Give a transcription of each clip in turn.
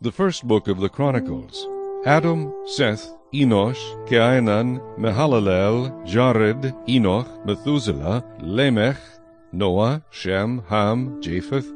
The first book of the Chronicles. Adam, Seth, Enosh, Cainan, Mahalalel, Jared, Enoch, Methuselah, Lamech, Noah, Shem, Ham, Japheth.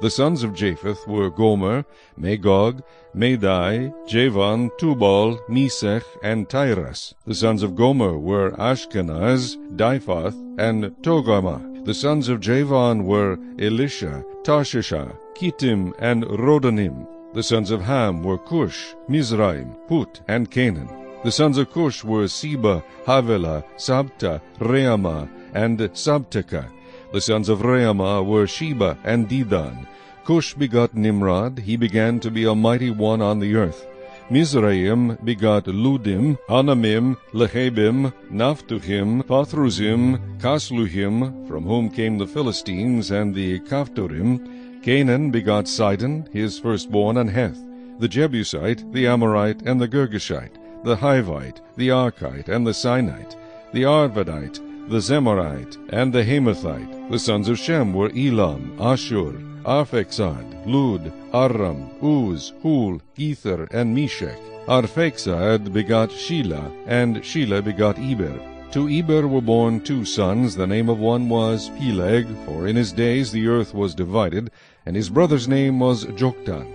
The sons of Japheth were Gomer, Magog, Madai, Javan, Tubal, Meshech, and Tiras. The sons of Gomer were Ashkenaz, Diphath, and Togarmah. The sons of Javan were Elisha, Tarshish, Kittim, and Rodanim. The sons of Ham were Cush, Mizraim, Put, and Canaan. The sons of Cush were Seba, Havilah, Sabta, Reamah, and Sabteka. The sons of Reamah were Sheba and Dedan. Cush begot Nimrod, he began to be a mighty one on the earth. Mizraim begot Ludim, Anamim, Lehabim, Naphtuhim, Pathruzim, Casluhim, from whom came the Philistines and the Caphtorim, Canaan begot Sidon, his firstborn, and Heth, the Jebusite, the Amorite, and the Girgashite, the Hivite, the Archite, and the Sinite, the Arvadite, the Zemorite, and the Hamathite. The sons of Shem were Elam, Ashur, Arphaxad, Lud, Aram, Uz, Hul, Gether, and Meshech. Arphaxad begot Shelah, and Shelah begot Eber. To Eber were born two sons. The name of one was Peleg, for in his days the earth was divided, and his brother's name was Joktan.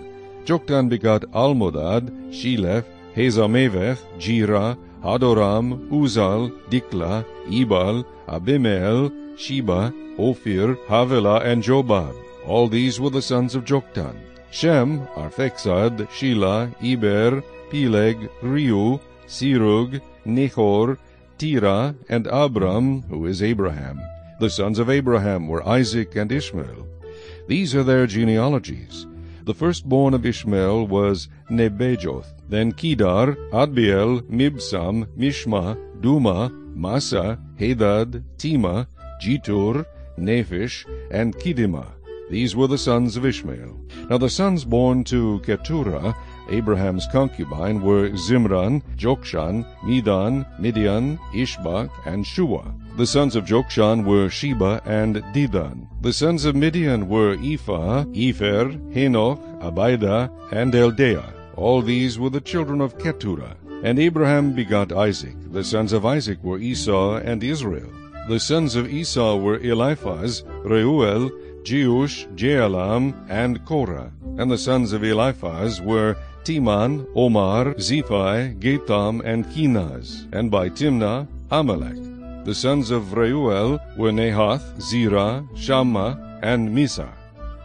Joktan begot Almodad, Sheleph, Hazarmaveth, Jerah, Hadoram, Uzal, Dikla, Ebal, Abimael, Sheba, Ophir, Havilah, and Jobab. All these were the sons of Joktan. Shem, Arphaxad, Shelah, Eber, Peleg, Reu, Serug, Nahor, Terah, and Abram, who is Abraham. The sons of Abraham were Isaac and Ishmael. These are their genealogies. The firstborn of Ishmael was Nebajoth, then Kedar, Adbeel, Mibsam, Mishma, Duma, Massa, Hadad, Tema, Jetur, Naphish, and Kedemah. These were the sons of Ishmael. Now the sons born to Keturah, Abraham's concubine, were Zimran, Jokshan, Medan, Midian, Ishbak, and Shua. The sons of Jokshan were Sheba and Dedan. The sons of Midian were Ephah, Epher, Henoch, Abida, and Eldaah. All these were the children of Keturah. And Abraham begot Isaac. The sons of Isaac were Esau and Israel. The sons of Esau were Eliphaz, Reuel, Jeush, Jaalam, and Korah. And the sons of Eliphaz were Teman, Omar, Zephi, Gatam, and Kenaz. And by Timnah, Amalek. The sons of Reuel were Nahath, Zerah, Shammah, and Mizzah.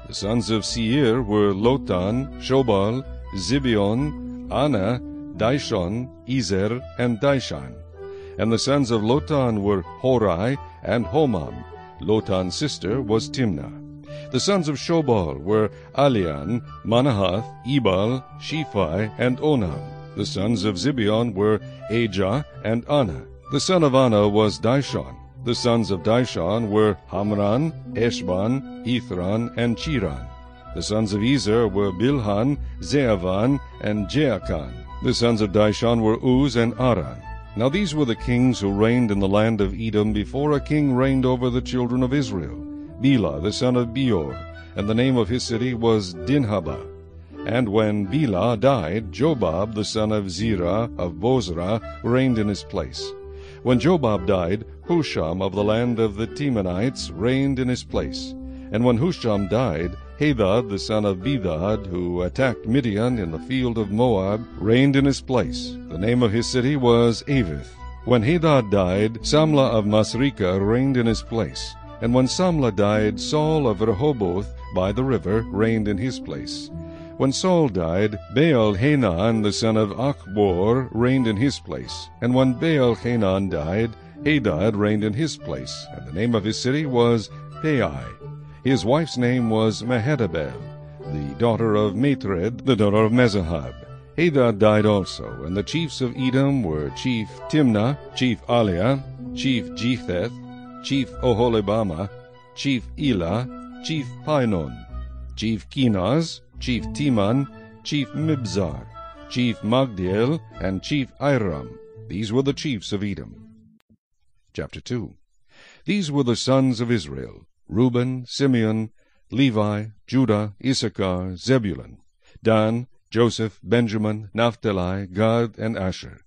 The sons of Seir were Lotan, Shobal, Zibeon, Anah, Dishon, Ezer, and Dishan. And the sons of Lotan were Horai and Homam. Lotan's sister was Timnah. The sons of Shobal were Alian, Manahath, Ebal, Shephi, and Onam. The sons of Zibeon were Ajah and Anah. The son of Anah was Dishon. The sons of Dishon were Hamran, Eshban, Ithran, and Chiran. The sons of Ezer were Bilhan, Zeavan, and Jaakan. The sons of Dishon were Uz and Aran. Now these were the kings who reigned in the land of Edom before a king reigned over the children of Israel. Bela the son of Beor, and the name of his city was Dinhabah. And when Bela died, Jobab the son of Zerah of Bozrah reigned in his place. When Jobab died, Husham of the land of the Temanites reigned in his place. And when Husham died, Hadad the son of Bedad, who attacked Midian in the field of Moab, reigned in his place. The name of his city was Avith. When Hadad died, Samlah of Masrekah reigned in his place. And when Samlah died, Saul of Rehoboth by the river reigned in his place. When Saul died, Baal Hanan the son of Achbor reigned in his place. And when Baal Hanan died, Hadad reigned in his place, and the name of his city was Pai. His wife's name was Mehetabel, the daughter of Matred, the daughter of Mezahab. Hadad died also, and the chiefs of Edom were Chief Timnah, Chief Aliah, Chief Jetheth, Chief Oholibama, Chief Elah, Chief Pinon, Chief Kenaz, Chief Timan, Chief Mibzar, Chief Magdiel, and Chief Iram. These were the chiefs of Edom. Chapter 2 These were the sons of Israel, Reuben, Simeon, Levi, Judah, Issachar, Zebulun, Dan, Joseph, Benjamin, Naphtali, Gad, and Asher.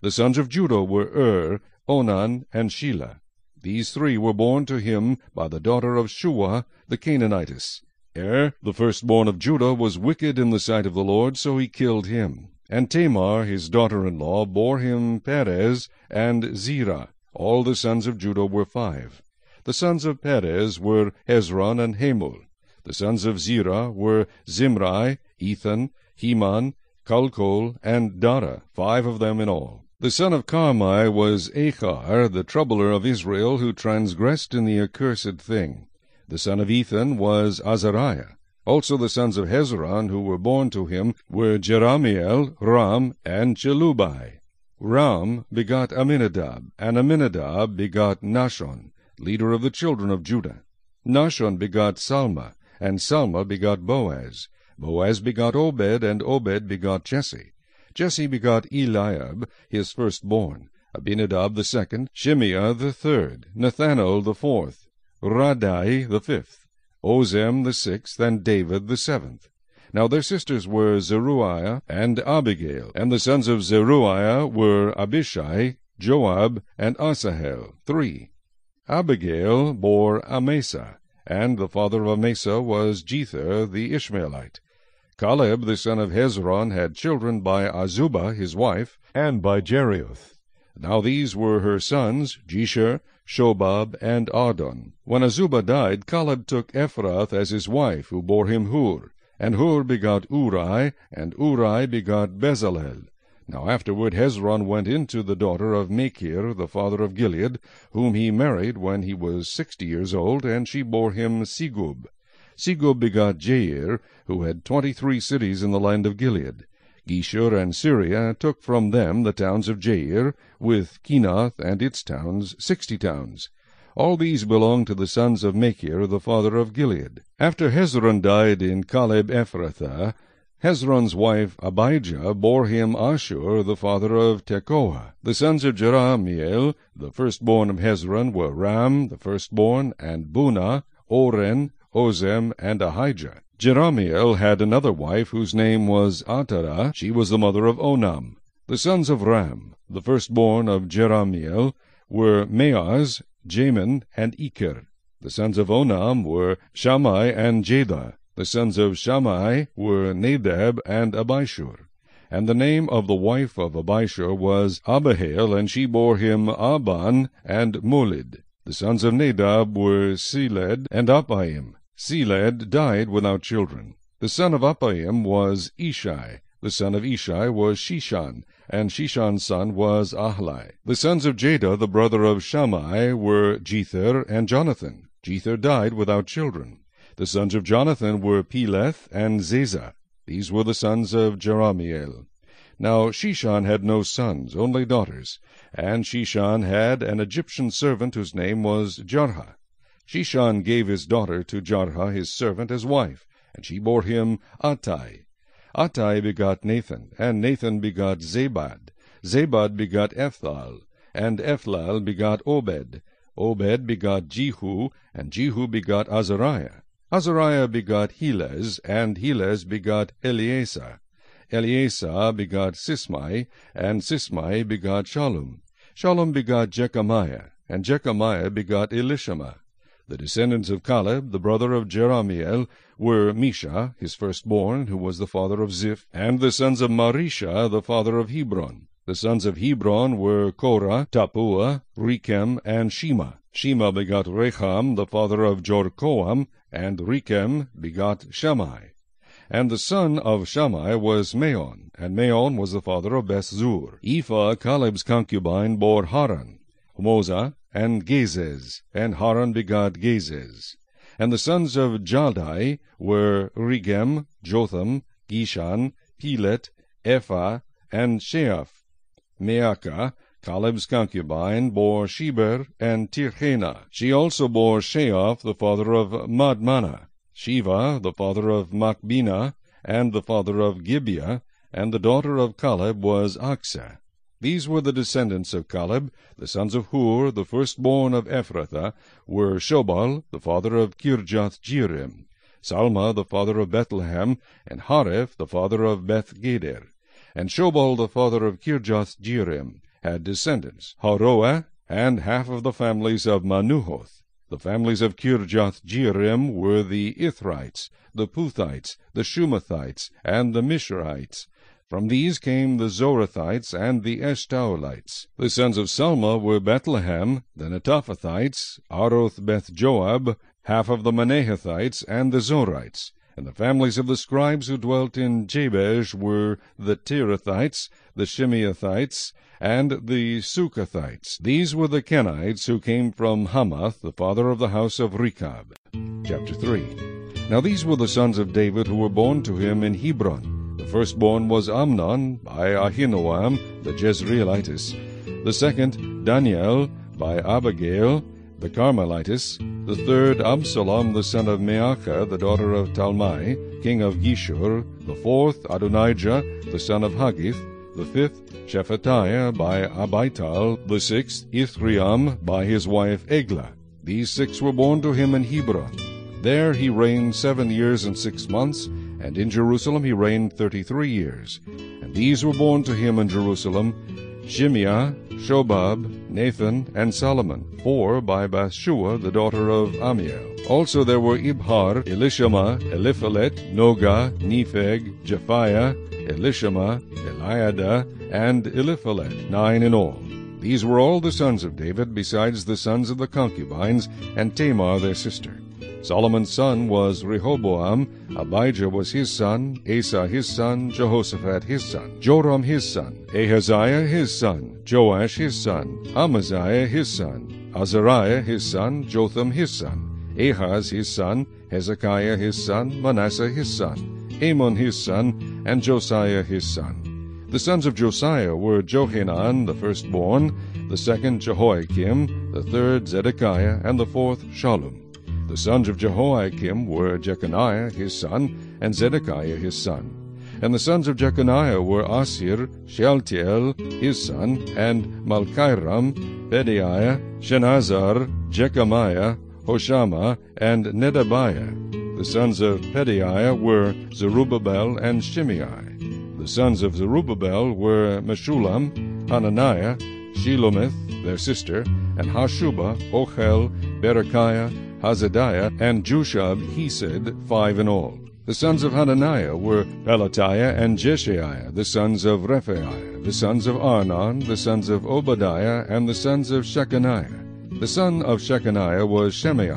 The sons of Judah were Ur, Onan, and Shelah. These three were born to him by the daughter of Shua the Canaanitess. Er, the firstborn of Judah, was wicked in the sight of the Lord, so he killed him. And Tamar, his daughter-in-law, bore him Perez and Zerah. All the sons of Judah were five. The sons of Perez were Hezron and Hamul. The sons of Zerah were Zimri, Ethan, Heman, Calcol, and Dara, five of them in all. The son of Carmi was Achar, the troubler of Israel, who transgressed in the accursed thing. The son of Ethan was Azariah. Also the sons of Hezron who were born to him were Jerahmeel, Ram, and Chelubai. Ram begot Aminadab, and Aminadab begot Nahshon, leader of the children of Judah. Nahshon begot Salma, and Salma begot Boaz. Boaz begot Obed, and Obed begot Jesse. Jesse begot Eliab, his firstborn, Abinadab the second, Shimeah the third, Nethanel the fourth, Raddai the fifth, Ozem the sixth, and David the seventh. Now their sisters were Zeruiah and Abigail, and the sons of Zeruiah were Abishai, Joab, and Asahel, three. Abigail bore Amasa, and the father of Amasa was Jether the Ishmaelite. Caleb the son of Hezron had children by Azubah his wife, and by Jerioth. Now these were her sons, Jesher, Shobab, and Adon. When Azubah died, Caleb took Ephrath as his wife, who bore him Hur. And Hur begot Uri, and Uri begot Bezalel. Now afterward Hezron went into the daughter of Machir, the father of Gilead, whom he married when he was sixty years old, and she bore him Segub. Segub begot Jair, who had twenty-three cities in the land of Gilead. Geshur and Syria took from them the towns of Jair, with Kenath and its towns, sixty towns. All these belonged to the sons of Machir, the father of Gilead. After Hezron died in Caleb Ephrathah, Hezron's wife Abijah bore him Ashur, the father of Tekoa. The sons of Jerahmeel, the firstborn of Hezron, were Ram, the firstborn, and Bunah, Oren, Ozem, and Ahijah. Jerahmeel had another wife whose name was Atarah. She was the mother of Onam. The sons of Ram, the firstborn of Jerahmeel, were Maaz, Jamin, and Eker. The sons of Onam were Shammai and Jadah. The sons of Shammai were Nadab and Abishur. And the name of the wife of Abishur was Abihail, and she bore him Aban and Molid. The sons of Nadab were Seled and Appaim. Seled died without children. The son of Appaim was Ishai. The son of Ishai was Shishan, and Shishan's son was Ahlai. The sons of Jadah, the brother of Shammai, were Jether and Jonathan. Jether died without children. The sons of Jonathan were Peleth and Zazah. These were the sons of Jerahmeel. Now Shishan had no sons, only daughters, and Shishan had an Egyptian servant whose name was Jarha. Shishan gave his daughter to Jarha his servant as wife, and she bore him Attai. Attai begot Nathan, and Nathan begot Zabad. Zabad begot Ephlal, and Ephlal begot Obed. Obed begot Jehu, and Jehu begot Azariah. Azariah begot Helez, and Helez begot Eleasah. Eleasah begot Sismai, and Sismai begot Shallum. Shallum begot Jechamiah, and Jechamiah begot Elishama. The descendants of Caleb, the brother of Jerahmeel, were Misha, his firstborn, who was the father of Ziph, and the sons of Marisha, the father of Hebron. The sons of Hebron were Korah, Tapua, Rechem, and Shema. Shema begot Recham, the father of Jorkoam, and Rechem begot Shammai. And the son of Shammai was Maon, and Maon was the father of Bethzur. Ephah, Caleb's concubine, bore Haran, Moza, and Gezez, and Haran begot Gezez. And the sons of Jahdai were Regem, Jotham, Geshan, Pelet, Ephah, and Sheaph. Maacah, Caleb's concubine, bore Sheber and Tirhena. She also bore Sheaph, the father of Madmannah, Shiva, the father of Machbenah, and the father of Gibeah, and the daughter of Caleb was Achsah. These were the descendants of Caleb. The sons of Hur, the firstborn of Ephrathah, were Shobal, the father of Kirjath-jearim. Salma the father of Bethlehem, and Hareph the father of Bethgader. And Shobal the father of Kirjath Jearim had descendants, Haroeh, and half of the families of Manuhoth. The families of Kirjath Jearim were the Ithrites, the Puthites, the Shumathites, and the Mishrites. From these came the Zorathites and the Eshtaolites. The sons of Salma were Bethlehem, the Netophathites, Aroth Beth Joab, half of the Manahethites, and the Zorites. And the families of the scribes who dwelt in Jabesh were the Tirathites, the Shimeathites, and the Sukathites. These were the Kenites who came from Hamath, the father of the house of Rechab. Chapter 3 Now these were the sons of David who were born to him in Hebron The firstborn was Amnon by Ahinoam the Jezreelitess, the second Daniel by Abigail the Carmelitess, the third Absalom the son of Maachah the daughter of Talmai, king of Geshur, the fourth Adonijah the son of Haggith, the fifth Shephatiah by Abital, the sixth Ithream by his wife Eglah. These six were born to him in Hebron. There he reigned seven years and six months, and in Jerusalem he reigned thirty-three years. And these were born to him in Jerusalem, Shimeah, Shobab, Nathan, and Solomon, four by Bathshua the daughter of Ammiel. Also there were Ibhar, Elishama, Eliphalet, Noga, Nepheg, Japhiah, Elishama, Eliada, and Eliphalet, nine in all. These were all the sons of David, besides the sons of the concubines, and Tamar their sister. Solomon's son was Rehoboam, Abijah was his son, Asa his son, Jehoshaphat his son, Joram his son, Ahaziah his son, Joash his son, Amaziah his son, Azariah his son, Jotham his son, Ahaz his son, Hezekiah his son, Manasseh his son, Amon his son, and Josiah his son. The sons of Josiah were Johanan the firstborn, the second Jehoiakim, the third Zedekiah, and the fourth Shallum. The sons of Jehoiakim were Jeconiah his son, and Zedekiah his son. And the sons of Jeconiah were Asir, Shealtiel his son, and Malchiram, Pedaiah, Shenazar, Jekamiah, Hoshama, and Nedabiah. The sons of Pedaiah were Zerubbabel and Shimei. The sons of Zerubbabel were Meshullam, Hananiah, Shelomith, their sister, and Hashubah, Ochel, Berechiah, Hasadiah, and Jushab Hesed, five in all. The sons of Hananiah were Pelatiah and Jeshaiah, the sons of Rephaiah, the sons of Arnon, the sons of Obadiah, and the sons of Shechaniah. The son of Shechaniah was Shemaiah.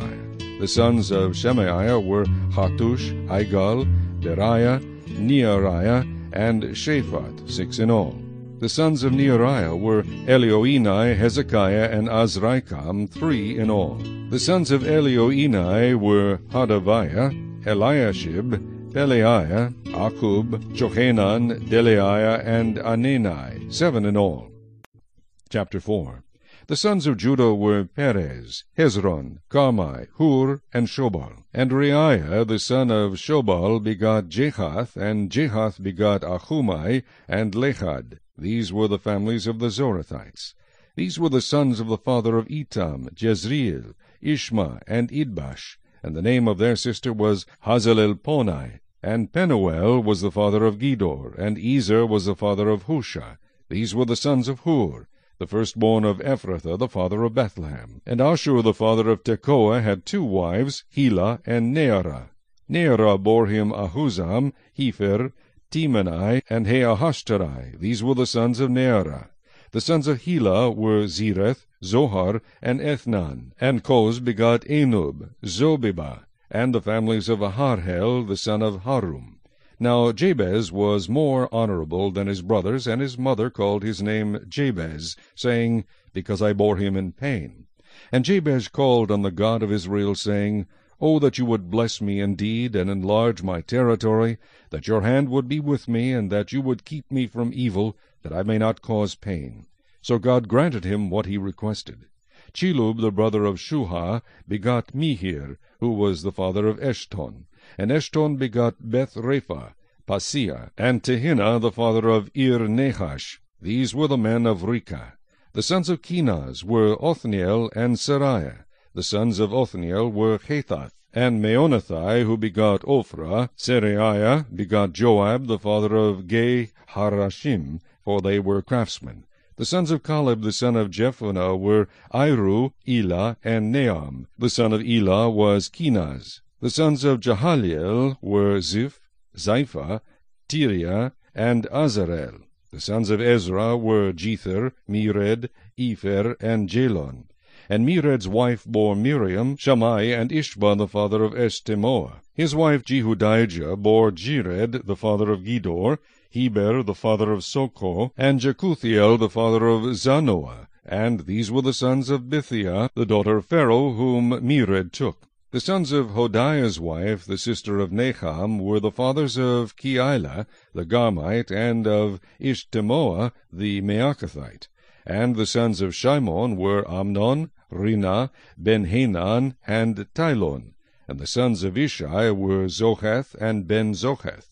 The sons of Shemaiah were Hattush, Igal, Beriah, Neariah, and Shaphat, six in all. The sons of Neariah were Elioenai, Hezekiah, and Azrikam, three in all. The sons of Elioenai were Hodaviah, Eliashib, Pelaiah, Akkub, Johanan, Delaiah, and Anani, seven in all. Chapter 4 The sons of Judah were Perez, Hezron, Carmi, Hur, and Shobal. And Reaiah the son of Shobal begot Jahath, and Jahath begot Ahumai, and Lechad. These were the families of the Zorathites. These were the sons of the father of Etam, Jezreel, Ishma, and Idbash, and the name of their sister was Hazelelponi. And Penuel was the father of Gedor, and Ezer was the father of Husha. These were the sons of Hur, the firstborn of Ephrathah, the father of Bethlehem. And Ashur the father of Tekoa had two wives, Helah and Nearah. Nearah bore him Ahuzam, Hepher, Temeni, and Haahashtari. These were the sons of Nearah. The sons of Helah were Zereth, Zohar, and Ethnan. And Koz begot Anub, Zobebah, and the families of Aharhel, the son of Harum. Now Jabez was more honorable than his brothers, and his mother called his name Jabez, saying, Because I bore him in pain. And Jabez called on the God of Israel, saying, Oh, that you would bless me indeed, and enlarge my territory, that your hand would be with me, and that you would keep me from evil, that I may not cause pain. So God granted him what he requested. Chilub, the brother of Shuha, begot Mehir, who was the father of Eshton. And Eshton begot Beth Rapha, Paseah, and Tehinnah, the father of Ir Nahash. These were the men of Rekah. The sons of Kenaz were Othniel and Seraiah. The sons of Othniel were Hathath, And Meonothai, who begot Ophrah, Seraiah begot Joab, the father of Ge Harashim, for they were craftsmen. The sons of Caleb the son of Jephunneh were Iru, Elah, and Naam. The son of Elah was Kenaz. The sons of Jahaliel were Ziph, Ziphah, Tiria, and Azarel. The sons of Ezra were Jether, Mered, Epher, and Jalon. And Mered's wife bore Miriam, Shammai, and Ishba the father of Eshtemoa. His wife Jehudijah bore Jered the father of Gedor, Heber the father of Socho, and Jekuthiel the father of Zanoah. And these were the sons of Bithiah, the daughter of Pharaoh, whom Mered took. The sons of Hodiah's wife, the sister of Naham, were the fathers of Keilah, the Garmite, and of Eshtemoa, the Maacathite. And the sons of Shimon were Amnon, Rina, Ben-Hanan, and Tilon. And the sons of Ishai were Zoheth and Ben-Zoheth.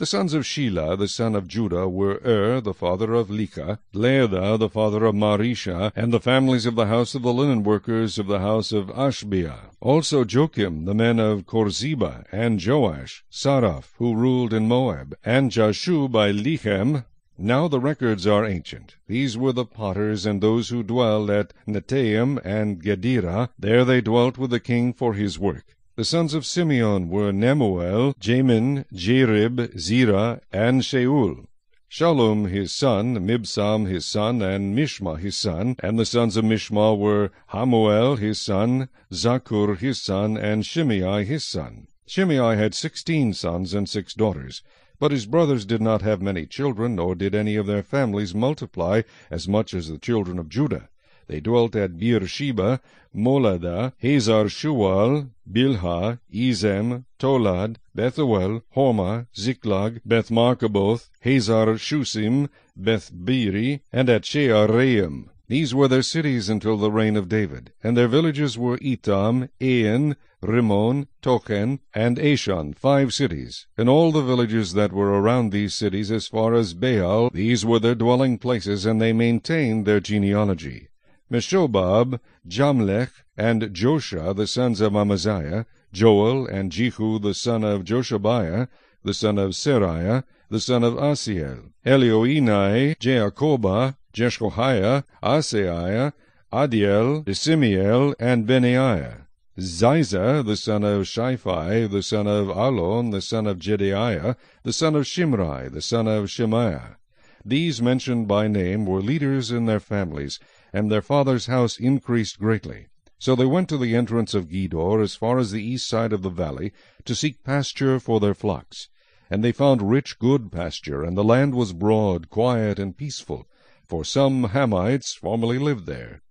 The sons of Shelah, the son of Judah, were Er, the father of Leka, Laadah, the father of Mareshah, and the families of the house of the linen workers of the house of Ashbea. Also Joachim, the men of Chorzeba, and Joash, Saraph, who ruled in Moab, and Jashub by Lechem, now the records are ancient. These were the potters and those who dwelled at Netaim and Gederah. There they dwelt with the king for his work. The sons of Simeon were Nemuel, Jamin, Jarib, Zerah, and Shaul. Shallum his son, Mibsam his son, and Mishma his son. And the sons of Mishma were Hamuel his son, Zakur his son, and Shimei his son. Shimei had sixteen sons and six daughters. But his brothers did not have many children, nor did any of their families multiply as much as the children of Judah. They dwelt at Beersheba, Moladah, Hazar Shual, Bilhah, Ezem, Tolad, Bethuel, Hormah, Ziklag, Beth Marcaboth, Hazar Shusim, Beth Biri, and at Shearaim. These were their cities until the reign of David, and their villages were Etam, Ain, Rimmon, Tochen, and Ashan, five cities, and all the villages that were around these cities as far as Baal, these were their dwelling places, and they maintained their genealogy. Meshobab, Jamlech, and Josha, the sons of Amaziah, Joel, and Jehu, the son of Joshabiah, the son of Seraiah, the son of Asiel, Elioenai, Jaakobah, Jeshoiah, Asaiah, Adiel, Simiel, and Benaiah. Ziza, the son of Shiphi, the son of Allon, the son of Jedaiah, the son of Shimri, the son of Shemaiah. These mentioned by name were leaders in their families, and their father's house increased greatly. So they went to the entrance of Gedor as far as the east side of the valley, to seek pasture for their flocks. And they found rich, good pasture, and the land was broad, quiet, and peaceful, for some Hamites formerly lived there.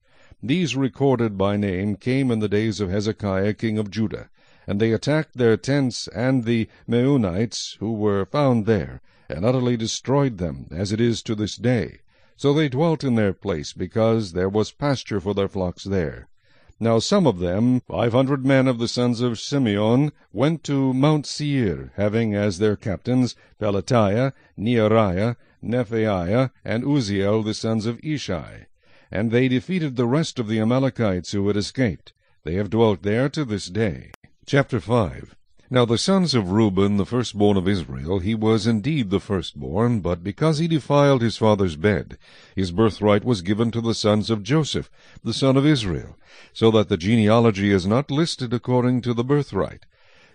These recorded by name came in the days of Hezekiah king of Judah, and they attacked their tents and the Meunites who were found there, and utterly destroyed them, as it is to this day. So they dwelt in their place, because there was pasture for their flocks there. Now some of them, five hundred men of the sons of Simeon, went to Mount Seir, having as their captains Pelatiah, Neariah, Nephaiah, and Uzziel the sons of Ishi. And they defeated the rest of the Amalekites who had escaped. They have dwelt there to this day. Chapter 5 Now the sons of Reuben, the firstborn of Israel, he was indeed the firstborn, but because he defiled his father's bed, his birthright was given to the sons of Joseph, the son of Israel, so that the genealogy is not listed according to the birthright.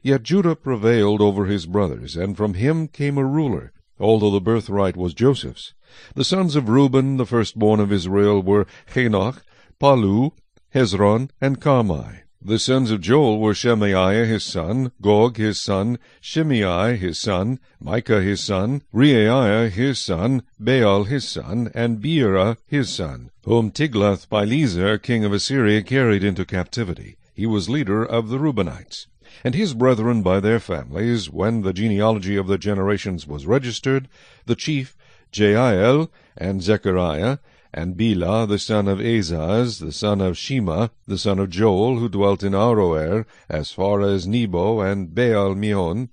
Yet Judah prevailed over his brothers, and from him came a ruler, although the birthright was Joseph's. The sons of Reuben, the firstborn of Israel, were Hanoch, Palu, Hezron, and Carmi. The sons of Joel were Shemaiah his son, Gog his son, Shimei his son, Micah his son, Reaiah his son, Baal his son, and Beerah his son, whom Tiglath-Pileser king of Assyria carried into captivity. He was leader of the Reubenites and his brethren by their families, when the genealogy of their generations was registered, the chief Jeiel, and Zechariah, and Bela the son of Azaz, the son of Shema, the son of Joel, who dwelt in Aroer, as far as Nebo and Baal Meon.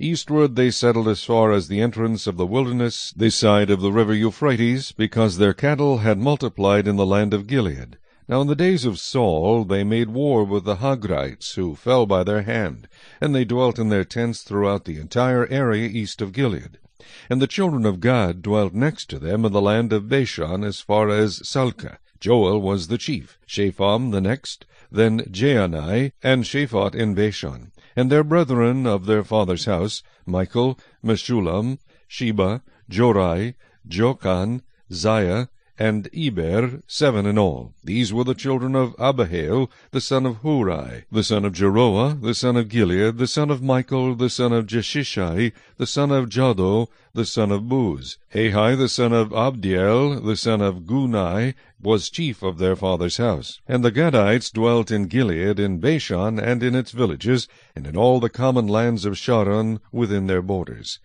Eastward they settled as far as the entrance of the wilderness, this side of the river Euphrates, because their cattle had multiplied in the land of Gilead. Now in the days of Saul they made war with the Hagrites, who fell by their hand, and they dwelt in their tents throughout the entire area east of Gilead. And the children of Gad dwelt next to them in the land of Bashan as far as Salcah. Joel was the chief, Shapham the next, then Jaanai, and Shaphat in Bashan, and their brethren of their father's house, Michael, Meshullam, Sheba, Jorai, Jokan, Ziah, and Eber, seven in all. These were the children of Abihail, the son of Huri, the son of Jeroah, the son of Gilead, the son of Michael, the son of Jeshishai, the son of Jahdo, the son of Buz. Ahi, the son of Abdiel, the son of Gunai, was chief of their father's house. And the Gadites dwelt in Gilead, in Bashan, and in its villages, and in all the common lands of Sharon within their borders.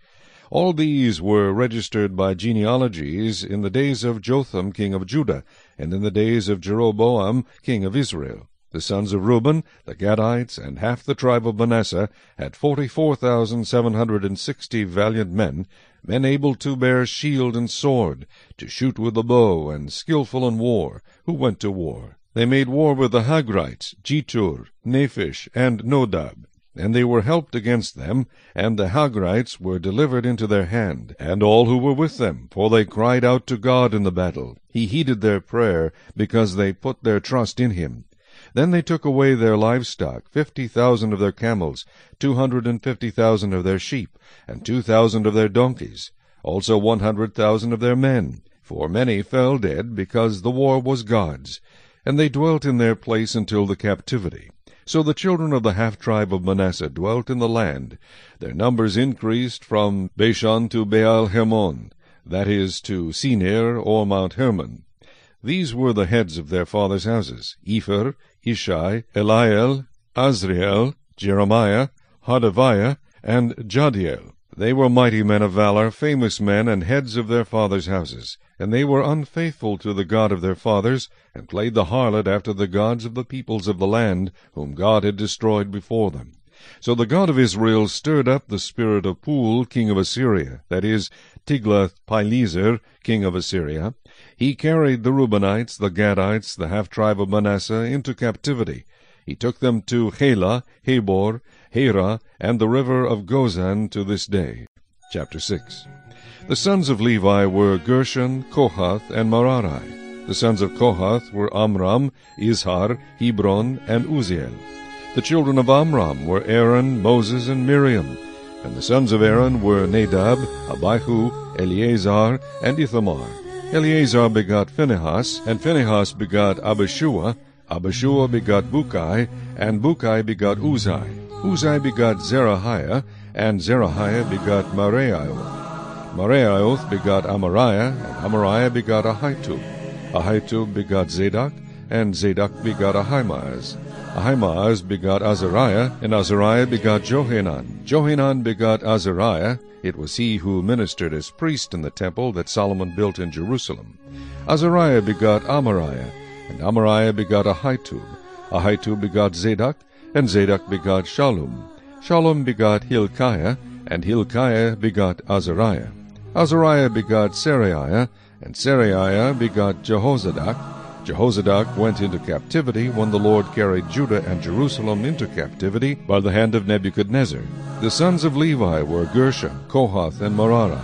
All these were registered by genealogies in the days of Jotham king of Judah, and in the days of Jeroboam king of Israel. The sons of Reuben, the Gadites, and half the tribe of Manasseh had forty-four thousand seven hundred and sixty valiant men, men able to bear shield and sword, to shoot with the bow, and skilful in war, who went to war. They made war with the Hagrites, Jetur, Naphish, and Nodab. And they were helped against them, and the Hagrites were delivered into their hand, and all who were with them, for they cried out to God in the battle. He heeded their prayer, because they put their trust in him. Then they took away their livestock, fifty thousand of their camels, two hundred and fifty thousand of their sheep, and two thousand of their donkeys, also one hundred thousand of their men, for many fell dead, because the war was God's. And they dwelt in their place until the captivity. So the children of the half tribe of Manasseh dwelt in the land. Their numbers increased from Bashan to Baal Hermon, that is, to Senir or Mount Hermon. These were the heads of their fathers' houses, Epher, Ishai, Eliel, Azriel, Jeremiah, Hodaviah, and Jahdiel. They were mighty men of valor, famous men, and heads of their fathers' houses. And they were unfaithful to the God of their fathers, and played the harlot after the gods of the peoples of the land, whom God had destroyed before them. So the God of Israel stirred up the spirit of Pul, king of Assyria, that is, Tiglath-Pileser, king of Assyria. He carried the Reubenites, the Gadites, the half-tribe of Manasseh, into captivity. He took them to Halah, Habor, Hara, and the river of Gozan to this day. Chapter 6 The sons of Levi were Gershon, Kohath, and Merari. The sons of Kohath were Amram, Izhar, Hebron, and Uzziel. The children of Amram were Aaron, Moses, and Miriam. And the sons of Aaron were Nadab, Abihu, Eleazar, and Ithamar. Eleazar begot Phinehas, and Phinehas begot Abishua, Abishua begot Bukai, and Bukai begot Uzai. Uzai begot Zerahiah, and Zerahiah begot Meraioth. Meraioth begot Amariah, and Amariah begot Ahitub. Ahitub begot Zadok, and Zadok begot Ahimaaz. Ahimaaz begot Azariah, and Azariah begot Johanan. Johanan begot Azariah. It was he who ministered as priest in the temple that Solomon built in Jerusalem. Azariah begot Amariah, and Amariah begot Ahitub. Ahitub begot Zadok, and Zadok begot Shallum. Shallum begot Hilkiah, and Hilkiah begot Azariah. Azariah begot Seraiah, and Seraiah begot Jehozadak. Jehozadak went into captivity when the Lord carried Judah and Jerusalem into captivity by the hand of Nebuchadnezzar. The sons of Levi were Gershon, Kohath, and Merari.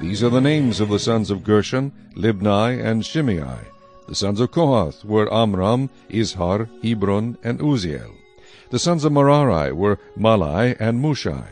These are the names of the sons of Gershon, Libni, and Shimei. The sons of Kohath were Amram, Izhar, Hebron, and Uzziel. The sons of Merari were Mahli and Mushai.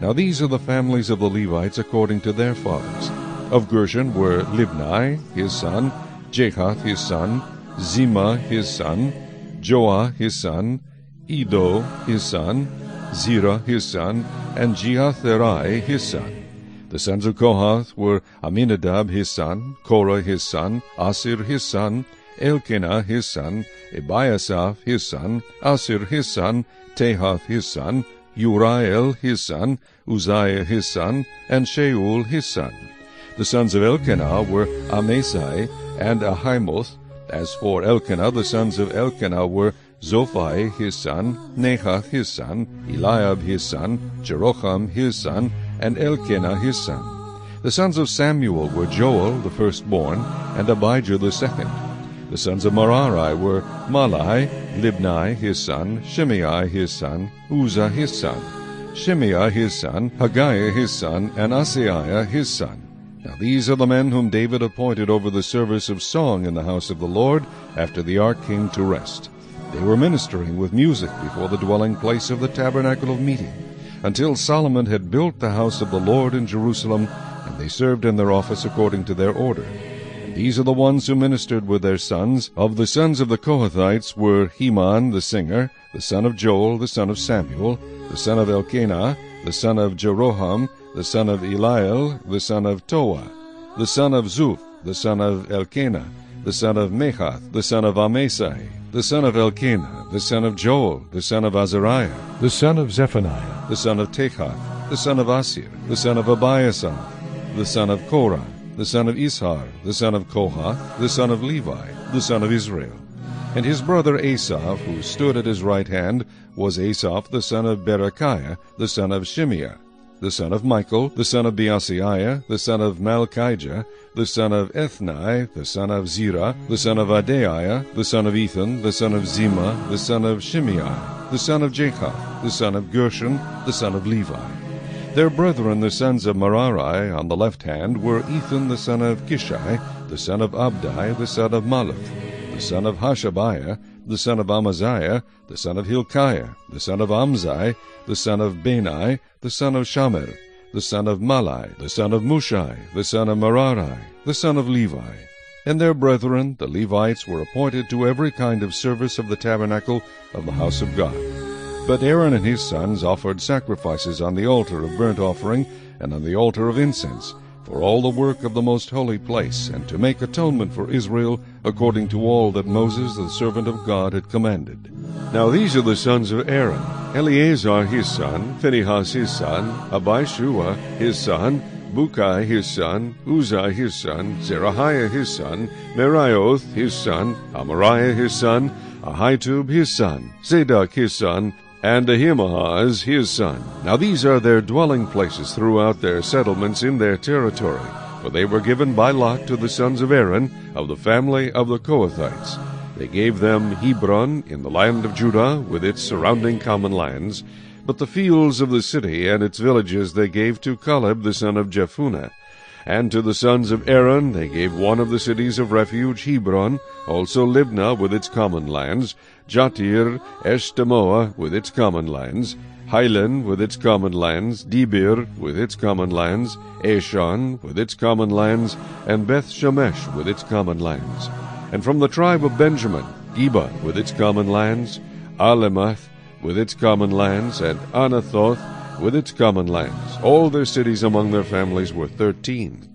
Now these are the families of the Levites according to their fathers. Of Gershon were Libni, his son, Jahath, his son, Zimmah, his son, Joah, his son, Iddo, his son, Zerah, his son, and Jeatherai, his son. The sons of Kohath were Aminadab, his son, Korah, his son, Assir, his son, Elkanah, his son, Ebiasaph, his son, Assir, his son, Tahath, his son, Uriel, his son, Uzziah, his son, and Shaul, his son. The sons of Elkanah were Amasai and Ahimoth. As for Elkanah, the sons of Elkanah were Zophai his son, Nahath his son, Eliab his son, Jeroham his son, and Elkanah his son. The sons of Samuel were Joel the firstborn, and Abijah the second. The sons of Merari were Malai, Libni his son, Shimei his son, Uzzah his son, Shimei his son, Haggaiah his son, and Asaiah his son. Now these are the men whom David appointed over the service of song in the house of the Lord, after the ark came to rest. They were ministering with music before the dwelling place of the tabernacle of meeting, until Solomon had built the house of the Lord in Jerusalem, and they served in their office according to their order. These are the ones who ministered with their sons. Of the sons of the Kohathites were Heman the singer, the son of Joel, the son of Samuel, the son of Elkanah, the son of Jeroham, the son of Eliel, the son of Toah, the son of Zuph, the son of Elkanah, the son of Mahath, the son of Amasai, the son of Elkanah, the son of Joel, the son of Azariah, the son of Zephaniah, the son of Tehath, the son of Assir, the son of Abiasaph, the son of Korah, the son of Izhar, the son of Kohath, the son of Levi, the son of Israel. And his brother Asaph, who stood at his right hand, was Asaph the son of Berechiah, the son of Shimeah, the son of Michael, the son of Baaseiah, the son of Malchijah, the son of Ethni, the son of Zerah, the son of Adaiah, the son of Ethan, the son of Zimmah, the son of Shimei, the son of Jacob, the son of Gershon, the son of Levi. Their brethren, the sons of Merari, on the left hand, were Ethan the son of Kishi, the son of Abdi, the son of Malluch, the son of Hashabiah, the son of Amaziah, the son of Hilkiah, the son of Amzi, the son of Bani, the son of Shamer, the son of Mahli, the son of Mushi, the son of Merari, the son of Levi. And their brethren, the Levites, were appointed to every kind of service of the tabernacle of the house of God. But Aaron and his sons offered sacrifices on the altar of burnt offering and on the altar of incense, for all the work of the most holy place, and to make atonement for Israel, according to all that Moses the servant of God had commanded. Now these are the sons of Aaron, Eleazar his son, Phinehas his son, Abishua his son, Bukki his son, Uzzah his son, Zerahiah his son, Meraioth his son, Amariah his son, Ahitub his son, Zadok his son, and Ahimaaz his son. Now these are their dwelling places throughout their settlements in their territory, for they were given by lot to the sons of Aaron of the family of the Kohathites. They gave them Hebron in the land of Judah with its surrounding common lands, but the fields of the city and its villages they gave to Caleb the son of Jephunneh. And to the sons of Aaron they gave one of the cities of refuge, Hebron, also Libnah with its common lands, Jattir, Eshtemoa with its common lands, Hilen with its common lands, Debir with its common lands, Ashan with its common lands, and Beth Shemesh with its common lands. And from the tribe of Benjamin, Geba with its common lands, Alemeth with its common lands, and Anathoth with its common lands. All their cities among their families were thirteen.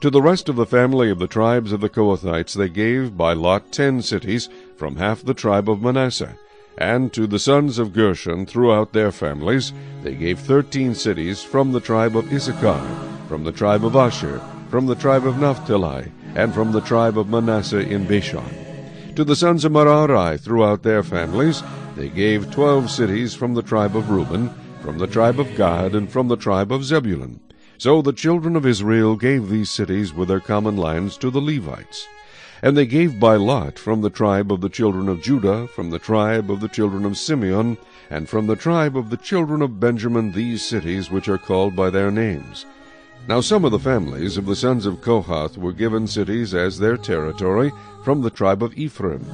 To the rest of the family of the tribes of the Kohathites they gave by lot ten cities from half the tribe of Manasseh. And to the sons of Gershon throughout their families they gave thirteen cities from the tribe of Issachar, from the tribe of Asher, from the tribe of Naphtali, and from the tribe of Manasseh in Bashan. To the sons of Merari throughout their families they gave twelve cities from the tribe of Reuben, from the tribe of Gad, and from the tribe of Zebulun. So the children of Israel gave these cities with their common lands to the Levites. And they gave by lot from the tribe of the children of Judah, from the tribe of the children of Simeon, and from the tribe of the children of Benjamin these cities which are called by their names. Now some of the families of the sons of Kohath were given cities as their territory from the tribe of Ephraim,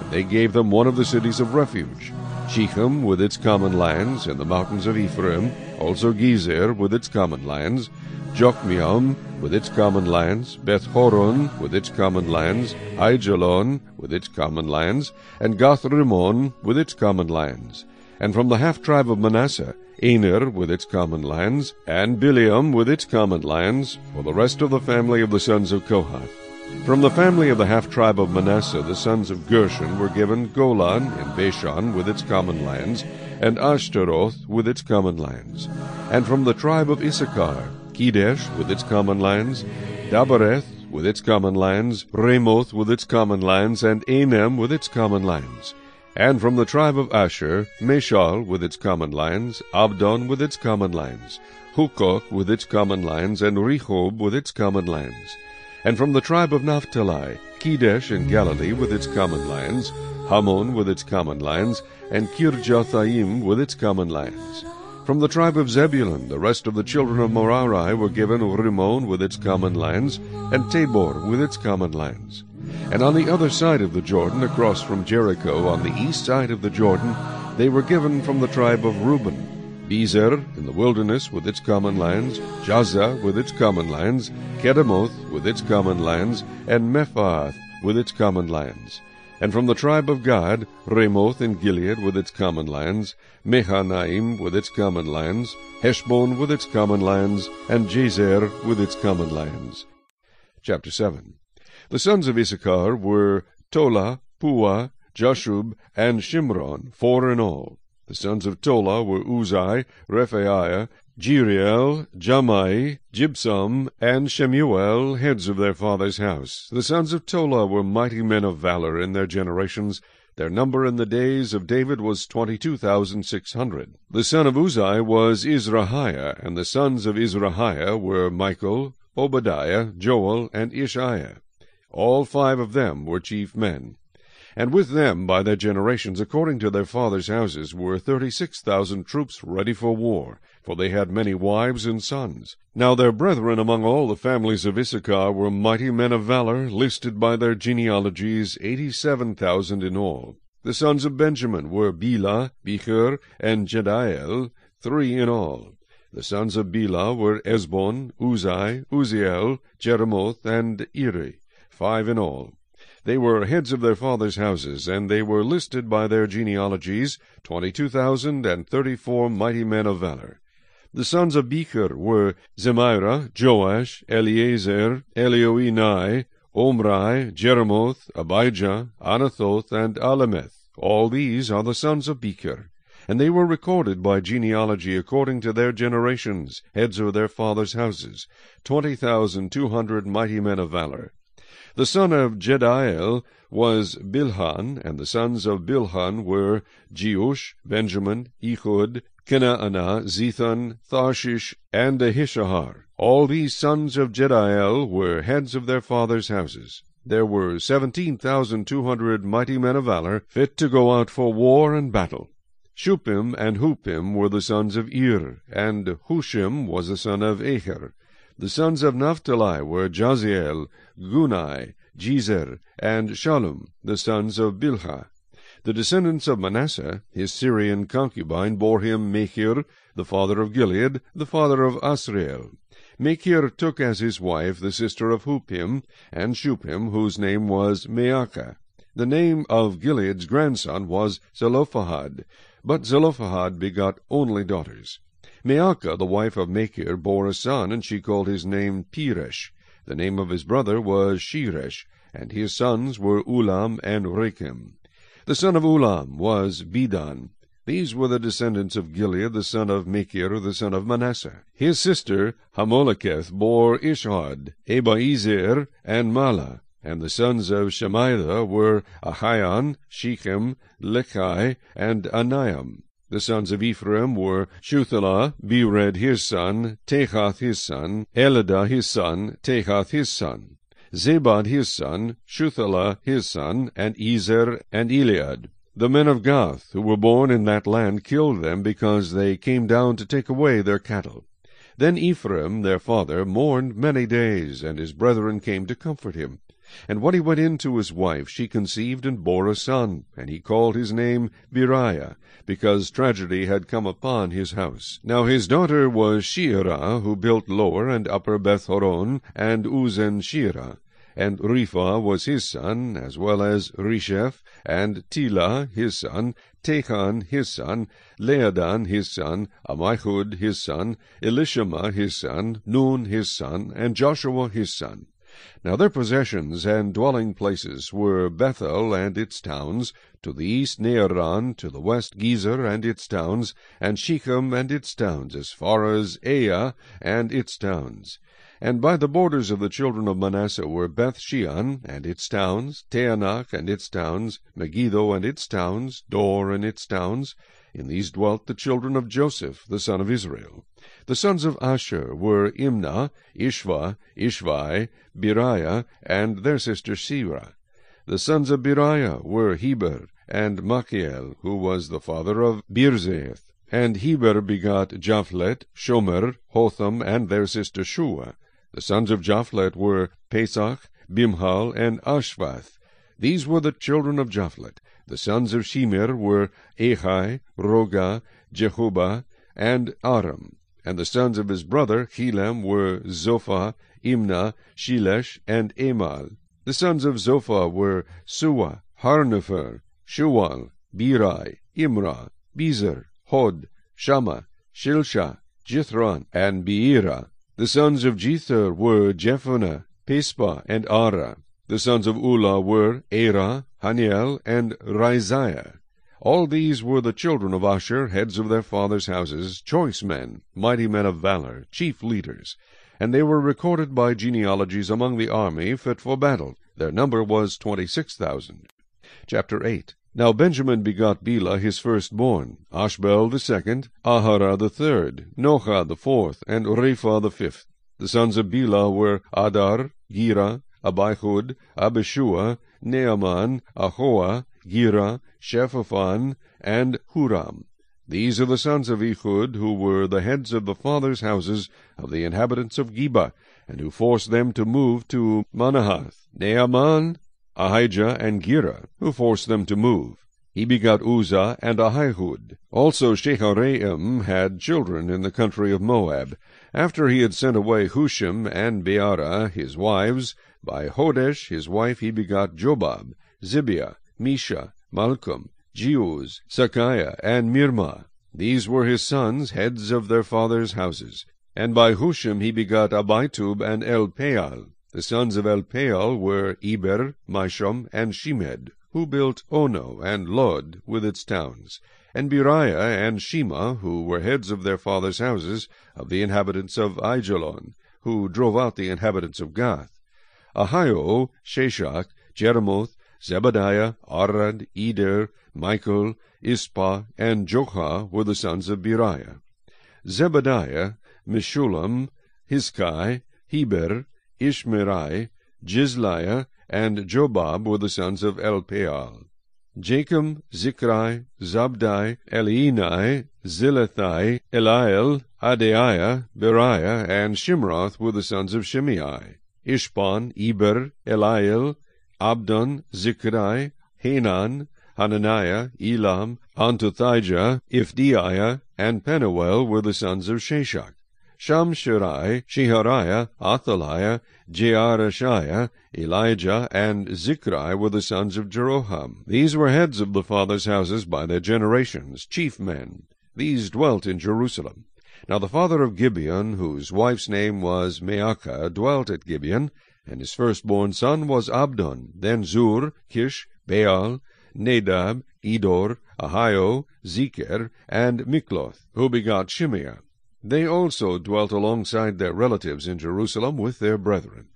and they gave them one of the cities of refuge, Shechem with its common lands in the mountains of Ephraim, also Gezer with its common lands, Jokmeam with its common lands, Beth Horon with its common lands, Aijalon with its common lands, and Gath Rimmon with its common lands. And from the half tribe of Manasseh, Aner with its common lands, and Bileam with its common lands, for the rest of the family of the sons of Kohath. From the family of the half tribe of Manasseh, the sons of Gershon were given Golan in Bashan with its common lands, and Ashtaroth with its common lands. And from the tribe of Issachar, Kedesh with its common lands, Dabbereth with its common lands, Ramoth with its common lands, and Anem with its common lands. And from the tribe of Asher, Mashal with its common lands, Abdon with its common lands, Hukkok with its common lands, and Rehob with its common lands. And from the tribe of Naphtali, Kedesh in Galilee with its common lands, Hamon with its common lands, and Kirjathaim with its common lands. From the tribe of Zebulun, the rest of the children of Merari were given Rimmon with its common lands, and Tabor with its common lands. And on the other side of the Jordan, across from Jericho, on the east side of the Jordan, they were given from the tribe of Reuben, Bezer in the wilderness with its common lands, Jahzah with its common lands, Kedemoth with its common lands, and Mephath with its common lands. And from the tribe of Gad, Ramoth in Gilead with its common lands, Mahanaim with its common lands, Heshbon with its common lands, and Jazer with its common lands. Chapter 7 The sons of Issachar were Tola, Puah, Jashub, and Shimron, four in all. The sons of Tola were Uzai, Rephaiah, Jeriel, Jamai, Jibsam, and Shemuel, heads of their father's house. The sons of Tola were mighty men of valor in their generations. Their number in the days of David was twenty-two thousand six hundred. The son of Uzai was Izrahiah, and the sons of Izrahiah were Michael, Obadiah, Joel, and Ishiah. All five of them were chief men. And with them, by their generations, according to their fathers' houses, were thirty-six thousand troops ready for war, for they had many wives and sons. Now their brethren among all the families of Issachar were mighty men of valor, listed by their genealogies, eighty-seven thousand in all. The sons of Benjamin were Bela, Becher, and Jediael, three in all. The sons of Bela were Esbon, Uzai, Uziel, Jeremoth, and Eri, five in all. They were heads of their fathers' houses, and they were listed by their genealogies, twenty-two thousand and thirty-four mighty men of valor. The sons of Becher were Zemira, Joash, Eliezer, Elioenai, Omri, Jeremoth, Abijah, Anathoth, and Alemeth. All these are the sons of Becher. And they were recorded by genealogy according to their generations, heads of their fathers' houses, twenty thousand two hundred mighty men of valor. The son of Jediael was Bilhan, and the sons of Bilhan were Jeush, Benjamin, Ehud, Chenaanah, Zethan, Tharshish, and Ahishahar. All these sons of Jediael were heads of their fathers' houses. There were seventeen thousand two hundred mighty men of valor, fit to go out for war and battle. Shuppim and Huppim were the sons of Ir, and Hushim was the son of Aher. The sons of Naphtali were Jahziel, Guni, Jezer, and Shallum, the sons of Bilhah. The descendants of Manasseh, his Syrian concubine, bore him Machir, the father of Gilead, the father of Asriel. Machir took as his wife the sister of Huppim, and Shuppim, whose name was Maacah. The name of Gilead's grandson was Zelophehad, but Zelophehad begot only daughters. Maacah, the wife of Machir, bore a son, and she called his name Peresh. The name of his brother was Sheresh, and his sons were Ulam and Rakem. The son of Ulam was Bedan. These were the descendants of Gilead, the son of Machir, the son of Manasseh. His sister Hammoleketh bore Ishhod, Abiezer, and Mala. And the sons of Shemida were Ahian, Shechem, Lechi, and Aniam. The sons of Ephraim were Shuthelah, Bered his son, Tahath his son, Eladah his son, Tahath his son, Zebad his son, Shuthelah his son, and Ezer and Eliad. The men of Gath, who were born in that land, killed them because they came down to take away their cattle. Then Ephraim their father mourned many days, and his brethren came to comfort him. And when he went in to his wife, she conceived and bore a son, and he called his name Beriah, because tragedy had come upon his house. Now his daughter was Sheerah, who built lower and upper Bethhoron, and Uzen Sheerah. And Rephah was his son, as well as Resheph, and Telah his son, Tahan his son, Laadan his son, Ammihud his son, Elishama his son, Nun his son, and Joshua his son. Now their possessions and dwelling places were Bethel and its towns, to the east Naaran, to the west Gezer and its towns, and Shechem and its towns, as far as Aia and its towns. And by the borders of the children of Manasseh were Beth Shean and its towns, Taanach and its towns, Megiddo and its towns, Dor and its towns. In these dwelt the children of Joseph, the son of Israel. The sons of Asher were Imnah, Ishva, Ishvi, Beriah, and their sister Serah. The sons of Beriah were Heber, and Machiel, who was the father of Birzaith. And Heber begot Japhlet, Shomer, Hotham, and their sister Shua. The sons of Japhlet were Pesach, Bimhal, and Ashvath. These were the children of Japhlet. The sons of Shemer were Ahi, Roga, Jehuba, and Aram. And the sons of his brother Helem were Zophah, Imnah, Shelesh, and Emal. The sons of Zophah were Suah, Harnepher, Shual, Birai, Imrah, Bezer, Hod, Shammah, Shilsha, Jithron, and Beerah. The sons of Jether were Jephunneh, Pispa, and Ara. The sons of Ulah were Erah, Haniel, and Rizaiah. All these were the children of Asher, heads of their fathers' houses, choice men, mighty men of valor, chief leaders. And they were recorded by genealogies among the army fit for battle. Their number was twenty-six thousand. Chapter 8 Now Benjamin begot Bela his firstborn, Ashbel the second, Ahara the third, Nocha the fourth, and Repha the fifth. The sons of Bela were Adar, Gera, Abihud, Abishua, Naaman, Ahoah, Gera, Shephaphan, and Huram. These are the sons of Ehud, who were the heads of the fathers' houses of the inhabitants of Geba, and who forced them to move to Manahath. Naaman, Ahijah, and Gera, who forced them to move. He begot Uzzah and Ahihud. Also Shaharaim had children in the country of Moab. After he had sent away Hushim and Beara, his wives, by Hodesh his wife he begot Jobab, Zibiah, Mesha, Malcolm, Jeuz, Sachiah, and Mirmah. These were his sons, heads of their fathers' houses. And by Hushim he begot Abitub and Elpaal. The sons of Elpaal were Eber, Misham, and Shemed, who built Ono and Lod with its towns, and Beriah and Shema, who were heads of their fathers' houses, of the inhabitants of Aijalon, who drove out the inhabitants of Gath. Ahio, Shashak, Jeremoth, Zebadiah, Arad, Eder, Michael, Ispa, and Joha were the sons of Beriah. Zebadiah, Meshullam, Hiskai, Heber, Ishmerai, Jizliah, and Jobab were the sons of Elpaal. Jacob, Zichri, Zabdi, Elienai, Zillethai, Eliel, Adaiah, Beriah, and Shimroth were the sons of Shimei. Ishban, Eber, Eliel, Abdon, Zichri, Hanan, Hananiah, Elam, Antothijah, Iphdeiah, and Penuel were the sons of Shashak. Shamsherai, Shehariah, Athaliah, Jaareshiah, Elijah, and Zichri were the sons of Jeroham. These were heads of the fathers' houses by their generations, chief men. These dwelt in Jerusalem. Now the father of Gibeon, whose wife's name was Maacah, dwelt at Gibeon, and his firstborn son was Abdon, then Zur, Kish, Baal, Nadab, Edor, Ahio, Zecher, and Mikloth, who begot Shimeah. They also dwelt alongside their relatives in Jerusalem with their brethren.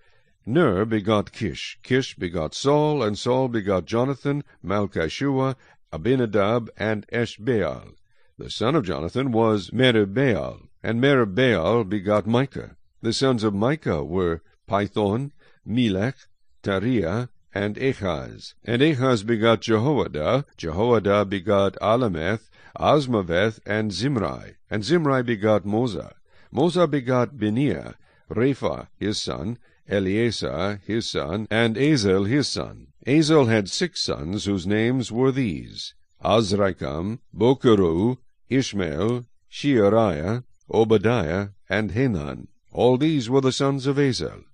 Ner begot Kish, Kish begot Saul, and Saul begot Jonathan, Malchishua, Abinadab, and Eshbaal. The son of Jonathan was Meribbaal, and Meribbaal begot Micah. The sons of Micah were Pithon, Melech, Tariah, and Ahaz. And Ahaz begot Jehoiada, Jehoiada begot Alemeth, Azmaveth, and Zimri. And Zimri begot Moza. Moza begot Beniah, Repha his son, Eleazar his son, and Azel his son. Azel had six sons, whose names were these, Azrikam, Bocheru, Ishmael, Sheariah, Obadiah, and Hanan. All these were the sons of Azel.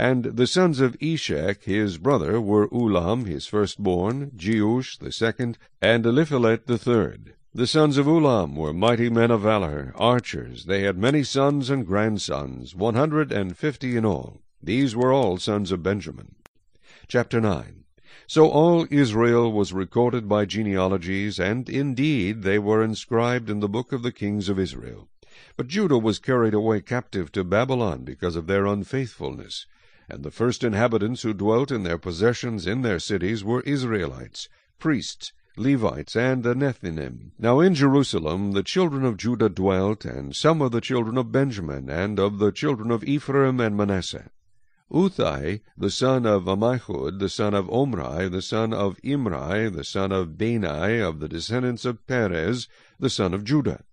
And the sons of Eshek his brother were Ulam his firstborn, Jeush the second, and Eliphelet the third. The sons of Ulam were mighty men of valor, archers. They had many sons and grandsons, one hundred and fifty in all. These were all sons of Benjamin. Chapter 9 So all Israel was recorded by genealogies, and indeed they were inscribed in the book of the kings of Israel. But Judah was carried away captive to Babylon because of their unfaithfulness. And the first inhabitants who dwelt in their possessions in their cities were Israelites, priests, Levites, and the Nethinim. Now in Jerusalem the children of Judah dwelt, and some of the children of Benjamin, and of the children of Ephraim and Manasseh. Uthai, the son of Ammihud, the son of Omri, the son of Imri, the son of Bani, of the descendants of Perez, the son of Judah.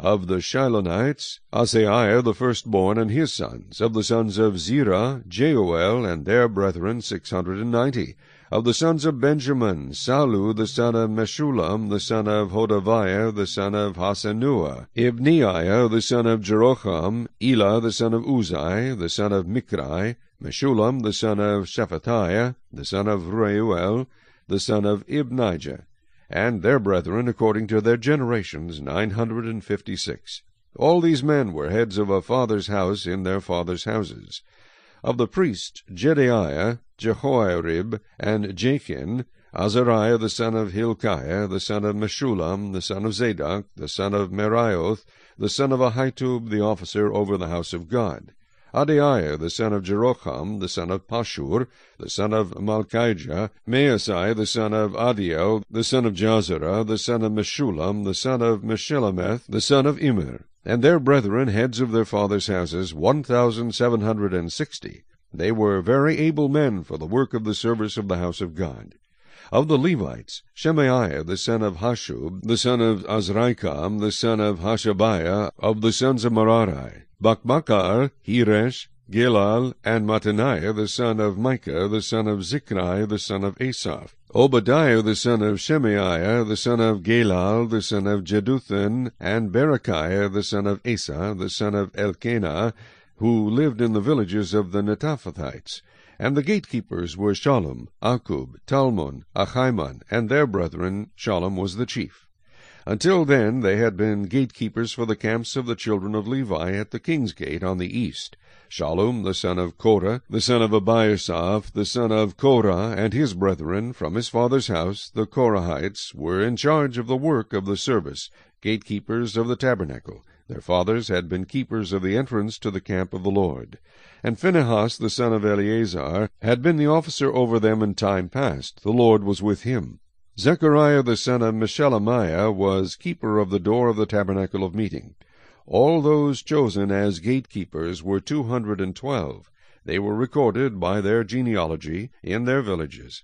Of the Shilonites, Asaiah the firstborn and his sons. Of the sons of Zerah, Jeuel and their brethren, six hundred and ninety. Of the sons of Benjamin, Sallu the son of Meshullam, the son of Hodaviah, the son of Hassenuah, Ibneiah the son of Jeroham, Elah the son of Uzai, the son of Michri, Meshullam the son of Shephatiah, the son of Reuel, the son of Ibnijah, and their brethren according to their generations, nine hundred and fifty-six. All these men were heads of a father's house in their father's houses. Of the priests, Jedaiah, Jehoiarib, and Jachin, Azariah the son of Hilkiah, the son of Meshullam, the son of Zadok, the son of Meraioth, the son of Ahitub, the officer over the house of God. Adaiah the son of Jeroham, the son of Pashur, the son of Malchijah, Maasai the son of Adiel, the son of Jahzerah, the son of Meshullam, the son of Meshillemeth, the son of Immer, and their brethren, heads of their fathers' houses, one thousand seven hundred and sixty. They were very able men for the work of the service of the house of God. Of the Levites, Shemaiah the son of Hashub, the son of Azrikam, the son of Hashabiah, of the sons of Merari, Bakbakkar, Heresh, Galal, and Mattaniah the son of Micah, the son of Zichri, the son of Asaph. Obadiah the son of Shemaiah, the son of Galal, the son of Jeduthun, and Berechiah the son of Asa, the son of Elkanah, who lived in the villages of the Netophathites. And the gatekeepers were Shallum, Akkub, Talmon, Ahiman, and their brethren, Shallum was the chief. Until then they had been gatekeepers for the camps of the children of Levi at the king's gate on the east. Shallum the son of Korah, the son of Ebiasaph, the son of Korah, and his brethren, from his father's house, the Korahites, were in charge of the work of the service, gatekeepers of the tabernacle. Their fathers had been keepers of the entrance to the camp of the Lord. And Phinehas the son of Eleazar had been the officer over them in time past. The Lord was with him. Zechariah the son of Meshelemiah was keeper of the door of the tabernacle of meeting. All those chosen as gatekeepers were two hundred and twelve. They were recorded by their genealogy in their villages.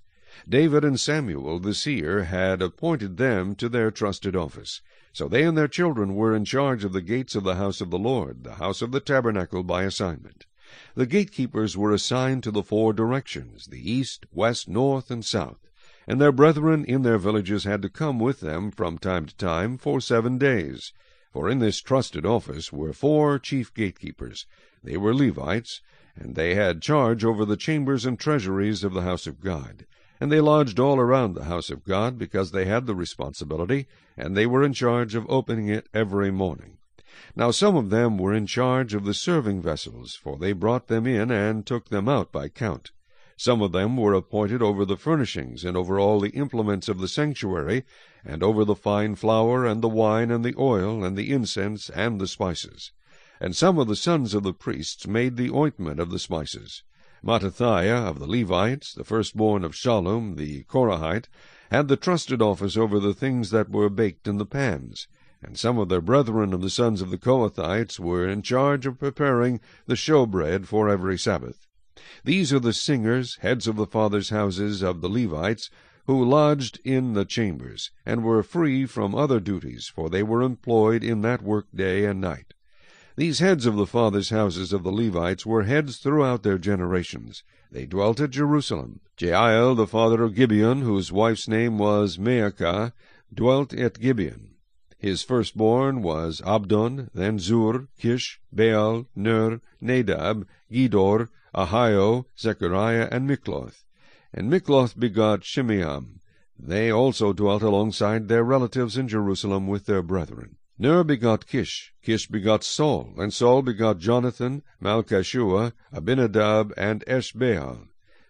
David and Samuel the seer had appointed them to their trusted office. So they and their children were in charge of the gates of the house of the Lord, the house of the tabernacle by assignment. The gatekeepers were assigned to the four directions, the east, west, north, and south and their brethren in their villages had to come with them from time to time for seven days. For in this trusted office were four chief gatekeepers. They were Levites, and they had charge over the chambers and treasuries of the house of God. And they lodged all around the house of God, because they had the responsibility, and they were in charge of opening it every morning. Now some of them were in charge of the serving vessels, for they brought them in and took them out by count. Some of them were appointed over the furnishings, and over all the implements of the sanctuary, and over the fine flour, and the wine, and the oil, and the incense, and the spices. And some of the sons of the priests made the ointment of the spices. Mattithiah of the Levites, the firstborn of Shallum the Korahite, had the trusted office over the things that were baked in the pans. And some of their brethren of the sons of the Kohathites were in charge of preparing the showbread for every Sabbath. These are the singers, heads of the fathers' houses of the Levites, who lodged in the chambers, and were free from other duties, for they were employed in that work day and night. These heads of the fathers' houses of the Levites were heads throughout their generations. They dwelt at Jerusalem. Jeiel, the father of Gibeon, whose wife's name was Maacah, dwelt at Gibeon. His firstborn was Abdon, then Zur, Kish, Baal, Ner, Nadab, Gedor, Ahio, Zechariah, and Mikloth. And Mikloth begot Shimeam. They also dwelt alongside their relatives in Jerusalem with their brethren. Ner begot Kish, Kish begot Saul, and Saul begot Jonathan, Malchishua, Abinadab, and Eshbaal.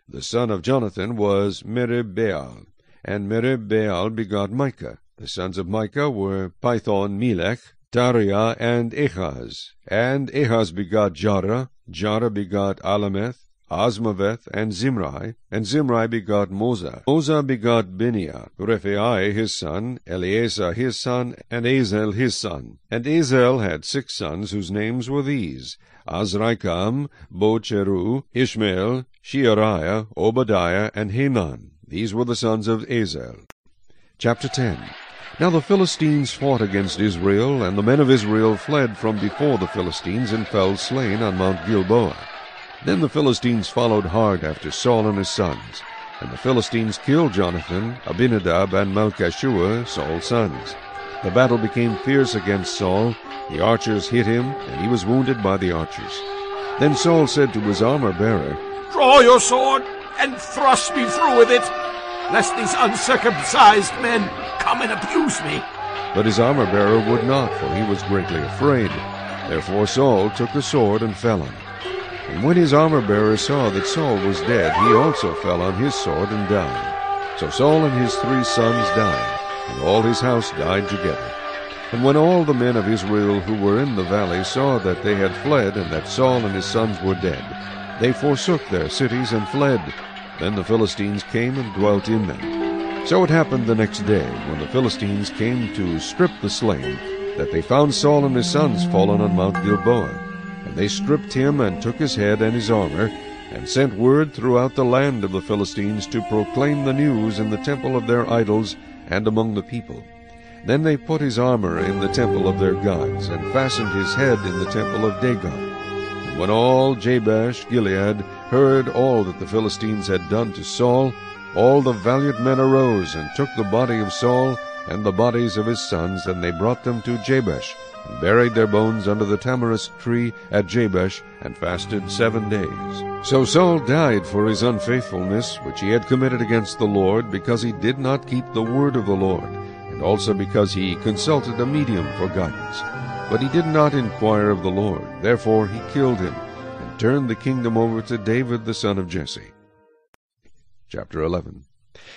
The son of Jonathan was Merib-Baal, and Merib-Baal begot Micah. The sons of Micah were Pithon Melech, Tariah, and Ahaz. And Ahaz begot Jarah, Jarah begot Alemeth, Azmaveth, and Zimri. And Zimri begot Moza. Moza begot Binea, Rephai his son, Eleazar his son, and Azel his son. And Azel had six sons, whose names were these, Azrikam, Bocheru, Ishmael, Sheariah, Obadiah, and Hanan. These were the sons of Azel. Chapter 10 Now the Philistines fought against Israel, and the men of Israel fled from before the Philistines, and fell slain on Mount Gilboa. Then the Philistines followed hard after Saul and his sons. And the Philistines killed Jonathan, Abinadab, and Malchishua, Saul's sons. The battle became fierce against Saul. The archers hit him, and he was wounded by the archers. Then Saul said to his armor-bearer, Draw your sword, and thrust me through with it, lest these uncircumcised men come and abuse me. But his armor-bearer would not, for he was greatly afraid. Therefore Saul took the sword and fell on. And when his armor-bearer saw that Saul was dead, he also fell on his sword and died. So Saul and his three sons died, and all his house died together. And when all the men of Israel who were in the valley saw that they had fled, and that Saul and his sons were dead, they forsook their cities and fled. Then the Philistines came and dwelt in them. So it happened the next day, when the Philistines came to strip the slain, that they found Saul and his sons fallen on Mount Gilboa. And they stripped him, and took his head and his armor, and sent word throughout the land of the Philistines to proclaim the news in the temple of their idols and among the people. Then they put his armor in the temple of their gods, and fastened his head in the temple of Dagon. When all Jabesh Gilead heard all that the Philistines had done to Saul, all the valiant men arose, and took the body of Saul, and the bodies of his sons, and they brought them to Jabesh, and buried their bones under the tamarisk tree at Jabesh, and fasted seven days. So Saul died for his unfaithfulness, which he had committed against the Lord, because he did not keep the word of the Lord, and also because he consulted a medium for guidance. But he did not inquire of the Lord, therefore he killed him, and turned the kingdom over to David the son of Jesse. Chapter 11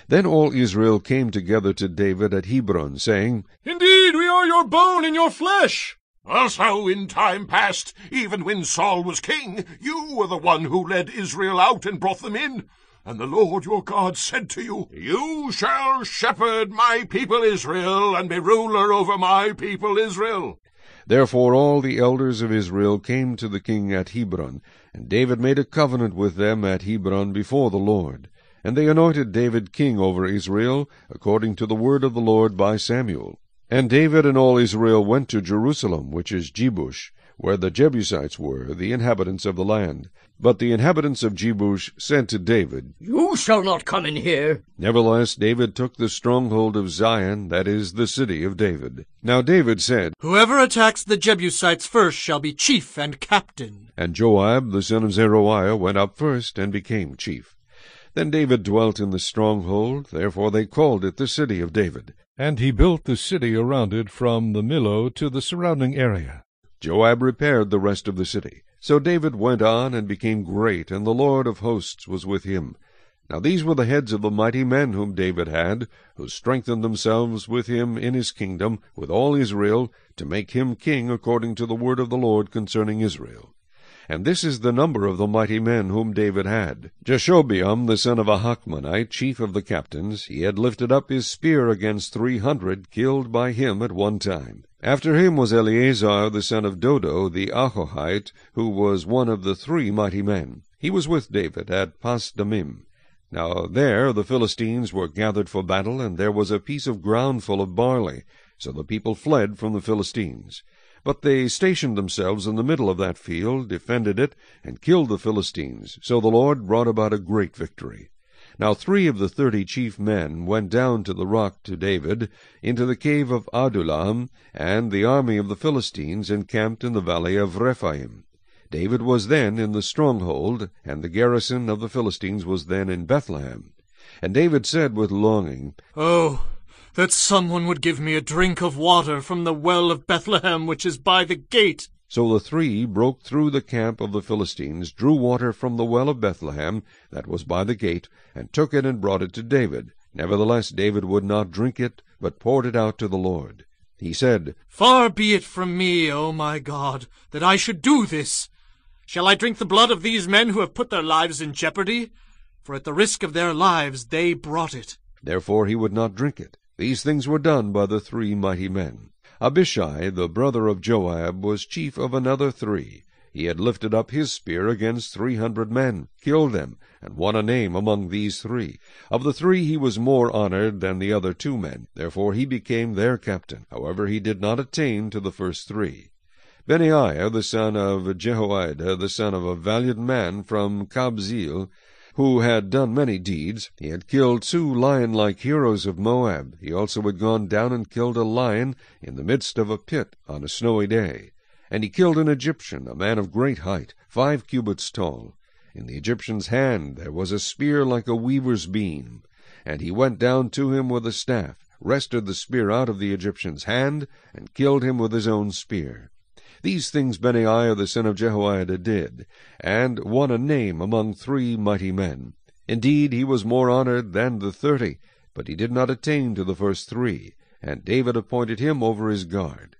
Then all Israel came together to David at Hebron, saying, Indeed, we are your bone and your flesh. Also in time past, even when Saul was king, you were the one who led Israel out and brought them in. And the Lord your God said to you, You shall shepherd my people Israel, and be ruler over my people Israel. Therefore all the elders of Israel came to the king at Hebron, and David made a covenant with them at Hebron before the Lord. And they anointed David king over Israel, according to the word of the Lord by Samuel. And David and all Israel went to Jerusalem, which is Jebus, where the Jebusites were, the inhabitants of the land. But the inhabitants of Jebus said to David, You shall not come in here. Nevertheless David took the stronghold of Zion, that is, the city of David. Now David said, Whoever attacks the Jebusites first shall be chief and captain. And Joab the son of Zeruiah went up first, and became chief. Then David dwelt in the stronghold, therefore they called it the city of David. And he built the city around it from the Millo to the surrounding area. Joab repaired the rest of the city. So David went on and became great, and the Lord of hosts was with him. Now these were the heads of the mighty men whom David had, who strengthened themselves with him in his kingdom, with all Israel, to make him king according to the word of the Lord concerning Israel. And this is the number of the mighty men whom David had. Jashobeam the son of a chief of the captains, he had lifted up his spear against three hundred, killed by him at one time. After him was Eleazar the son of Dodo the Ahohite, who was one of the three mighty men. He was with David at Pasdammim. Now there the Philistines were gathered for battle, and there was a piece of ground full of barley. So the people fled from the Philistines. But they stationed themselves in the middle of that field, defended it, and killed the Philistines. So the Lord brought about a great victory. Now three of the thirty chief men went down to the rock to David, into the cave of Adullam, and the army of the Philistines encamped in the valley of Rephaim. David was then in the stronghold, and the garrison of the Philistines was then in Bethlehem. And David said with longing, Oh, that someone would give me a drink of water from the well of Bethlehem which is by the gate. So the three broke through the camp of the Philistines, drew water from the well of Bethlehem, that was by the gate, and took it and brought it to David. Nevertheless David would not drink it, but poured it out to the Lord. He said, Far be it from me, O my God, that I should do this. Shall I drink the blood of these men who have put their lives in jeopardy? For at the risk of their lives they brought it. Therefore he would not drink it. These things were done by the three mighty men. Abishai, the brother of Joab, was chief of another three. He had lifted up his spear against three hundred men, killed them, and won a name among these three. Of the three he was more honored than the other two men, therefore he became their captain. However, he did not attain to the first three. Benaiah, the son of Jehoiada, the son of a valiant man from Kabzeel, who had done many deeds. He had killed two lion-like heroes of Moab. He also had gone down and killed a lion in the midst of a pit on a snowy day. And he killed an Egyptian, a man of great height, five cubits tall. In the Egyptian's hand there was a spear like a weaver's beam. And he went down to him with a staff, wrested the spear out of the Egyptian's hand, and killed him with his own spear. These things Benaiah the son of Jehoiada did, and won a name among three mighty men. Indeed, he was more honored than the thirty, but he did not attain to the first three, and David appointed him over his guard.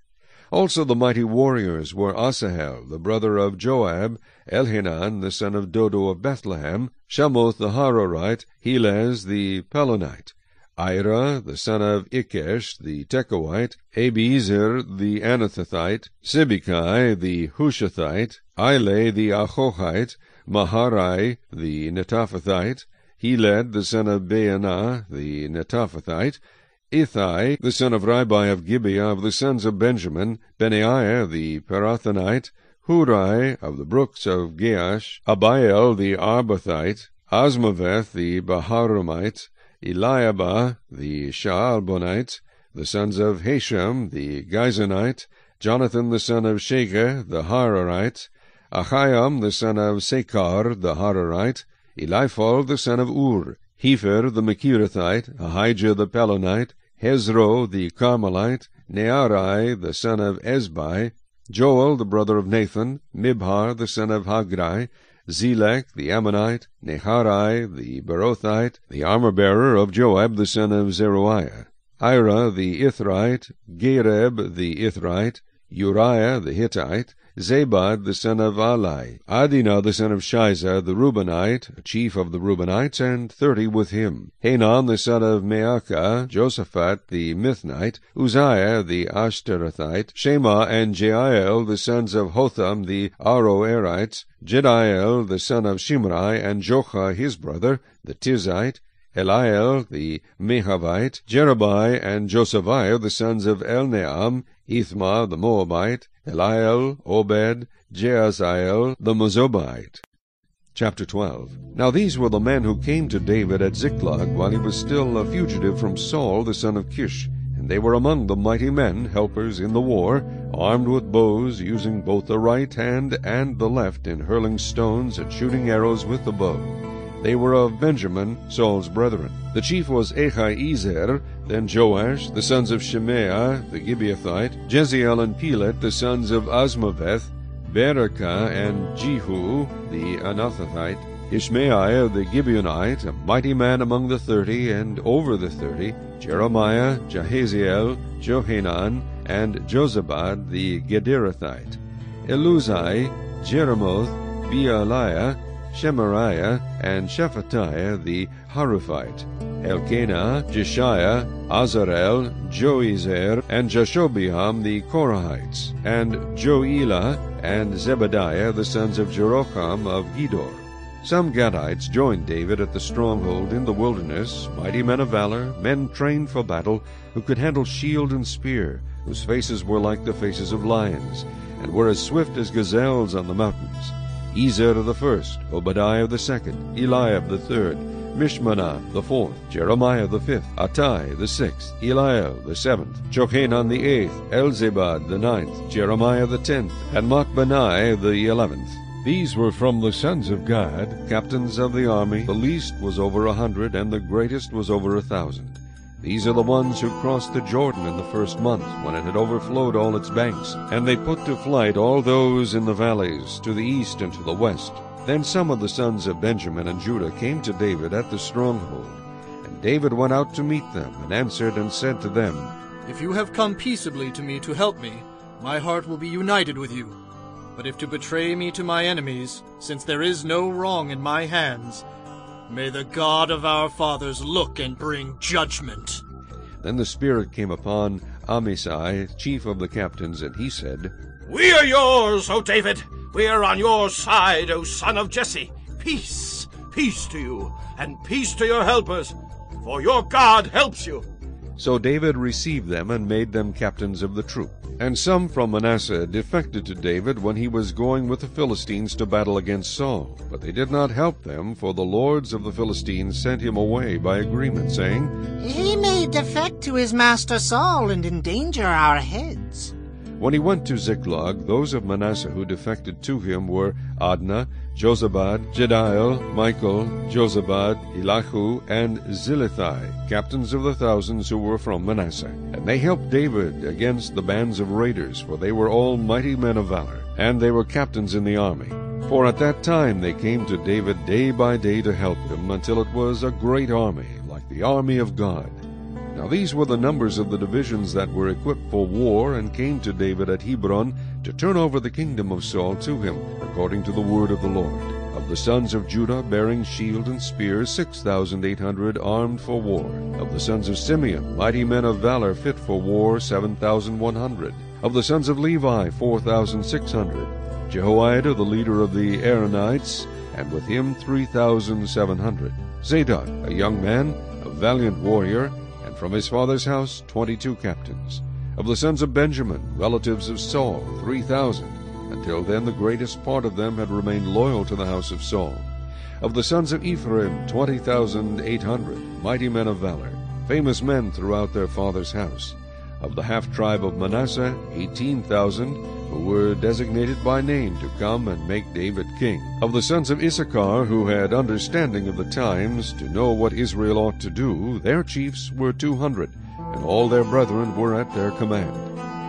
Also the mighty warriors were Asahel, the brother of Joab, Elhanan, the son of Dodo of Bethlehem, Shamoth the Harorite, Helez the Pelonite, Ira, the son of Ikkesh the Tekoite, Abiezer, the Anathothite, Sibbechai, the Hushathite, Ile, the Ahohite, Maharai, the Netophathite, Heled, the son of Baanah, the Netophathite, Ithai, the son of Ribai of Gibeah of the sons of Benjamin, Benaiah, the Pirathonite, Hurai, of the brooks of Gaash, Abiel, the Arbathite, Azmaveth, the Baharumite, Eliahba, the Shaalbonite, the sons of Hashem, the Gizonite, Jonathan the son of Shageh, the Hararite, Achiam the son of Sakar, the Hararite, Eliphal the son of Ur, Hepher the Mecherathite, Ahijah the Pelonite, Hezro the Carmelite, Nearai the son of Ezbai, Joel the brother of Nathan, Mibhar the son of Haggai, Zelek the Ammonite, Neharai the Berothite, the armor-bearer of Joab the son of Zeruiah, Ira the Ithrite, Gareb the Ithrite, Uriah the Hittite, Zabad the son of Ali, Adinah the son of Shiza the Reubenite, chief of the Reubenites, and thirty with him, Hanan the son of Maacah, Josaphat the Mithnite, Uzziah the Ashtarothite, Shema and Jeiel the sons of Hotham the Aroerites, Jediel the son of Shimrai, and Joha his brother, the Tizite, Eliel the Mahavite, Jerubai and Josephiah the sons of Elnaam, Ithma the Moabite, Eliel, Obed, Jehaziel the Mozobite. Chapter 12 Now these were the men who came to David at Ziklag while he was still a fugitive from Saul the son of Kish, and they were among the mighty men, helpers in the war, armed with bows, using both the right hand and the left in hurling stones and shooting arrows with the bow. They were of Benjamin, Saul's brethren. The chief was Ahiezer, then Joash, the sons of Shemaiah, the Gibeathite, Jeziel and Pelet, the sons of Azmaveth, Berekah and Jehu, the Anathothite, Ishmaiah the Gibeonite, a mighty man among the thirty, and over the thirty, Jeremiah, Jahaziel, Johanan, and Jozabad the Gederathite, Eluzai, Jeremoth, Bealiah, Shemariah, and Shephatiah the Haruphite, Elkanah, Jeshiah, Azarel, Joezer, and Jashobeam the Korahites, and Joelah, and Zebadiah the sons of Jeroham of Gedor. Some Gadites joined David at the stronghold in the wilderness, mighty men of valor, men trained for battle, who could handle shield and spear, whose faces were like the faces of lions, and were as swift as gazelles on the mountains. Ezer the first, Obadiah the second, Eliab the third, Mishmanah the fourth, Jeremiah the fifth, Attai the sixth, Eliel the seventh, Johanan the eighth, Elzabad the ninth, Jeremiah the tenth, and Machbanai the eleventh. These were from the sons of Gad, captains of the army. The least was over a hundred, and the greatest was over a thousand. These are the ones who crossed the Jordan in the first month, when it had overflowed all its banks. And they put to flight all those in the valleys, to the east and to the west. Then some of the sons of Benjamin and Judah came to David at the stronghold. And David went out to meet them, and answered and said to them, If you have come peaceably to me to help me, my heart will be united with you. But if to betray me to my enemies, since there is no wrong in my hands, may the God of our fathers look and bring judgment. Then the Spirit came upon Amasai, chief of the captains, and he said, We are yours, O David. We are on your side, O son of Jesse. Peace, peace to you, and peace to your helpers, for your God helps you. So David received them and made them captains of the troop. And some from Manasseh defected to David when he was going with the Philistines to battle against Saul. But they did not help them, for the lords of the Philistines sent him away by agreement, saying, He may defect to his master Saul and endanger our heads. When he went to Ziklag, those of Manasseh who defected to him were Adnah, Jozabad, Jediael, Michael, Jozabad, Elihu, and Zillethai, captains of the thousands who were from Manasseh. And they helped David against the bands of raiders, for they were all mighty men of valor, and they were captains in the army. For at that time they came to David day by day to help him, until it was a great army, like the army of God. Now these were the numbers of the divisions that were equipped for war, and came to David at Hebron to turn over the kingdom of Saul to him, according to the word of the Lord. Of the sons of Judah, bearing shield and spear, six thousand eight hundred armed for war. Of the sons of Simeon, mighty men of valor, fit for war, seven thousand one hundred. Of the sons of Levi, four thousand six hundred. Jehoiada, the leader of the Aaronites, and with him three thousand seven hundred. Zadok, a young man, a valiant warrior, and from his father's house twenty-two captains. Of the sons of Benjamin, relatives of Saul, three thousand. Until then the greatest part of them had remained loyal to the house of Saul. Of the sons of Ephraim, twenty thousand eight hundred, mighty men of valor, famous men throughout their father's house. Of the half-tribe of Manasseh, eighteen thousand, who were designated by name to come and make David king. Of the sons of Issachar, who had understanding of the times, to know what Israel ought to do, their chiefs were two hundred, and all their brethren were at their command.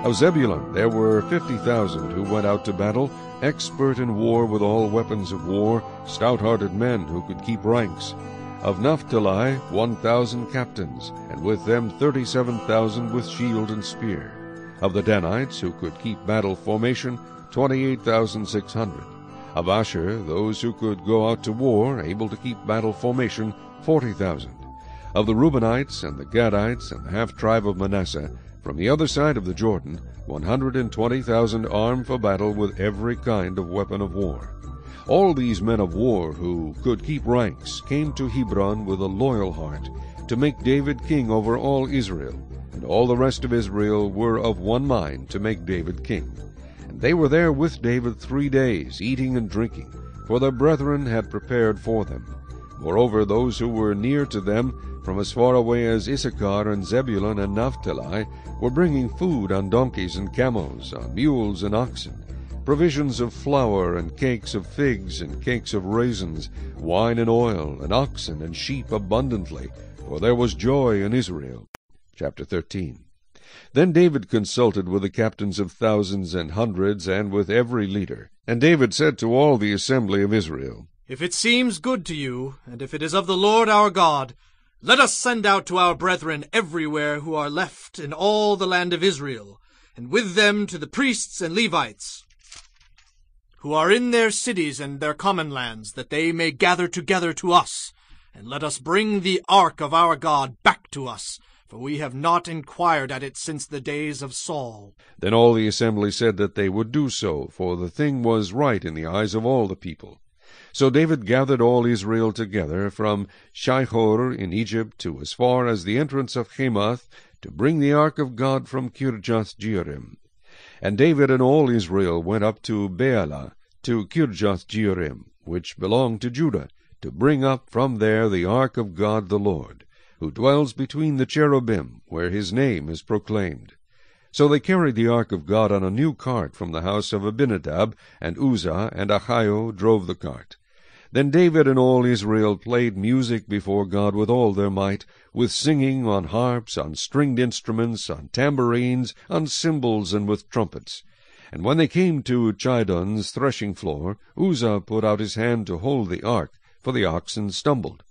Of Zebulun there were fifty thousand who went out to battle, expert in war with all weapons of war, stout-hearted men who could keep ranks. Of Naphtali one thousand captains, and with them thirty-seven thousand with shield and spear. Of the Danites, who could keep battle formation, twenty-eight thousand six hundred. Of Asher, those who could go out to war, able to keep battle formation, forty thousand. Of the Reubenites and the Gadites and the half-tribe of Manasseh, from the other side of the Jordan, one hundred and twenty thousand armed for battle with every kind of weapon of war. All these men of war who could keep ranks came to Hebron with a loyal heart, to make David king over all Israel, and all the rest of Israel were of one mind to make David king. And they were there with David three days, eating and drinking, for their brethren had prepared for them. Moreover, those who were near to them, from as far away as Issachar and Zebulun and Naphtali, were bringing food on donkeys and camels, on mules and oxen, provisions of flour and cakes of figs and cakes of raisins, wine and oil, and oxen and sheep abundantly, for there was joy in Israel. Chapter 13 Then David consulted with the captains of thousands and hundreds, and with every leader. And David said to all the assembly of Israel, If it seems good to you, and if it is of the Lord our God, let us send out to our brethren everywhere who are left in all the land of Israel, and with them to the priests and Levites, who are in their cities and their common lands, that they may gather together to us, and let us bring the ark of our God back to us, for we have not inquired at it since the days of Saul. Then all the assembly said that they would do so, for the thing was right in the eyes of all the people. So David gathered all Israel together from Shihor in Egypt to as far as the entrance of Hamath, to bring the ark of God from Kirjath Jearim. And David and all Israel went up to Baalah, to Kirjath Jearim, which belonged to Judah, to bring up from there the ark of God the Lord, who dwells between the cherubim, where his name is proclaimed. So they carried the ark of God on a new cart from the house of Abinadab, and Uzzah and Ahio drove the cart. Then David and all Israel played music before God with all their might, with singing on harps, on stringed instruments, on tambourines, on cymbals, and with trumpets. And when they came to Chidon's threshing floor, Uzzah put out his hand to hold the ark, for the oxen stumbled.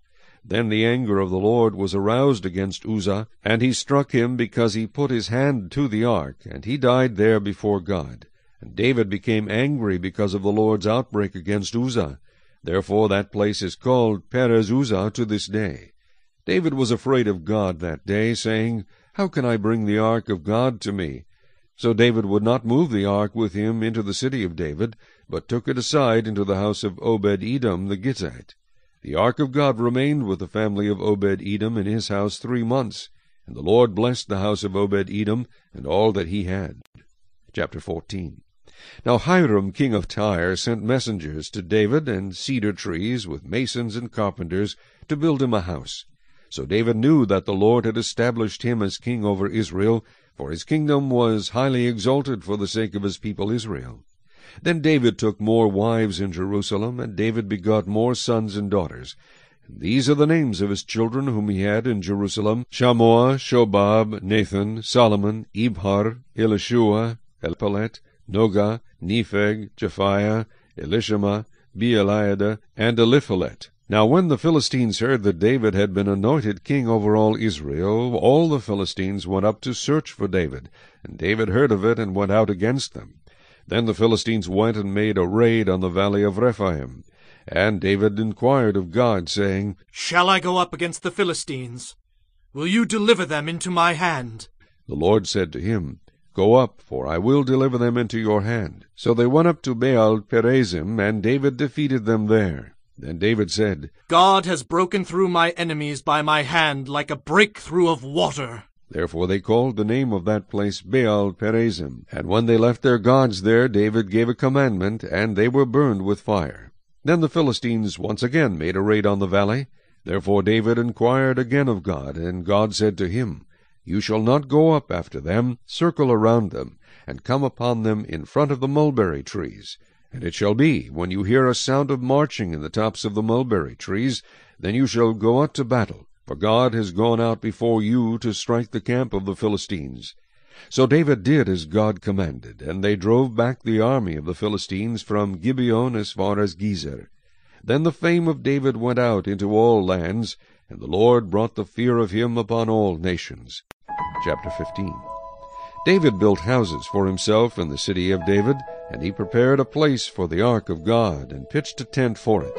Then the anger of the Lord was aroused against Uzzah, and he struck him because he put his hand to the ark, and he died there before God. And David became angry because of the Lord's outbreak against Uzzah. Therefore that place is called Perez Uzzah to this day. David was afraid of God that day, saying, How can I bring the ark of God to me? So David would not move the ark with him into the city of David, but took it aside into the house of Obed-Edom the Gittite. The ark of God remained with the family of Obed-Edom in his house three months, and the Lord blessed the house of Obed-Edom and all that he had. Chapter 14 Now Hiram king of Tyre sent messengers to David and cedar trees with masons and carpenters to build him a house. So David knew that the Lord had established him as king over Israel, for his kingdom was highly exalted for the sake of his people Israel. Then David took more wives in Jerusalem, and David begot more sons and daughters. These are the names of his children whom he had in Jerusalem, Shammua, Shobab, Nathan, Solomon, Ibhar, Elishua, Elpalet, Nogah, Nepheg, Japhiah, Elishama, Beeliada, and Eliphelet. Now when the Philistines heard that David had been anointed king over all Israel, all the Philistines went up to search for David. And David heard of it, and went out against them. Then the Philistines went and made a raid on the valley of Rephaim. And David inquired of God, saying, Shall I go up against the Philistines? Will you deliver them into my hand? The Lord said to him, Go up, for I will deliver them into your hand. So they went up to Baal Perazim, and David defeated them there. Then David said, God has broken through my enemies by my hand like a breakthrough of water. Therefore they called the name of that place Baal Perazim. And when they left their gods there, David gave a commandment, and they were burned with fire. Then the Philistines once again made a raid on the valley. Therefore David inquired again of God, and God said to him, You shall not go up after them, circle around them, and come upon them in front of the mulberry trees. And it shall be, when you hear a sound of marching in the tops of the mulberry trees, then you shall go out to battle, for God has gone out before you to strike the camp of the Philistines. So David did as God commanded, and they drove back the army of the Philistines from Gibeon as far as Gezer. Then the fame of David went out into all lands, and the Lord brought the fear of him upon all nations. Chapter 15 David built houses for himself in the city of David, and he prepared a place for the ark of God, and pitched a tent for it.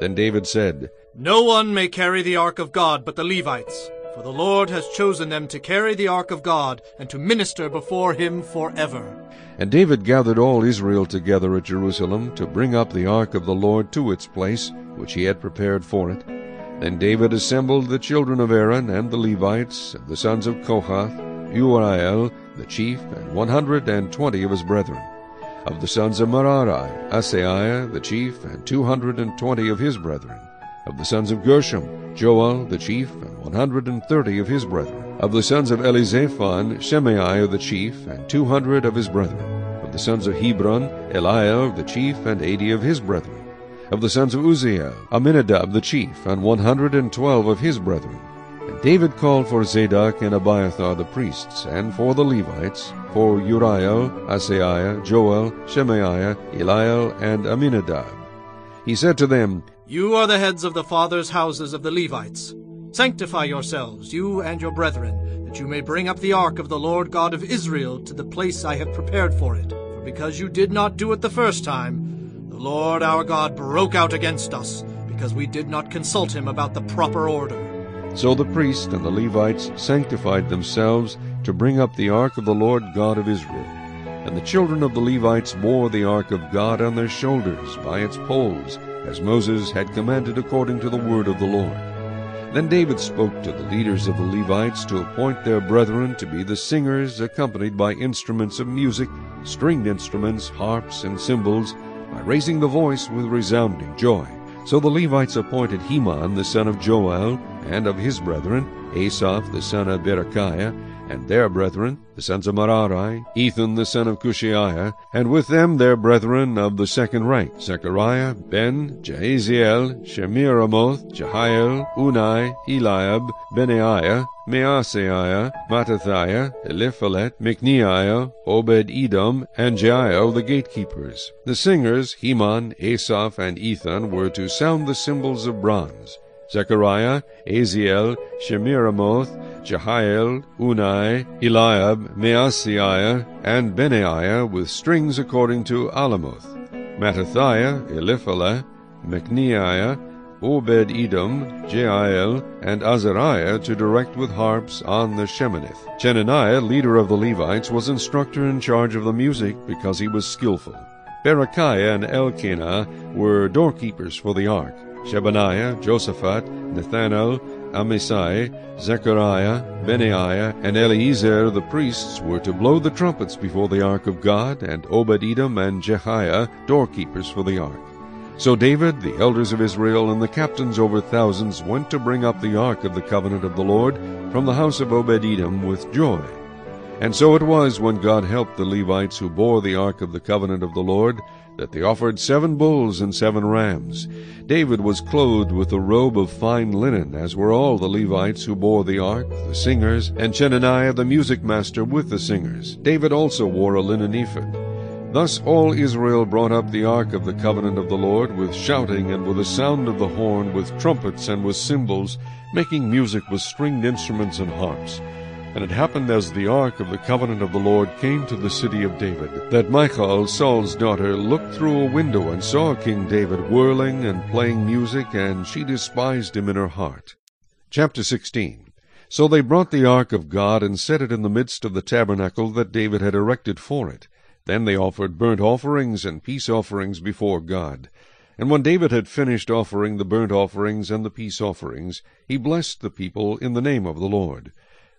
Then David said, No one may carry the ark of God but the Levites, for the Lord has chosen them to carry the ark of God, and to minister before him forever. And David gathered all Israel together at Jerusalem to bring up the ark of the Lord to its place, which he had prepared for it. Then David assembled the children of Aaron and the Levites, and the sons of Kohath, Uriel, the chief, and one hundred and twenty of his brethren. Of the sons of Merari, Asaiah the chief, and two hundred and twenty of his brethren. Of the sons of Gershom, Joel the chief, and one hundred and thirty of his brethren. Of the sons of Elizaphan, Shemaiah the chief, and two hundred of his brethren. Of the sons of Hebron, Eliel the chief, and eighty of his brethren. Of the sons of Uzziel, Aminadab the chief, and one hundred and twelve of his brethren. And David called for Zadok and Abiathar the priests, and for the Levites, for Uriel, Asaiah, Joel, Shemaiah, Eliel, and Aminadab. He said to them, You are the heads of the fathers' houses of the Levites. Sanctify yourselves, you and your brethren, that you may bring up the ark of the Lord God of Israel to the place I have prepared for it. For because you did not do it the first time, Lord our God broke out against us, because we did not consult him about the proper order. So the priests and the Levites sanctified themselves to bring up the ark of the Lord God of Israel. And the children of the Levites bore the ark of God on their shoulders by its poles, as Moses had commanded according to the word of the Lord. Then David spoke to the leaders of the Levites to appoint their brethren to be the singers, accompanied by instruments of music, stringed instruments, harps, and cymbals, by raising the voice with resounding joy. So the Levites appointed Heman the son of Joel, and of his brethren, Asaph the son of Berechiah, and their brethren, the sons of Merari, Ethan the son of Cushiah, and with them their brethren of the second rank, Zechariah, Ben, Jaaziel, Shemiramoth, Jehiel, Unni, Eliab, Benaiah, Maaseiah, Mattithiah, Eliphalet, Mikneiah, Obed-Edom, and Jeiel the gatekeepers. The singers, Heman, Asaph, and Ethan, were to sound the cymbals of bronze. Zechariah, Aziel, Shemiramoth, Jehiel, Unni, Eliab, Maaseiah, and Benaiah with strings according to Alamoth, Mattithiah, Eliphalet, Mikneiah, Obed-Edom, Jeiel, and Azariah to direct with harps on the Sheminith. Chenaniah, leader of the Levites, was instructor in charge of the music because he was skillful. Berechiah and Elkanah were doorkeepers for the ark. Shebaniah, Joshaphat, Nethanel, Amasai, Zechariah, Benaiah, and Eleazar the priests were to blow the trumpets before the ark of God, and Obed-Edom and Jehiah doorkeepers for the ark. So David, the elders of Israel, and the captains over thousands went to bring up the ark of the covenant of the Lord from the house of Obed-Edom with joy. And so it was when God helped the Levites who bore the ark of the covenant of the Lord, that they offered seven bulls and seven rams. David was clothed with a robe of fine linen, as were all the Levites who bore the ark, the singers, and Chenaniah the music master with the singers. David also wore a linen ephod. Thus all Israel brought up the ark of the covenant of the Lord with shouting and with the sound of the horn, with trumpets and with cymbals, making music with stringed instruments and harps. And it happened as the ark of the covenant of the Lord came to the city of David, that Michal, Saul's daughter, looked through a window and saw King David whirling and playing music, and she despised him in her heart. Chapter 16 So they brought the ark of God and set it in the midst of the tabernacle that David had erected for it. Then they offered burnt offerings and peace offerings before God. And when David had finished offering the burnt offerings and the peace offerings, he blessed the people in the name of the Lord.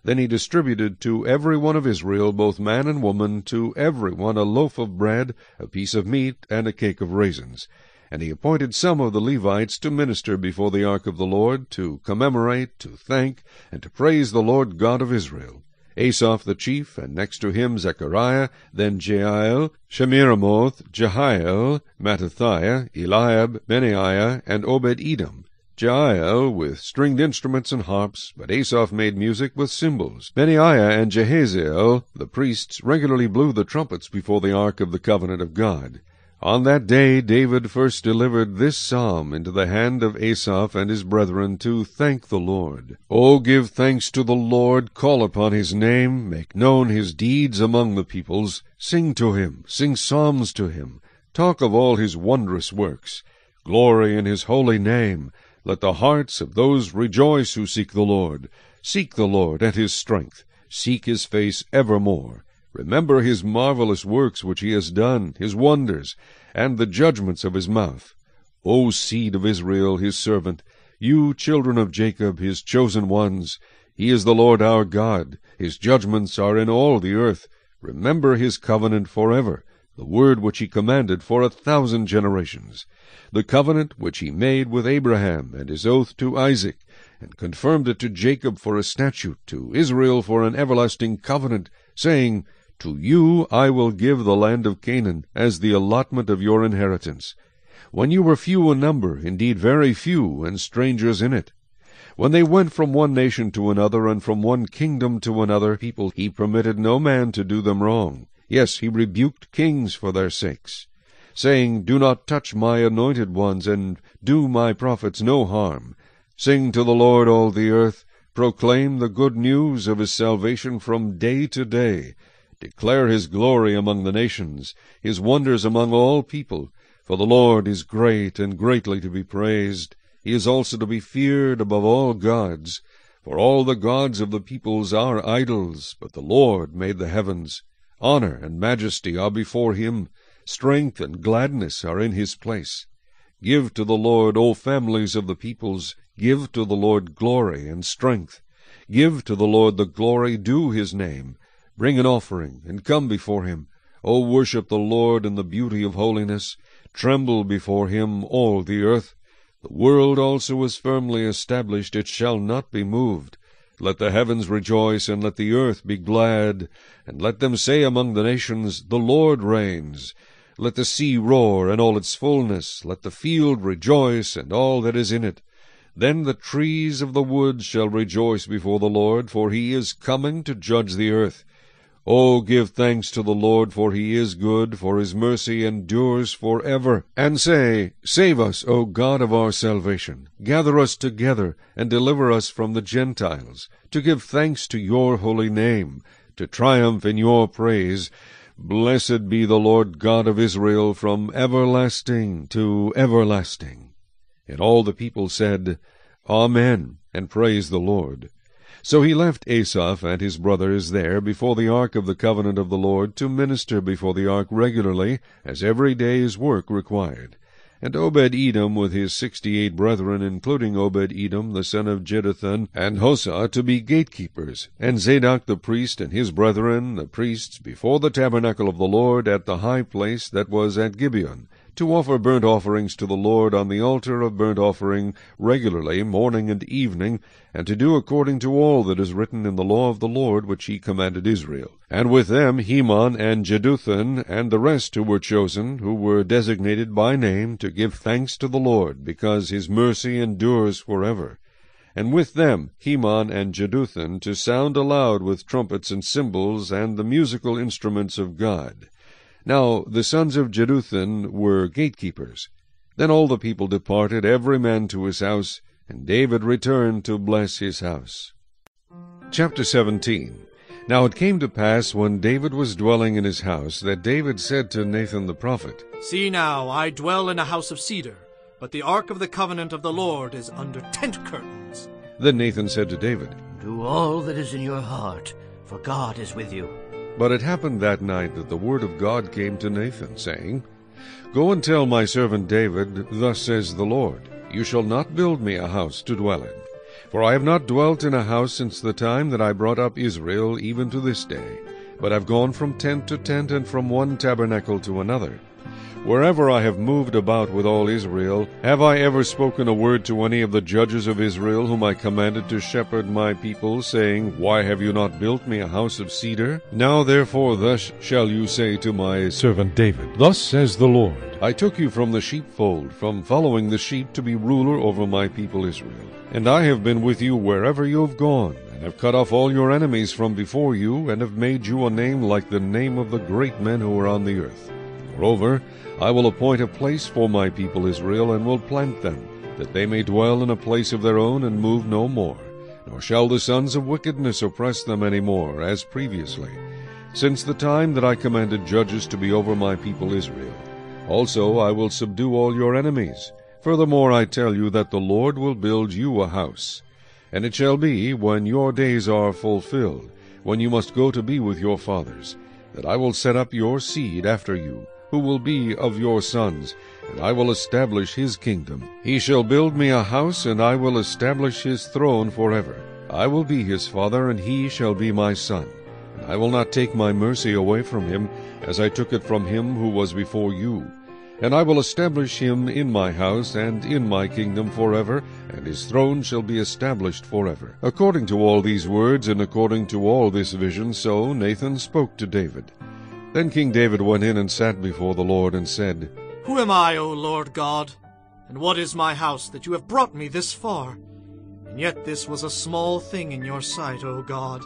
Then he distributed to every one of Israel, both man and woman, to every one a loaf of bread, a piece of meat, and a cake of raisins. And he appointed some of the Levites to minister before the ark of the Lord, to commemorate, to thank, and to praise the Lord God of Israel. Asaph the chief, and next to him Zechariah, then Jeiel, Shemiramoth, Jehiel, Mattithiah, Eliab, Benaiah, and Obed-Edom. Jeiel with stringed instruments and harps, but Asaph made music with cymbals. Benaiah and Jahaziel, the priests, regularly blew the trumpets before the ark of the covenant of God. On that day David first delivered this psalm into the hand of Asaph and his brethren to thank the Lord. O give thanks to the Lord, call upon his name, make known his deeds among the peoples, sing to him, sing psalms to him, talk of all his wondrous works. Glory in his holy name. Let the hearts of those rejoice who seek the Lord. Seek the Lord and his strength. Seek his face evermore. Remember his marvelous works which he has done, his wonders, and the judgments of his mouth. O seed of Israel, his servant, you children of Jacob, his chosen ones, he is the Lord our God. His judgments are in all the earth. Remember his covenant forever, the word which he commanded for a thousand generations, the covenant which he made with Abraham, and his oath to Isaac, and confirmed it to Jacob for a statute, to Israel for an everlasting covenant, saying, to you I will give the land of Canaan as the allotment of your inheritance, when you were few in number, indeed very few, and strangers in it. When they went from one nation to another, and from one kingdom to another people, he permitted no man to do them wrong. Yes, he rebuked kings for their sakes, saying, Do not touch my anointed ones, and do my prophets no harm. Sing to the Lord, all the earth. Proclaim the good news of his salvation from day to day. Declare his glory among the nations, his wonders among all people. For the Lord is great and greatly to be praised. He is also to be feared above all gods. For all the gods of the peoples are idols, but the Lord made the heavens. Honor and majesty are before him. Strength and gladness are in his place. Give to the Lord, O families of the peoples. Give to the Lord glory and strength. Give to the Lord the glory due his name. Bring an offering, and come before him. O worship the Lord in the beauty of holiness. Tremble before him, all the earth. The world also is firmly established, it shall not be moved. Let the heavens rejoice, and let the earth be glad. And let them say among the nations, The Lord reigns. Let the sea roar, and all its fullness. Let the field rejoice, and all that is in it. Then the trees of the wood shall rejoice before the Lord, for he is coming to judge the earth. O give thanks to the Lord, for he is good, for his mercy endures for ever. And say, Save us, O God of our salvation. Gather us together, and deliver us from the Gentiles, to give thanks to your holy name, to triumph in your praise. Blessed be the Lord God of Israel from everlasting to everlasting. And all the people said, Amen, and praise the Lord. So he left Asaph and his brothers there before the ark of the covenant of the Lord to minister before the ark regularly, as every day's work required. And Obed-Edom with his sixty-eight brethren, including Obed-Edom the son of Jeduthun, and Hosah to be gatekeepers, and Zadok the priest and his brethren, the priests, before the tabernacle of the Lord at the high place that was at Gibeon, to offer burnt offerings to the Lord on the altar of burnt offering regularly, morning and evening, and to do according to all that is written in the law of the Lord which he commanded Israel. And with them Heman and Jeduthun, and the rest who were chosen, who were designated by name, to give thanks to the Lord, because his mercy endures for ever. And with them Heman and Jeduthun, to sound aloud with trumpets and cymbals, and the musical instruments of God. Now the sons of Jeduthun were gatekeepers. Then all the people departed, every man to his house, and David returned to bless his house. Chapter 17 Now it came to pass, when David was dwelling in his house, that David said to Nathan the prophet, See now, I dwell in a house of cedar, but the ark of the covenant of the Lord is under tent curtains. Then Nathan said to David, Do all that is in your heart, for God is with you. But it happened that night that the word of God came to Nathan, saying, Go and tell my servant David, Thus says the Lord, You shall not build me a house to dwell in. For I have not dwelt in a house since the time that I brought up Israel, even to this day, but I've gone from tent to tent, and from one tabernacle to another. Wherever I have moved about with all Israel, have I ever spoken a word to any of the judges of Israel, whom I commanded to shepherd my people, saying, Why have you not built me a house of cedar? Now therefore thus shall you say to my servant David, Thus says the Lord, I took you from the sheepfold, from following the sheep, to be ruler over my people Israel. And I have been with you wherever you have gone, and have cut off all your enemies from before you, and have made you a name like the name of the great men who are on the earth. Moreover, I will appoint a place for my people Israel, and will plant them, that they may dwell in a place of their own, and move no more. Nor shall the sons of wickedness oppress them any more, as previously, since the time that I commanded judges to be over my people Israel. Also I will subdue all your enemies. Furthermore I tell you that the Lord will build you a house. And it shall be, when your days are fulfilled, when you must go to be with your fathers, that I will set up your seed after you, who will be of your sons, and I will establish his kingdom. He shall build me a house, and I will establish his throne forever. I will be his father, and he shall be my son. And I will not take my mercy away from him, as I took it from him who was before you. And I will establish him in my house and in my kingdom forever, and his throne shall be established forever. According to all these words, and according to all this vision, so Nathan spoke to David. Then King David went in and sat before the Lord, and said, Who am I, O Lord God? And what is my house, that you have brought me this far? And yet this was a small thing in your sight, O God.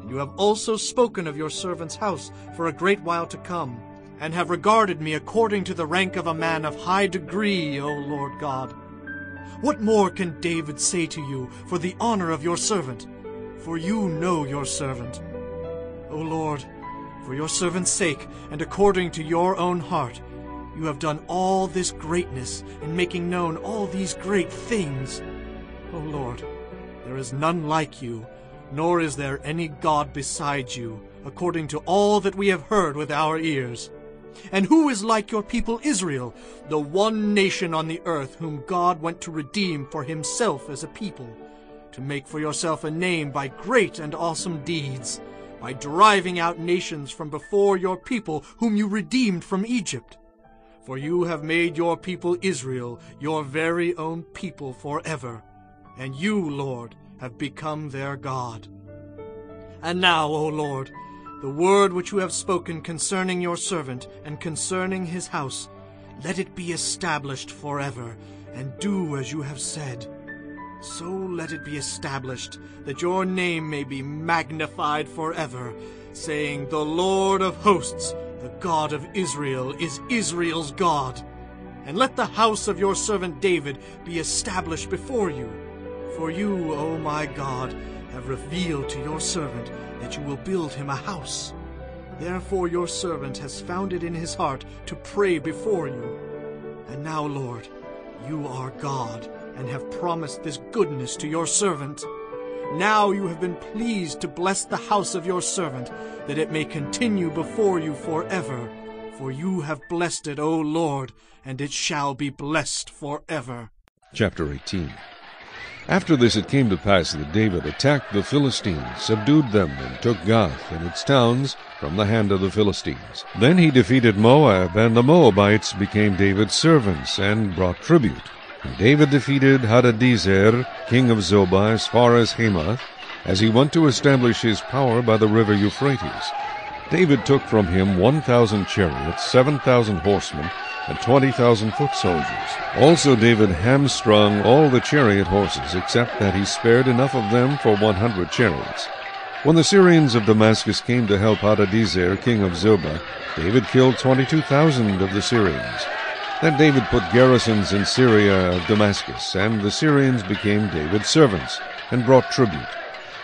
And you have also spoken of your servant's house for a great while to come, and have regarded me according to the rank of a man of high degree, O Lord God. What more can David say to you for the honor of your servant? For you know your servant. O Lord, for your servant's sake, and according to your own heart, you have done all this greatness in making known all these great things. O Lord, there is none like you, nor is there any God beside you, according to all that we have heard with our ears. And who is like your people Israel, the one nation on the earth whom God went to redeem for himself as a people, to make for yourself a name by great and awesome deeds? By driving out nations from before your people, whom you redeemed from Egypt. For you have made your people Israel your very own people forever, and you, Lord, have become their God. And now, O Lord, the word which you have spoken concerning your servant and concerning his house, let it be established forever, and do as you have said. So let it be established that your name may be magnified forever, saying, The Lord of hosts, the God of Israel, is Israel's God. And let the house of your servant David be established before you. For you, O my God, have revealed to your servant that you will build him a house. Therefore your servant has found it in his heart to pray before you. And now, Lord, you are God, and have promised this goodness to your servant. Now you have been pleased to bless the house of your servant, that it may continue before you forever. For you have blessed it, O Lord, and it shall be blessed forever. Chapter 18 After this it came to pass that David attacked the Philistines, subdued them, and took Gath and its towns from the hand of the Philistines. Then he defeated Moab, and the Moabites became David's servants, and brought tribute. David defeated Hadadezer, king of Zobah, as far as Hamath, as he went to establish his power by the river Euphrates. David took from him one thousand chariots, seven thousand horsemen, and twenty thousand foot soldiers. Also David hamstrung all the chariot horses, except that he spared enough of them for one hundred chariots. When the Syrians of Damascus came to help Hadadezer, king of Zobah, David killed twenty-two thousand of the Syrians. Then David put garrisons in Syria of Damascus, and the Syrians became David's servants, and brought tribute.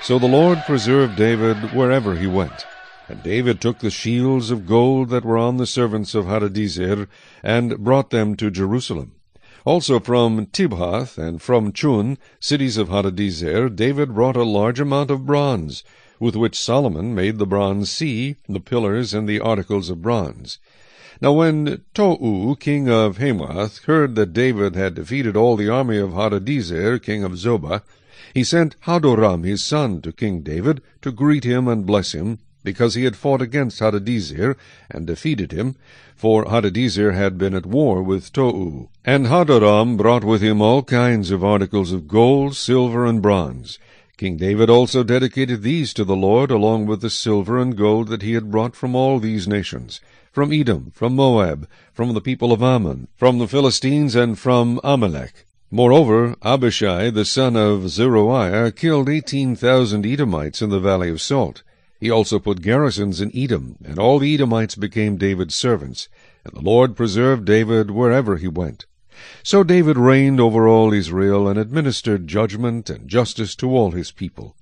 So the Lord preserved David wherever he went. And David took the shields of gold that were on the servants of Hadadezer, and brought them to Jerusalem. Also from Tibhath and from Chun, cities of Hadadezer, David brought a large amount of bronze, with which Solomon made the bronze sea, the pillars, and the articles of bronze. Now when Tou, king of Hamath, heard that David had defeated all the army of Hadadezer, king of Zobah, he sent Hadoram his son to King David to greet him and bless him, because he had fought against Hadadezer and defeated him, for Hadadezer had been at war with Tou. And Hadoram brought with him all kinds of articles of gold, silver, and bronze. King David also dedicated these to the Lord, along with the silver and gold that he had brought from all these nations from Edom, from Moab, from the people of Ammon, from the Philistines, and from Amalek. Moreover, Abishai the son of Zeruiah killed eighteen thousand Edomites in the valley of Salt. He also put garrisons in Edom, and all the Edomites became David's servants, and the Lord preserved David wherever he went. So David reigned over all Israel, and administered judgment and justice to all his people.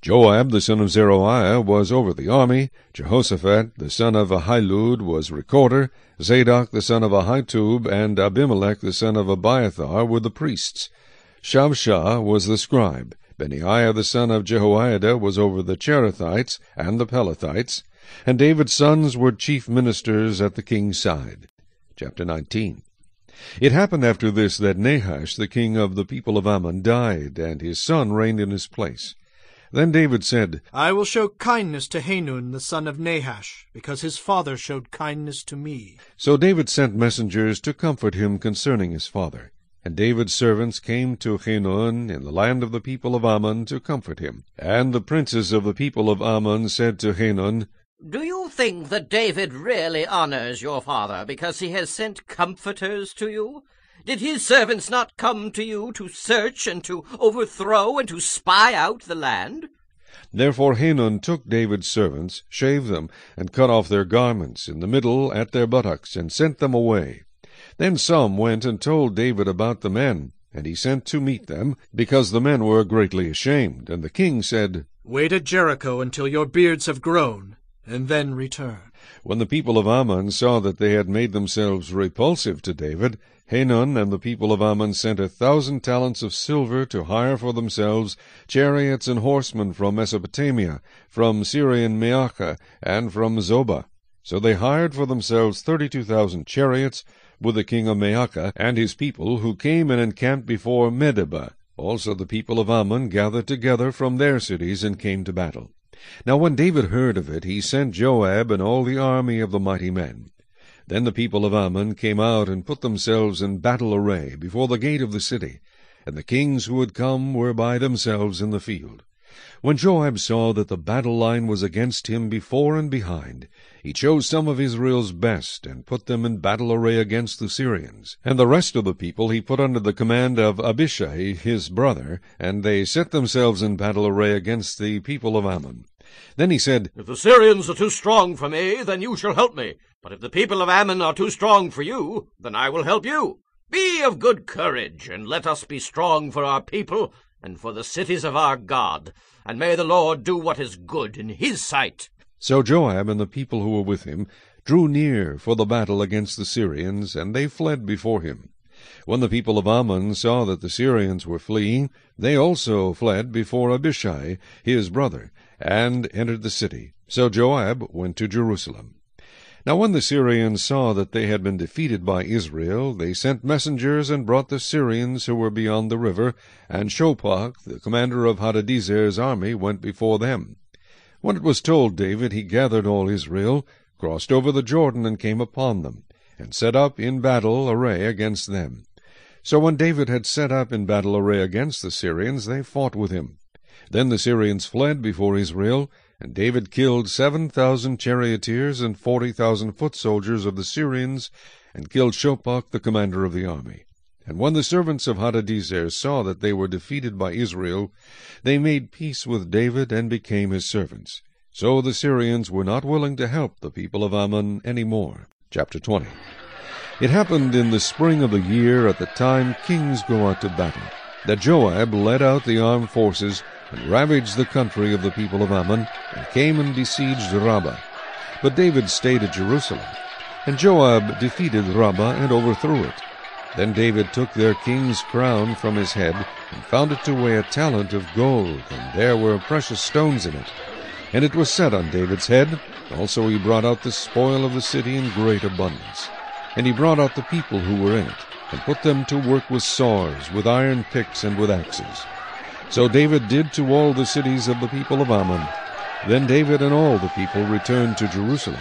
Joab the son of Zeruiah was over the army, Jehoshaphat the son of Ahilud was recorder, Zadok the son of Ahitub, and Abimelech the son of Abiathar were the priests. Shavsha was the scribe, Benaiah the son of Jehoiada was over the Cherethites and the Pelethites, and David's sons were chief ministers at the king's side. Chapter 19 It happened after this that Nahash the king of the people of Ammon died, and his son reigned in his place. Then David said, I will show kindness to Hanun the son of Nahash, because his father showed kindness to me. So David sent messengers to comfort him concerning his father. And David's servants came to Hanun in the land of the people of Ammon to comfort him. And the princes of the people of Ammon said to Hanun, Do you think that David really honors your father because he has sent comforters to you? Did his servants not come to you to search and to overthrow and to spy out the land? Therefore Hanun took David's servants, shaved them, and cut off their garments in the middle at their buttocks, and sent them away. Then some went and told David about the men, and he sent to meet them, because the men were greatly ashamed. And the king said, Wait at Jericho until your beards have grown, and then return. When the people of Ammon saw that they had made themselves repulsive to David, Hanun and the people of Ammon sent a thousand talents of silver to hire for themselves chariots and horsemen from Mesopotamia, from Syrian Maacah, and from Zobah. So they hired for themselves thirty-two thousand chariots, with the king of Maacah and his people, who came and encamped before Medeba. Also the people of Ammon gathered together from their cities and came to battle. Now when David heard of it, he sent Joab and all the army of the mighty men. Then the people of Ammon came out and put themselves in battle array before the gate of the city, and the kings who had come were by themselves in the field. When Joab saw that the battle line was against him before and behind, he chose some of Israel's best, and put them in battle array against the Syrians. And the rest of the people he put under the command of Abishai his brother, and they set themselves in battle array against the people of Ammon. Then he said, If the Syrians are too strong for me, then you shall help me. But if the people of Ammon are too strong for you, then I will help you. Be of good courage, and let us be strong for our people and for the cities of our God, and may the Lord do what is good in his sight. So Joab and the people who were with him drew near for the battle against the Syrians, and they fled before him. When the people of Ammon saw that the Syrians were fleeing, they also fled before Abishai his brother, and entered the city. So Joab went to Jerusalem. Now when the Syrians saw that they had been defeated by Israel, they sent messengers and brought the Syrians who were beyond the river, and Shobach, the commander of Hadadezer's army, went before them. When it was told David, he gathered all Israel, crossed over the Jordan, and came upon them, and set up in battle array against them. So when David had set up in battle array against the Syrians, they fought with him. Then the Syrians fled before Israel, and David killed seven thousand charioteers and forty thousand foot soldiers of the Syrians, and killed Shobach the commander of the army. And when the servants of Hadadezer saw that they were defeated by Israel, they made peace with David and became his servants. So the Syrians were not willing to help the people of Ammon any more. Chapter 20 It happened in the spring of the year, at the time kings go out to battle, that Joab led out the armed forces and ravaged the country of the people of Ammon, and came and besieged Rabbah. But David stayed at Jerusalem. And Joab defeated Rabbah and overthrew it. Then David took their king's crown from his head, and found it to weigh a talent of gold, and there were precious stones in it. And it was set on David's head. Also he brought out the spoil of the city in great abundance. And he brought out the people who were in it, and put them to work with saws, with iron picks, and with axes. So David did to all the cities of the people of Ammon. Then David and all the people returned to Jerusalem.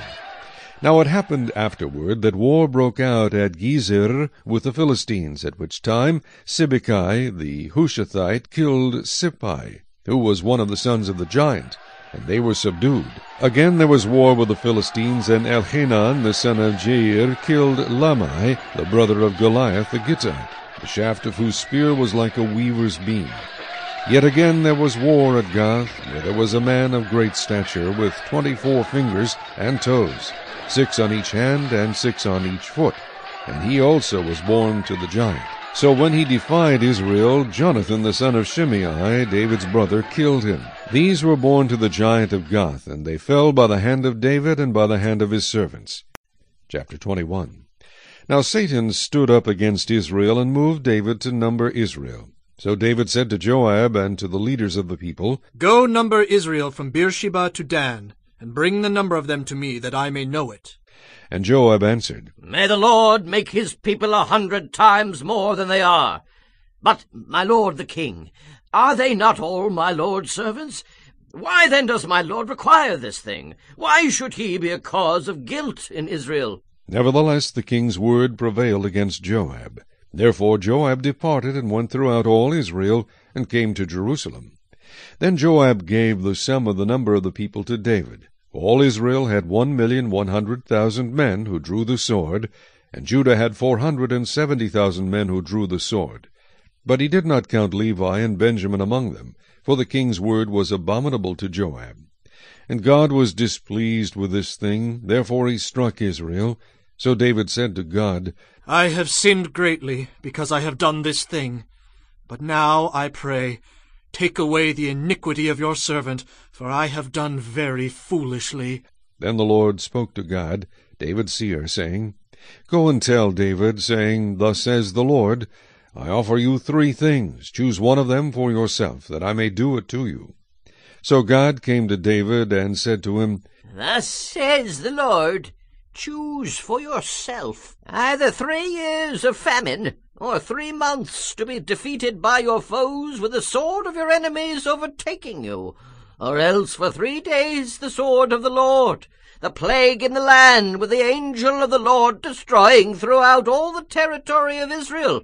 Now it happened afterward that war broke out at Gezer with the Philistines, at which time Sibbechai the Hushathite killed Sippai, who was one of the sons of the giant, and they were subdued. Again there was war with the Philistines, and Elhanan the son of Jair killed Lahmi, the brother of Goliath the Gittite, the shaft of whose spear was like a weaver's beam. Yet again there was war at Gath, where there was a man of great stature, with twenty-four fingers and toes, six on each hand and six on each foot, and he also was born to the giant. So when he defied Israel, Jonathan the son of Shimei, David's brother, killed him. These were born to the giant of Gath, and they fell by the hand of David and by the hand of his servants. Chapter 21 Now Satan stood up against Israel, and moved David to number Israel. So David said to Joab and to the leaders of the people, Go number Israel from Beersheba to Dan, and bring the number of them to me, that I may know it. And Joab answered, May the Lord make his people a hundred times more than they are. But, my lord the king, are they not all my lord's servants? Why then does my lord require this thing? Why should he be a cause of guilt in Israel? Nevertheless the king's word prevailed against Joab. Therefore Joab departed and went throughout all Israel, and came to Jerusalem. Then Joab gave the sum of the number of the people to David. All Israel had one million one hundred thousand men who drew the sword, and Judah had four hundred and seventy thousand men who drew the sword. But he did not count Levi and Benjamin among them, for the king's word was abominable to Joab. And God was displeased with this thing, therefore he struck Israel. So David said to God, I have sinned greatly, because I have done this thing. But now, I pray, take away the iniquity of your servant, for I have done very foolishly. Then the Lord spoke to Gad, David's seer, saying, Go and tell David, saying, Thus says the Lord, I offer you three things. Choose one of them for yourself, that I may do it to you. So God came to David and said to him, Thus says the Lord, Choose for yourself either three years of famine, or three months to be defeated by your foes with the sword of your enemies overtaking you, or else for three days the sword of the Lord, the plague in the land, with the angel of the Lord destroying throughout all the territory of Israel.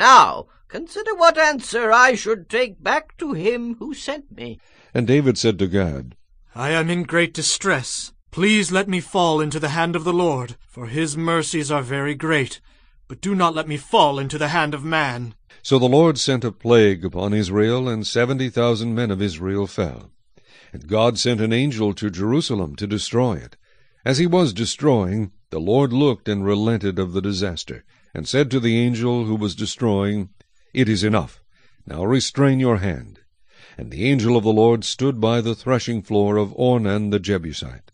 Now, Consider what answer I should take back to him who sent me. And David said to God, I am in great distress. Please let me fall into the hand of the Lord, for his mercies are very great. But do not let me fall into the hand of man. So the Lord sent a plague upon Israel, and seventy thousand men of Israel fell. And God sent an angel to Jerusalem to destroy it. As he was destroying, the Lord looked and relented of the disaster, and said to the angel who was destroying, It is enough. Now restrain your hand. And the angel of the Lord stood by the threshing floor of Ornan the Jebusite.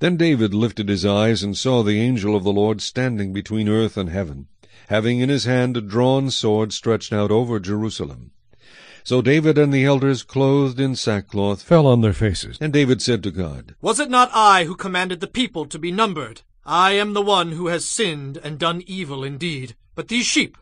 Then David lifted his eyes and saw the angel of the Lord standing between earth and heaven, having in his hand a drawn sword stretched out over Jerusalem. So David and the elders, clothed in sackcloth, fell on their faces. And David said to God, Was it not I who commanded the people to be numbered? I am the one who has sinned and done evil indeed. But these sheep,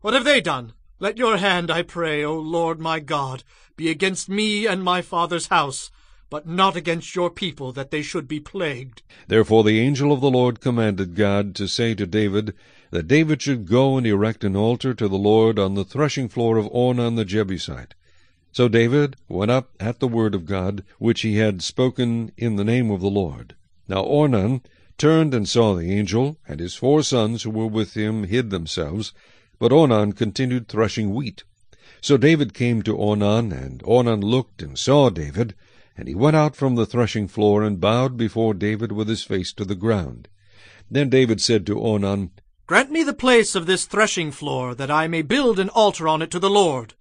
what have they done? Let your hand, I pray, O Lord my God, be against me and my father's house, but not against your people, that they should be plagued. Therefore the angel of the Lord commanded God to say to David, that David should go and erect an altar to the Lord on the threshing floor of Ornan the Jebusite. So David went up at the word of God, which he had spoken in the name of the Lord. Now Ornan turned and saw the angel, and his four sons who were with him hid themselves, but Ornan continued threshing wheat. So David came to Ornan, and Ornan looked and saw David, and he went out from the threshing floor and bowed before David with his face to the ground. Then David said to Ornan, Grant me the place of this threshing floor, that I may build an altar on it to the Lord.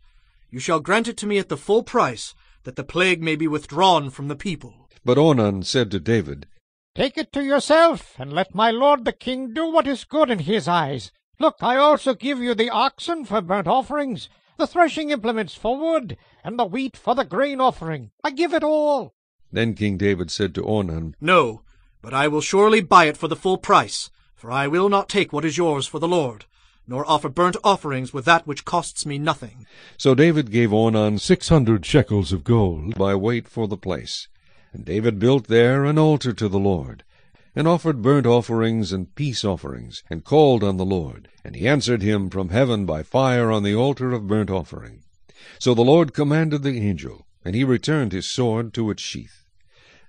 You shall grant it to me at the full price, that the plague may be withdrawn from the people. But Ornan said to David, Take it to yourself, and let my lord the king do what is good in his eyes. Look, I also give you the oxen for burnt offerings, the threshing implements for wood, and the wheat for the grain offering. I give it all. Then King David said to Ornan, No, but I will surely buy it for the full price. For I will not take what is yours for the Lord, nor offer burnt offerings with that which costs me nothing. So David gave Ornan six hundred shekels of gold by weight for the place. And David built there an altar to the Lord, and offered burnt offerings and peace offerings, and called on the Lord. And he answered him from heaven by fire on the altar of burnt offering. So the Lord commanded the angel, and he returned his sword to its sheath.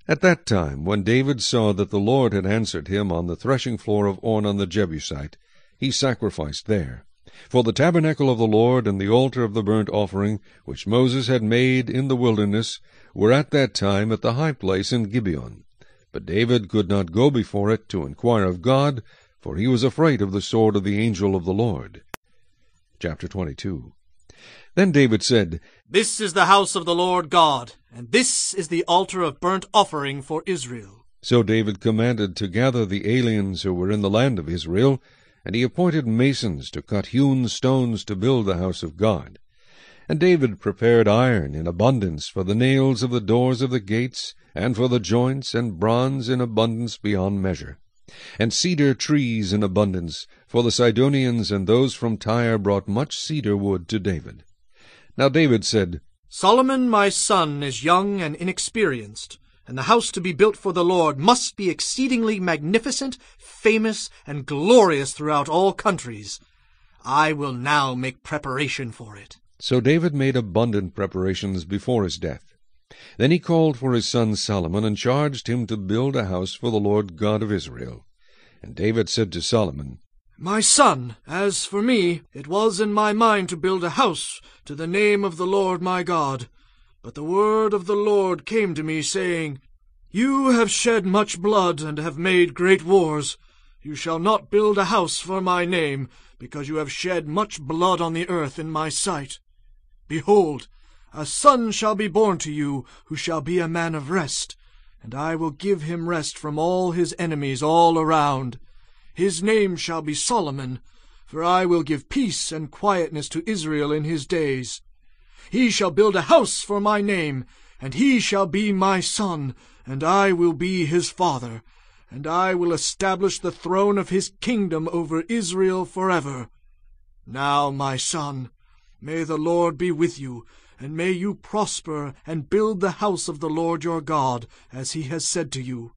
At that time, when David saw that the Lord had answered him on the threshing floor of Ornan the Jebusite, he sacrificed there. For the tabernacle of the Lord and the altar of the burnt offering, which Moses had made in the wilderness, were at that time at the high place in Gibeon. But David could not go before it to inquire of God, for he was afraid of the sword of the angel of the Lord. Chapter 22 Then David said, This is the house of the Lord God, and this is the altar of burnt offering for Israel. So David commanded to gather the aliens who were in the land of Israel, and he appointed masons to cut hewn stones to build the house of God. And David prepared iron in abundance for the nails of the doors of the gates, and for the joints, and bronze in abundance beyond measure, and cedar trees in abundance, for the Sidonians and those from Tyre brought much cedar wood to David. Now David said, Solomon my son is young and inexperienced, and the house to be built for the Lord must be exceedingly magnificent, famous, and glorious throughout all countries. I will now make preparation for it. So David made abundant preparations before his death. Then he called for his son Solomon, and charged him to build a house for the Lord God of Israel. And David said to Solomon, My son, as for me, it was in my mind to build a house to the name of the Lord my God. But the word of the Lord came to me, saying, You have shed much blood, and have made great wars. You shall not build a house for my name, because you have shed much blood on the earth in my sight. Behold, a son shall be born to you, who shall be a man of rest, and I will give him rest from all his enemies all around. His name shall be Solomon, for I will give peace and quietness to Israel in his days. He shall build a house for my name, and he shall be my son, and I will be his father, and I will establish the throne of his kingdom over Israel forever. Now, my son, may the Lord be with you, and may you prosper and build the house of the Lord your God, as he has said to you.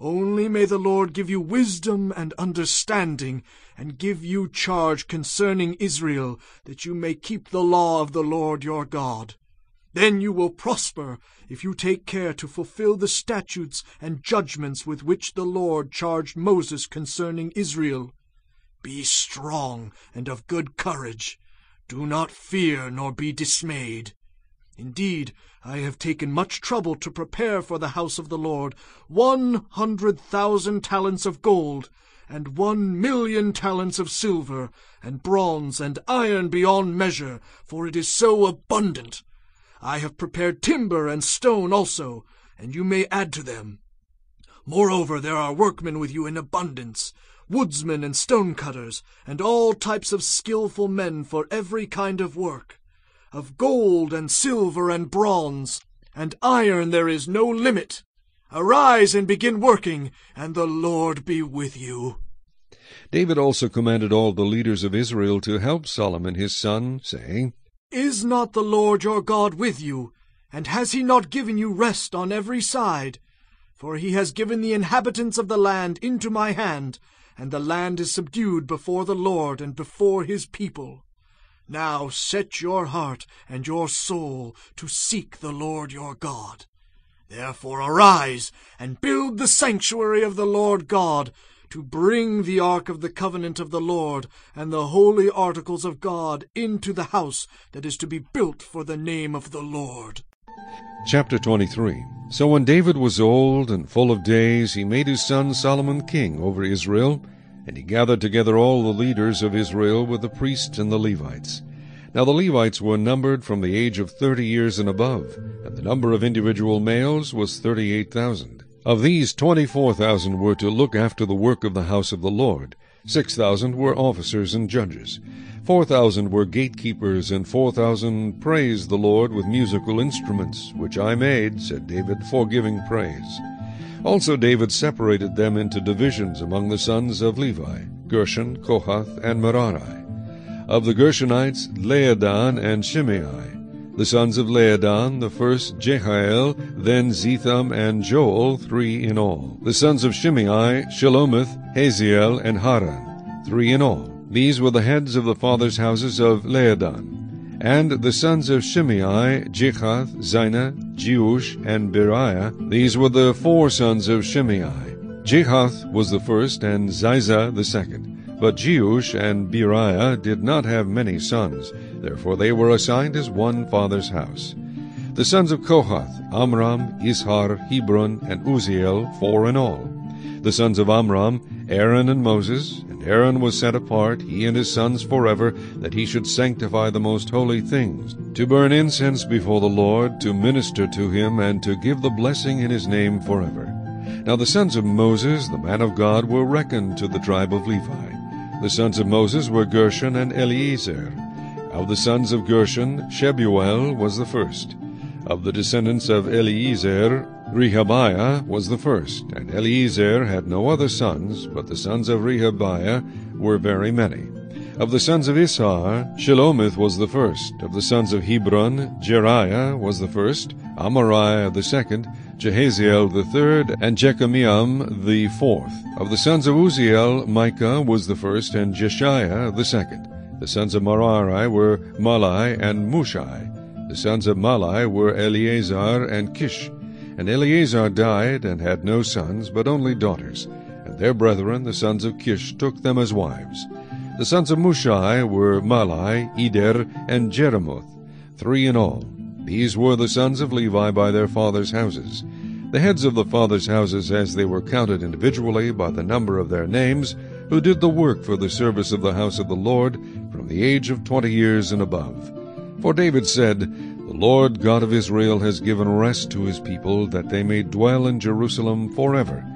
Only may the Lord give you wisdom and understanding, and give you charge concerning Israel, that you may keep the law of the Lord your God. Then you will prosper if you take care to fulfill the statutes and judgments with which the Lord charged Moses concerning Israel. Be strong and of good courage. Do not fear nor be dismayed. Indeed, I have taken much trouble to prepare for the house of the Lord one hundred thousand talents of gold, and one million talents of silver, and bronze and iron beyond measure, for it is so abundant. I have prepared timber and stone also, and you may add to them. Moreover, there are workmen with you in abundance, woodsmen and stone cutters, and all types of skilful men for every kind of work. Of gold and silver and bronze and iron there is no limit. Arise and begin working, and the Lord be with you. David also commanded all the leaders of Israel to help Solomon his son, saying, Is not the Lord your God with you? And has he not given you rest on every side? For he has given the inhabitants of the land into my hand, and the land is subdued before the Lord and before his people. Now set your heart and your soul to seek the Lord your God. Therefore arise and build the sanctuary of the Lord God, to bring the ark of the covenant of the Lord and the holy articles of God into the house that is to be built for the name of the Lord. Chapter 23 So when David was old and full of days, he made his son Solomon king over Israel, and he gathered together all the leaders of Israel with the priests and the Levites. Now the Levites were numbered from the age of thirty years and above, and the number of individual males was thirty-eight thousand. Of these twenty-four thousand were to look after the work of the house of the Lord. Six thousand were officers and judges. Four thousand were gatekeepers, and four thousand praised the Lord with musical instruments, which I made, said David, for giving praise. Also David separated them into divisions among the sons of Levi, Gershon, Kohath, and Merari. Of the Gershonites, Laadan and Shimei. The sons of Laadan, the first Jehiel, then Zetham and Joel, three in all. The sons of Shimei, Shelomith, Haziel, and Haran, three in all. These were the heads of the fathers' houses of Laadan. And the sons of Shimei, Jahath, Zina, Jeush, and Beriah, these were the four sons of Shimei. Jahath was the first, and Ziza the second. But Jeush and Beriah did not have many sons, therefore they were assigned as one father's house. The sons of Kohath, Amram, Izhar, Hebron, and Uzziel, four in all. The sons of Amram, Aaron and Moses, and Aaron was set apart, he and his sons forever, that he should sanctify the most holy things, to burn incense before the Lord, to minister to him, and to give the blessing in his name forever. Now the sons of Moses, the man of God, were reckoned to the tribe of Levi. The sons of Moses were Gershon and Eleazar. Of the sons of Gershon, Shebuel was the first. Of the descendants of Eleazar, Rehabiah was the first, and Eleazar had no other sons, but the sons of Rehabiah were very many. Of the sons of Izhar, Shelomith was the first. Of the sons of Hebron, Jeriah was the first, Amariah the second, Jehaziel the third, and Jekameam the fourth. Of the sons of Uzziel, Micah was the first, and Jeshiah the second. The sons of Merari were Mahli and Mushi. The sons of Mahli were Eleazar and Kish. And Eleazar died, and had no sons, but only daughters. And their brethren, the sons of Kish, took them as wives. The sons of Mushi were Mahli, Eder, and Jeremoth, three in all. These were the sons of Levi by their fathers' houses. The heads of the fathers' houses, as they were counted individually by the number of their names, who did the work for the service of the house of the Lord, from the age of twenty years and above. For David said, Lord God of Israel has given rest to his people, that they may dwell in Jerusalem forever.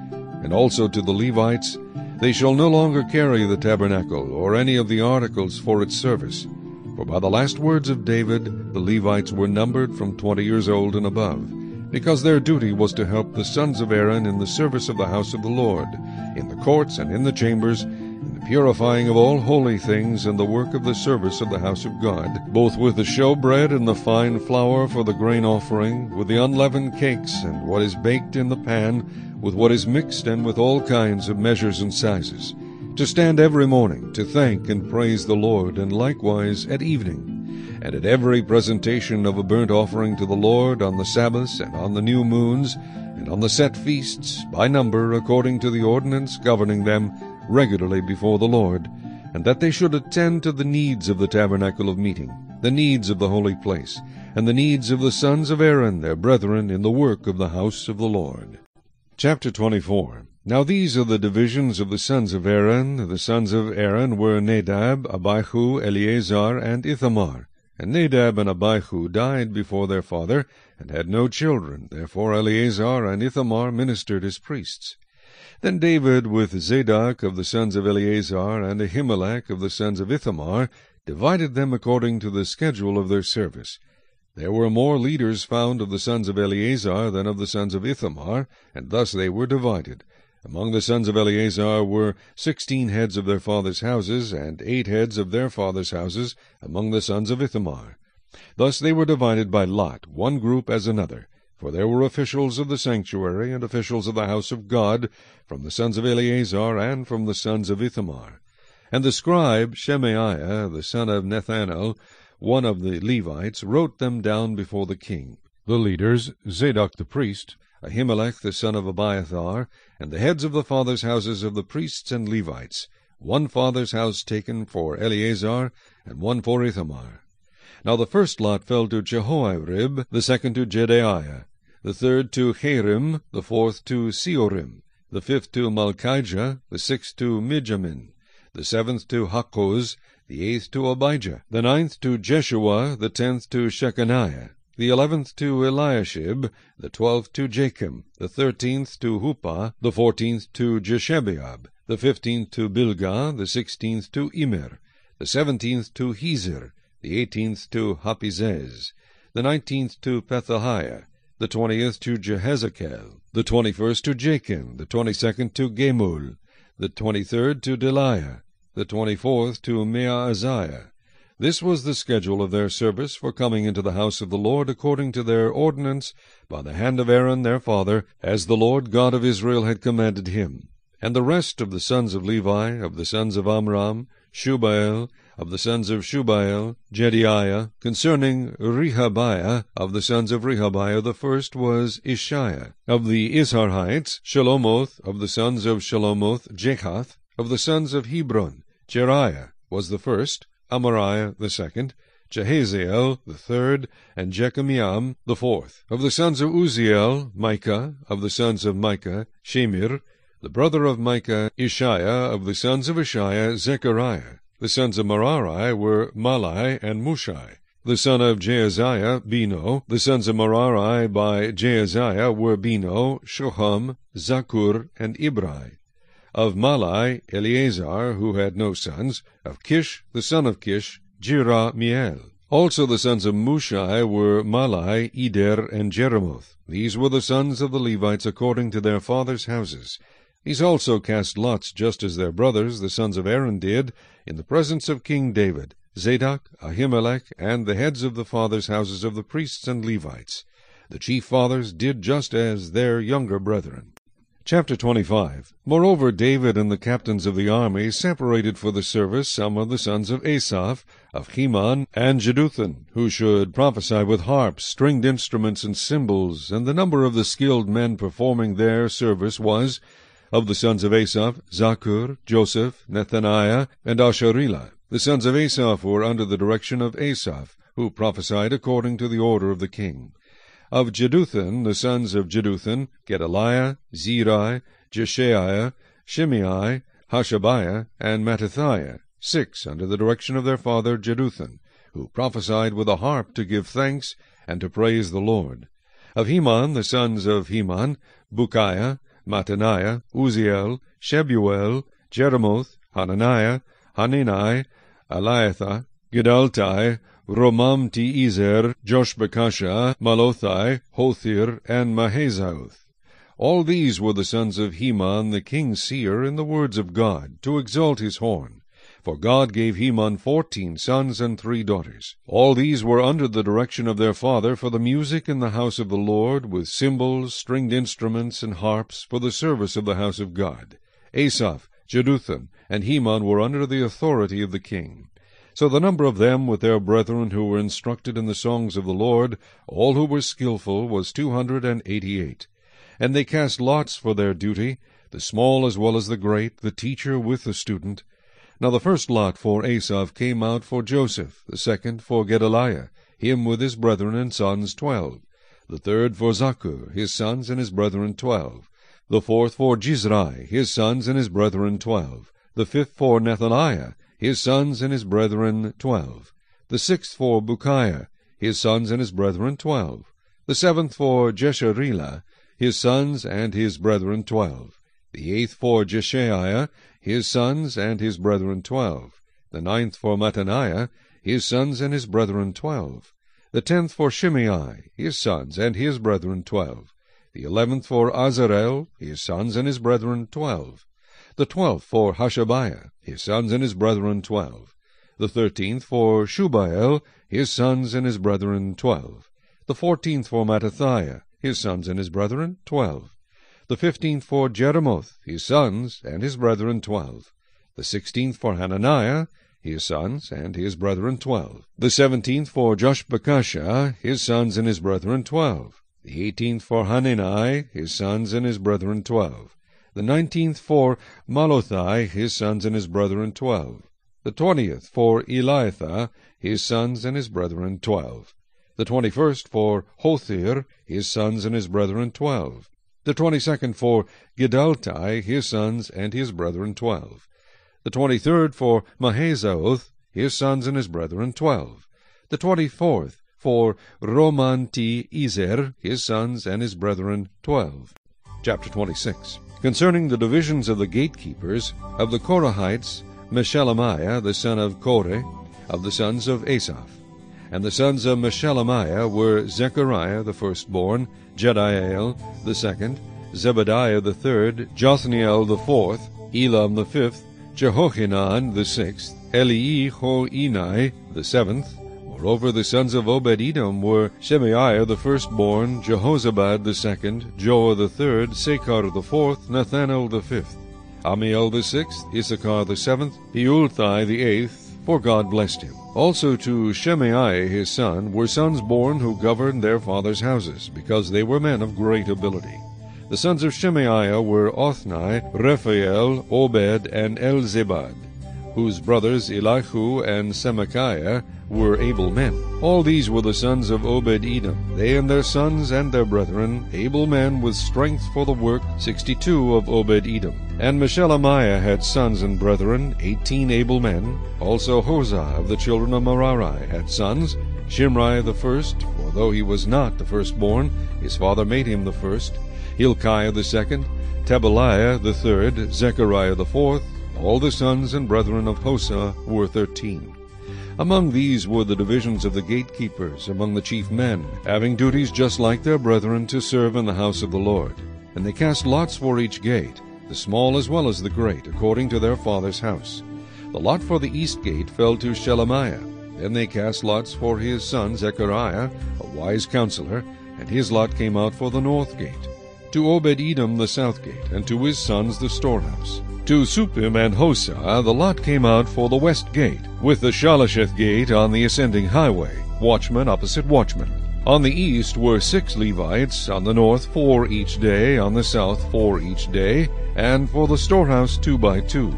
And also to the Levites, They shall no longer carry the tabernacle, or any of the articles for its service. For by the last words of David, the Levites were numbered from twenty years old and above, because their duty was to help the sons of Aaron in the service of the house of the Lord, in the courts and in the chambers, purifying of all holy things, and the work of the service of the house of God, both with the showbread and the fine flour for the grain offering, with the unleavened cakes, and what is baked in the pan, with what is mixed, and with all kinds of measures and sizes, to stand every morning, to thank and praise the Lord, and likewise at evening, and at every presentation of a burnt offering to the Lord on the Sabbaths and on the new moons, and on the set feasts, by number, according to the ordinance governing them, regularly before the Lord, and that they should attend to the needs of the tabernacle of meeting, the needs of the holy place, and the needs of the sons of Aaron, their brethren, in the work of the house of the Lord. Chapter 24 Now these are the divisions of the sons of Aaron. The sons of Aaron were Nadab, Abihu, Eleazar, and Ithamar. And Nadab and Abihu died before their father, and had no children. Therefore Eleazar and Ithamar ministered as priests. Then David with Zadok of the sons of Eleazar and Ahimelech of the sons of Ithamar divided them according to the schedule of their service. There were more leaders found of the sons of Eleazar than of the sons of Ithamar, and thus they were divided. Among the sons of Eleazar were sixteen heads of their fathers' houses, and eight heads of their fathers' houses among the sons of Ithamar. Thus they were divided by lot, one group as another. For there were officials of the sanctuary and officials of the house of God from the sons of Eleazar and from the sons of Ithamar. And the scribe Shemaiah, the son of Nethanel, one of the Levites, wrote them down before the king. The leaders, Zadok the priest, Ahimelech the son of Abiathar, and the heads of the fathers' houses of the priests and Levites, one father's house taken for Eleazar, and one for Ithamar. Now the first lot fell to Jehoiarib, the second to Jedaiah, the third to Harim, the fourth to Seorim, the fifth to Malchijah, the sixth to Mijamin, the seventh to Hakkoz, the eighth to Abijah, the ninth to Jeshua, the tenth to Shechaniah, the eleventh to Eliashib, the twelfth to Jakim, the thirteenth to Huppah, the fourteenth to Jeshebeab, the fifteenth to Bilgah, the sixteenth to Immer, the seventeenth to Hezir, the eighteenth to Happizzez, the nineteenth to Pethahiah, the twentieth to Jehezekel, the twenty-first to Jachin, the twenty-second to Gamul, the twenty-third to Delaiah, the twenty-fourth to Maaziah. This was the schedule of their service for coming into the house of the Lord according to their ordinance by the hand of Aaron their father, as the Lord God of Israel had commanded him. And the rest of the sons of Levi, of the sons of Amram, Shubael, of the sons of Shubael, Jehdeiah, concerning Rehabiah, of the sons of Rehabiah, the first was Ishiah. Of the Izharites, Shelomoth, of the sons of Shelomoth, Jahath, of the sons of Hebron, Jeriah was the first, Amariah the second, Jehaziel the third, and Jekameam the fourth. Of the sons of Uzziel, Micah, of the sons of Micah, Shamir, the brother of Micah, Ishiah, of the sons of Ishiah, Zechariah. The sons of Merari were Mahli and Mushi. The son of Jaaziah, Beno. The sons of Merari by Jaaziah were Beno, Shoham, Zaccur, and Ibri. Of Mahli, Eleazar, who had no sons. Of Kish, the son of Kish, Jerahmeel. Also the sons of Mushi were Mahli, Eder, and Jeremoth. These were the sons of the Levites according to their fathers' houses. These also cast lots, just as their brothers, the sons of Aaron, did, in the presence of King David, Zadok, Ahimelech, and the heads of the fathers' houses of the priests and Levites. The chief fathers did just as their younger brethren. Chapter 25 Moreover, David and the captains of the army separated for the service some of the sons of Asaph, of Heman, and Jeduthun, who should prophesy with harps, stringed instruments, and cymbals, and the number of the skilled men performing their service was of the sons of Asaph, Zaccur, Joseph, Nethaniah, and Asharelah. The sons of Asaph were under the direction of Asaph, who prophesied according to the order of the king. Of Jeduthun, the sons of Jeduthun, Gedaliah, Zeri, Jeshaiah, Shimei, Hashabiah, and Mattithiah, six under the direction of their father Jeduthun, who prophesied with a harp to give thanks and to praise the Lord. Of Heman, the sons of Heman, Bukiah, Mattaniah, Uzziel, Shebuel, Jeremoth, Hananiah, Hanani, Eliathah, Giddalti, Romamti-Ezer, Joshbekashah, Malothai, Hothir, and Mahazioth. All these were the sons of Heman the king's seer in the words of God, to exalt his horn. For God gave Heman fourteen sons and three daughters. All these were under the direction of their father for the music in the house of the Lord, with cymbals, stringed instruments, and harps, for the service of the house of God. Asaph, Jeduthun, and Heman were under the authority of the king. So the number of them with their brethren who were instructed in the songs of the Lord, all who were skilful, was two hundred and eighty-eight. And they cast lots for their duty, the small as well as the great, the teacher with the student. Now the first lot for Asaph came out for Joseph, the second for Gedaliah, him with his brethren and sons twelve, the third for Zaccur, his sons and his brethren twelve, the fourth for Jizri, his sons and his brethren twelve, the fifth for Nethaniah, his sons and his brethren twelve, the sixth for Bukiah, his sons and his brethren twelve, the seventh for Jesharelah, his sons and his brethren twelve, the eighth for Jeshaiah, his sons and his brethren twelve, the ninth for Mattaniah, his sons and his brethren twelve, the tenth for Shimei, his sons and his brethren twelve, the eleventh for Azarel, his sons and his brethren twelve, the twelfth for Hashabiah, his sons and his brethren twelve, the thirteenth for Shubael, his sons and his brethren twelve, the fourteenth for Mattithiah, his sons and his brethren twelve, the fifteenth for Jeremoth, his sons and his brethren twelve, the sixteenth for Hananiah, his sons and his brethren twelve, the seventeenth for Joshbekashah, his sons and his brethren twelve, the eighteenth for Hanani, his sons and his brethren twelve, the nineteenth for Malothai, his sons and his brethren twelve, the twentieth for Eliathah, his sons and his brethren twelve, the twenty-first for Hothir, his sons and his brethren twelve, the twenty-second for Giddalti, his sons and his brethren twelve, the twenty-third for Mahazioth, his sons and his brethren twelve, the twenty-fourth for Romamti Ezer, his sons and his brethren twelve. Chapter 26 Concerning the divisions of the gatekeepers, of the Korahites, Meshelemiah the son of Kore, of the sons of Asaph. And the sons of Meshelemiah were Zechariah the firstborn, Jediael the second, Zebadiah the third, Jothniel the fourth, Elam the fifth, Jehohanan the sixth, Eliehoenai the seventh. Moreover, the sons of Obed-Edom were Shemaiah the firstborn, Jehozabad the second, Joah the third, Sacar the fourth, Nethanel the fifth, Ammiel the sixth, Issachar the seventh, Peulthai the eighth, for God blessed him. Also to Shemaiah his son were sons born who governed their fathers' houses, because they were men of great ability. The sons of Shemaiah were Othni, Rephael, Obed, and Elzabad, whose brothers Elihu and Semachiah were able men. All these were the sons of Obed-Edom, they and their sons and their brethren, able men with strength for the work, sixty-two of Obed-Edom. And Meshelemiah had sons and brethren, eighteen able men. Also Hosah of the children of Merari had sons, Shimri the first, for though he was not the firstborn, his father made him the first, Hilkiah the second, Tebaliah the third, Zechariah the fourth, all the sons and brethren of Hosah were thirteen. Among these were the divisions of the gatekeepers among the chief men, having duties just like their brethren to serve in the house of the Lord. And they cast lots for each gate, the small as well as the great, according to their father's house. The lot for the east gate fell to Shelemiah. Then they cast lots for his son Zechariah, a wise counselor, and his lot came out for the north gate. To Obed-Edom the south gate, and to his sons the storehouse. To Suppim and Hosah the lot came out for the west gate, with the Shallecheth gate on the ascending highway, watchman opposite watchman. On the east were six Levites, on the north four each day, on the south four each day, and for the storehouse two by two.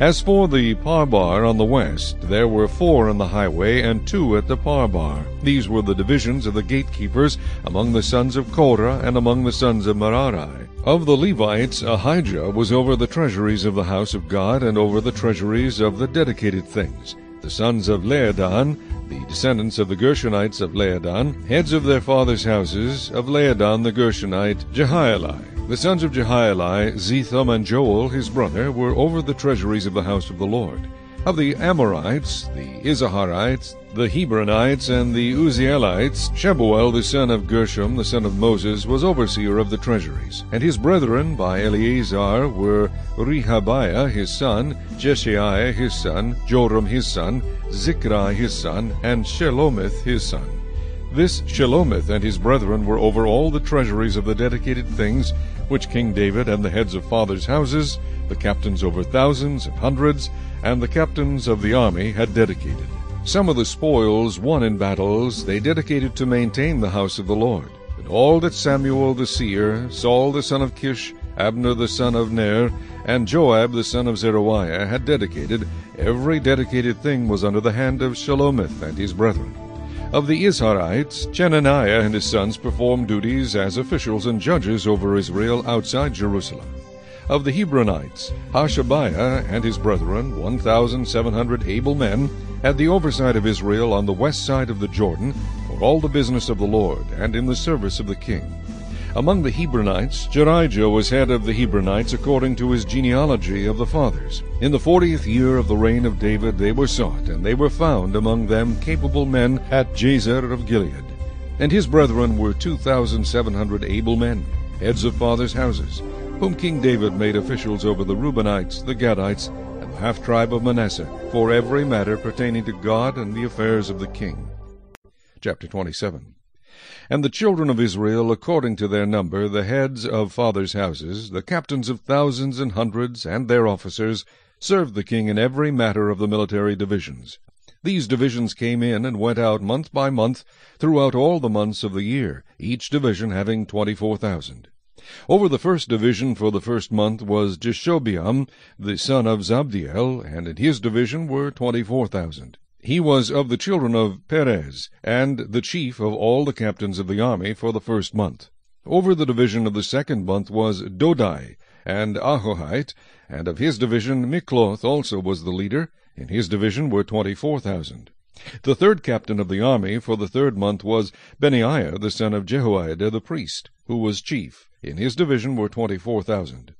As for the parbar on the west, there were four on the highway and two at the parbar. These were the divisions of the gatekeepers among the sons of Korah and among the sons of Merari. Of the Levites, Ahijah was over the treasuries of the house of God and over the treasuries of the dedicated things. The sons of Laadan, the descendants of the Gershonites of Laadan, heads of their fathers' houses, of Laadan the Gershonite, Jehieli. The sons of Jehieli, Zetham and Joel his brother, were over the treasuries of the house of the Lord. Of the Amramites, the Izharites, the Hebronites and the Uzzielites, Shebuel the son of Gershom, the son of Moses, was overseer of the treasuries. And his brethren by Eleazar were Rehabiah his son, Jeshaiah his son, Joram his son, Zichri his son, and Shelomith his son. This Shelomith and his brethren were over all the treasuries of the dedicated things which King David and the heads of fathers' houses, the captains over thousands and hundreds, and the captains of the army had dedicated. Some of the spoils won in battles they dedicated to maintain the house of the Lord. And all that Samuel the seer, Saul the son of Kish, Abner the son of Ner, and Joab the son of Zeruiah had dedicated, every dedicated thing was under the hand of Shelomith and his brethren. Of the Izharites, Chenaniah and his sons performed duties as officials and judges over Israel outside Jerusalem. Of the Hebronites, Hashabiah and his brethren, one thousand seven hundred able men, had the oversight of Israel on the west side of the Jordan for all the business of the Lord, and in the service of the king. Among the Hebronites, Jerijah was head of the Hebronites according to his genealogy of the fathers. In the fortieth year of the reign of David they were sought, and they were found among them capable men at Jazer of Gilead. And his brethren were two thousand seven hundred able men, heads of fathers' houses, whom King David made officials over the Reubenites, the Gadites, and the half tribe of Manasseh, for every matter pertaining to God and the affairs of the king. Chapter 27 And the children of Israel, according to their number, the heads of fathers' houses, the captains of thousands and hundreds, and their officers, served the king in every matter of the military divisions. These divisions came in and went out month by month throughout all the months of the year, each division having twenty-four thousand. Over the first division for the first month was Jashobeam, the son of Zabdiel, and in his division were twenty-four thousand. He was of the children of Perez, and the chief of all the captains of the army for the first month. Over the division of the second month was Dodai, and Ahohite, and of his division Mikloth also was the leader. In his division were twenty-four thousand. The third captain of the army for the third month was Benaiah the son of Jehoiada the priest, who was chief. In his division were twenty-four thousand.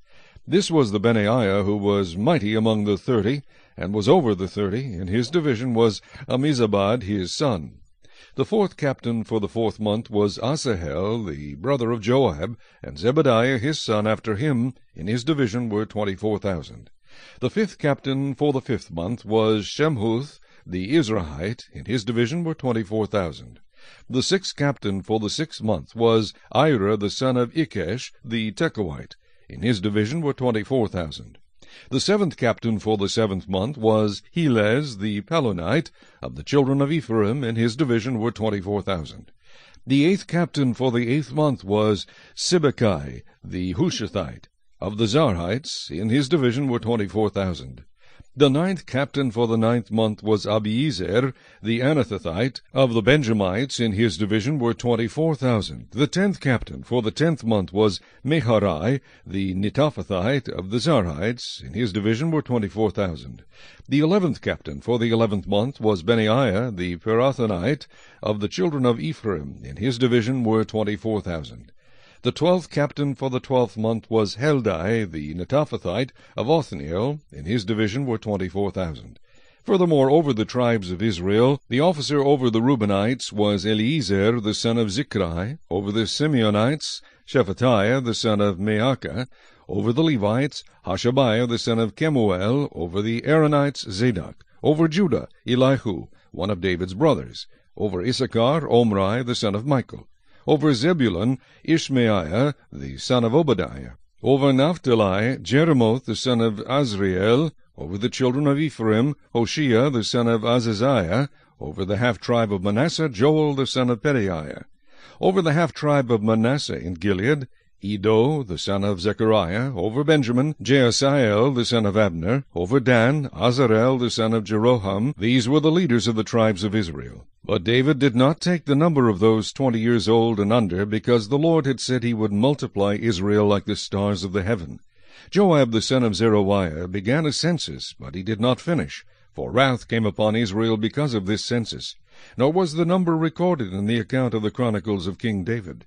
This was the Benaiah who was mighty among the thirty, and was over the thirty. In his division was Ammizabad, his son. The fourth captain for the fourth month was Asahel, the brother of Joab, and Zebadiah his son after him. In his division were twenty-four thousand. The fifth captain for the fifth month was Shamhuth, the Izrahite, In his division were twenty-four thousand. The sixth captain for the sixth month was Ira the son of Ikkesh, the Tekoite. In his division were twenty-four thousand. The seventh captain for the seventh month was Helez the Pelonite, of the children of Ephraim. In his division were twenty-four thousand. The eighth captain for the eighth month was Sibbechai the Hushathite. Of the Zarhites, in his division were twenty-four thousand. The ninth captain for the ninth month was Abiezer, the Anathothite. Of the Benjamites in his division were twenty-four thousand. The tenth captain for the tenth month was Maharai, the Netophathite. Of the Zarhites in his division were twenty-four thousand. The eleventh captain for the eleventh month was Benaiah, the Pirathonite. Of the children of Ephraim in his division were twenty-four thousand. The twelfth captain for the twelfth month was Heldai, the Netophathite of Othniel. In his division were twenty-four thousand. Furthermore, over the tribes of Israel, the officer over the Reubenites was Eliezer the son of Zichri. Over the Simeonites, Shephatiah the son of Maacah. Over the Levites, Hashabiah the son of Kemuel. Over the Aaronites, Zadok. Over Judah, Elihu, one of David's brothers. Over Issachar, Omri the son of Michael. Over Zebulun, Ishmaiah the son of Obadiah. Over Naphtali, Jeremoth the son of Azriel. Over the children of Ephraim, Hoshea the son of Azaziah. Over the half-tribe of Manasseh, Joel the son of Pedaiah. Over the half-tribe of Manasseh in Gilead, Iddo the son of Zechariah. Over Benjamin, Jaasiel the son of Abner. Over Dan, Azarel the son of Jeroham. These were the leaders of the tribes of Israel. But David did not take the number of those twenty years old and under, because the Lord had said he would multiply Israel like the stars of the heaven. Joab the son of Zeruiah began a census, but he did not finish, for wrath came upon Israel because of this census. Nor was the number recorded in the account of the chronicles of King David.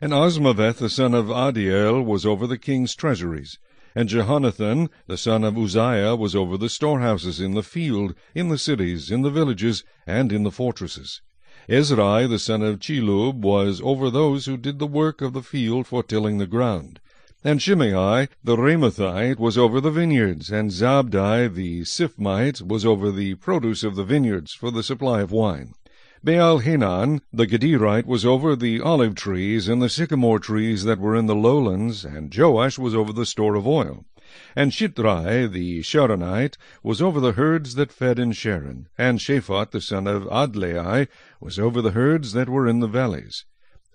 And Azmaveth the son of Adiel was over the king's treasuries. And Jehonathan, the son of Uzziah, was over the storehouses in the field, in the cities, in the villages, and in the fortresses. Ezri, the son of Chelub, was over those who did the work of the field for tilling the ground. And Shimei, the Ramathite, was over the vineyards, and Zabdi, the Shiphmite, was over the produce of the vineyards for the supply of wine. Baal-Hanan, the Gederite, was over the olive trees and the sycamore trees that were in the lowlands, and Joash was over the store of oil. And Shitrai, the Sharonite, was over the herds that fed in Sharon, and Shaphat, the son of Adlai, was over the herds that were in the valleys.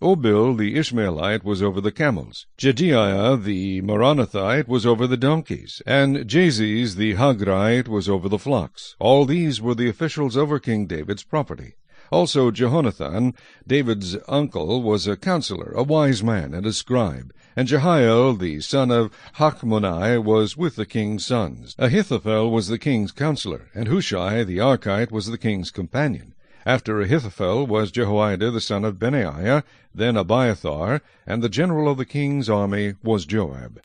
Obil the Ishmaelite was over the camels. Jehdeiah the Meronothite was over the donkeys, and Jaziz the Hagrite was over the flocks. All these were the officials over King David's property. Also Jehonathan, David's uncle, was a counselor, a wise man, and a scribe. And Jehiel, the son of Hachmoni, was with the king's sons. Ahithophel was the king's counselor, and Hushai the Archite was the king's companion. After Ahithophel was Jehoiada the son of Benaiah, then Abiathar, and the general of the king's army was Joab.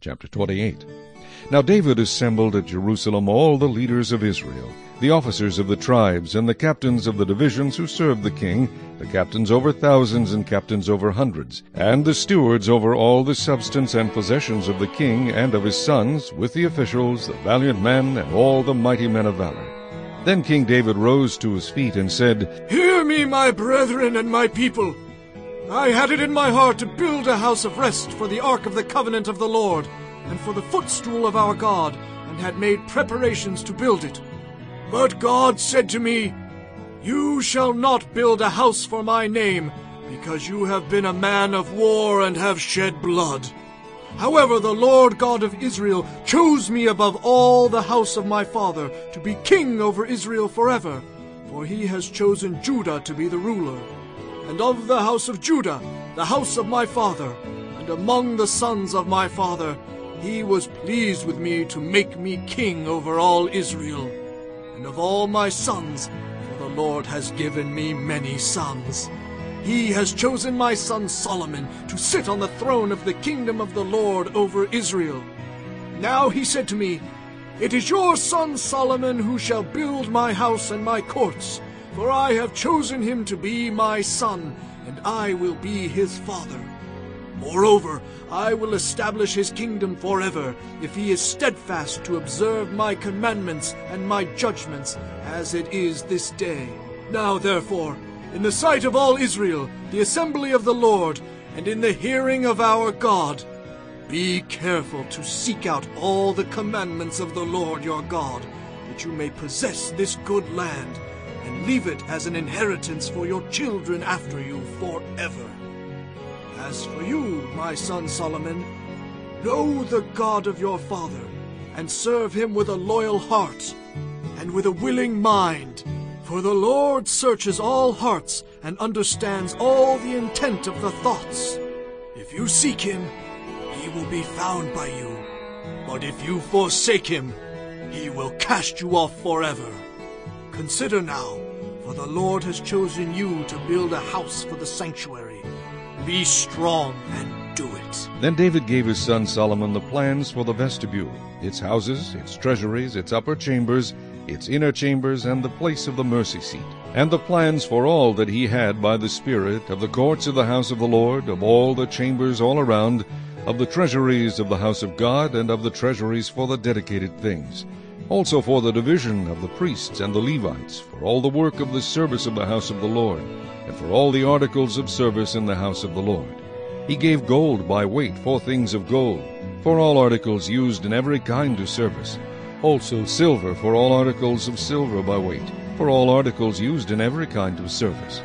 Chapter 28 Now David assembled at Jerusalem all the leaders of Israel, the officers of the tribes, and the captains of the divisions who served the king, the captains over thousands and captains over hundreds, and the stewards over all the substance and possessions of the king and of his sons, with the officials, the valiant men, and all the mighty men of valor. Then King David rose to his feet and said, Hear me, my brethren and my people. I had it in my heart to build a house of rest for the ark of the covenant of the Lord, and for the footstool of our God, and had made preparations to build it. But God said to me, You shall not build a house for my name, because you have been a man of war and have shed blood. However, the Lord God of Israel chose me above all the house of my father to be king over Israel forever, for he has chosen Judah to be the ruler. And of the house of Judah, the house of my father, and among the sons of my father, he was pleased with me to make me king over all Israel. And of all my sons, for the Lord has given me many sons. He has chosen my son Solomon to sit on the throne of the kingdom of the Lord over Israel. Now he said to me, It is your son Solomon who shall build my house and my courts, for I have chosen him to be my son, and I will be his father. Moreover, I will establish his kingdom forever, if he is steadfast to observe my commandments and my judgments, as it is this day. Now therefore, in the sight of all Israel, the assembly of the Lord, and in the hearing of our God, be careful to seek out all the commandments of the Lord your God, that you may possess this good land, and leave it as an inheritance for your children after you forever. As for you, my son Solomon, know the God of your father, and serve him with a loyal heart, and with a willing mind. For the Lord searches all hearts, and understands all the intent of the thoughts. If you seek him, he will be found by you. But if you forsake him, he will cast you off forever. Consider now, for the Lord has chosen you to build a house for the sanctuary. Be strong and do it. Then David gave his son Solomon the plans for the vestibule, its houses, its treasuries, its upper chambers, its inner chambers, and the place of the mercy seat, and the plans for all that he had by the Spirit of the courts of the house of the Lord, of all the chambers all around, of the treasuries of the house of God, and of the treasuries for the dedicated things, also for the division of the priests and the Levites, for all the work of the service of the house of the Lord, and for all the articles of service in the house of the Lord. He gave gold by weight for things of gold, for all articles used in every kind of service, also silver for all articles of silver by weight, for all articles used in every kind of service.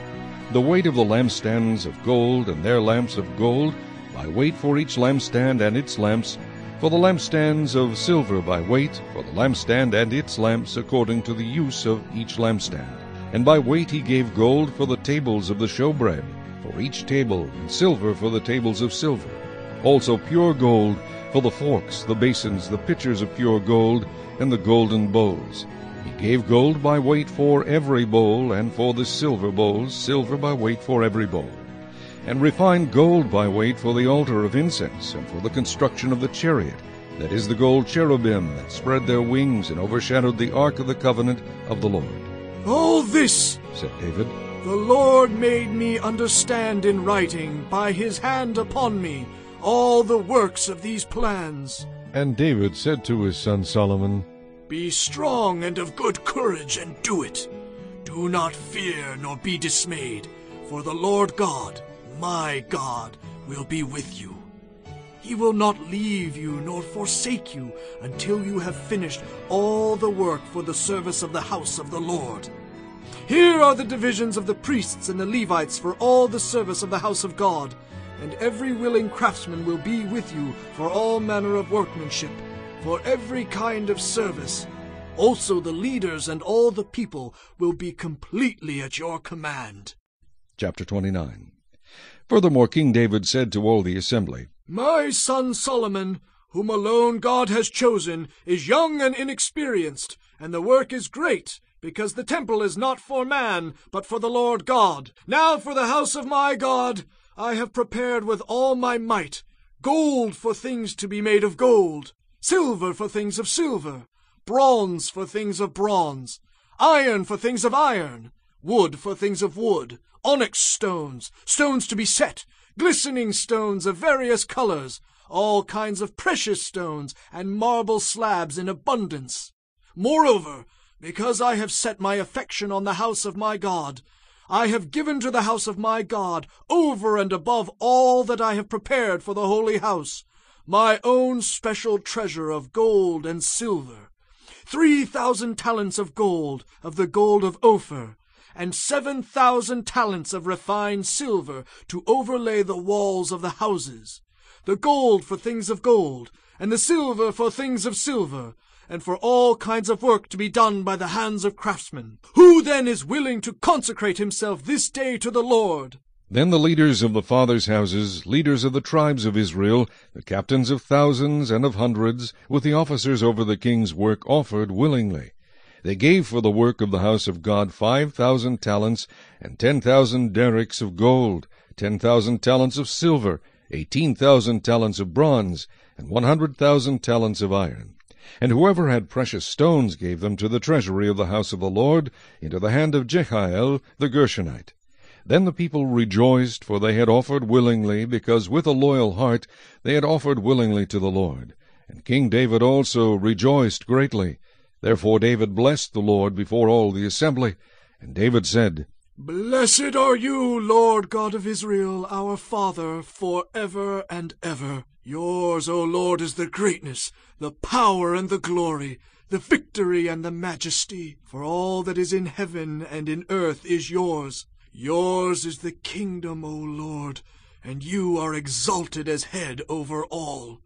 The weight of the lampstands of gold, and their lamps of gold, by weight for each lampstand and its lamps, for the lampstands of silver by weight, for the lampstand and its lamps according to the use of each lampstand. And by weight he gave gold for the tables of the showbread, for each table, and silver for the tables of silver. Also pure gold for the forks, the basins, the pitchers of pure gold, and the golden bowls. He gave gold by weight for every bowl, and for the silver bowls, silver by weight for every bowl. And refined gold by weight for the altar of incense, and for the construction of the chariot, that is the gold cherubim that spread their wings and overshadowed the ark of the covenant of the Lord. All this Said David, the Lord made me understand in writing by his hand upon me all the works of these plans. And David said to his son Solomon, Be strong and of good courage, and do it. Do not fear nor be dismayed, for the Lord God, my God, will be with you. He will not leave you nor forsake you until you have finished all the work for the service of the house of the Lord. Here are the divisions of the priests and the Levites for all the service of the house of God, and every willing craftsman will be with you for all manner of workmanship, for every kind of service. Also the leaders and all the people will be completely at your command. Chapter 29 Furthermore King David said to all the assembly, My son Solomon, whom alone God has chosen, is young and inexperienced, and the work is great, because the temple is not for man, but for the Lord God. Now for the house of my God I have prepared with all my might gold for things to be made of gold, silver for things of silver, bronze for things of bronze, iron for things of iron, wood for things of wood, onyx stones, stones to be set, glistening stones of various colors, all kinds of precious stones, and marble slabs in abundance. Moreover, because I have set my affection on the house of my God, I have given to the house of my God, over and above all that I have prepared for the holy house, my own special treasure of gold and silver, three thousand talents of gold, of the gold of Ophir, and seven thousand talents of refined silver to overlay the walls of the houses, the gold for things of gold, and the silver for things of silver, and for all kinds of work to be done by the hands of craftsmen. Who then is willing to consecrate himself this day to the Lord? Then the leaders of the fathers' houses, leaders of the tribes of Israel, the captains of thousands and of hundreds, with the officers over the king's work, offered willingly. They gave for the work of the house of God five thousand talents, and ten thousand darics of gold, ten thousand talents of silver, eighteen thousand talents of bronze, and one hundred thousand talents of iron. And whoever had precious stones gave them to the treasury of the house of the Lord, into the hand of Jehiel the Gershonite. Then the people rejoiced, for they had offered willingly, because with a loyal heart they had offered willingly to the Lord. And King David also rejoiced greatly. Therefore David blessed the Lord before all the assembly. And David said, Blessed are you, Lord God of Israel, our Father, for ever and ever. Yours, O Lord, is the greatness, the power and the glory, the victory and the majesty. For all that is in heaven and in earth is yours. Yours is the kingdom, O Lord, and you are exalted as head over all.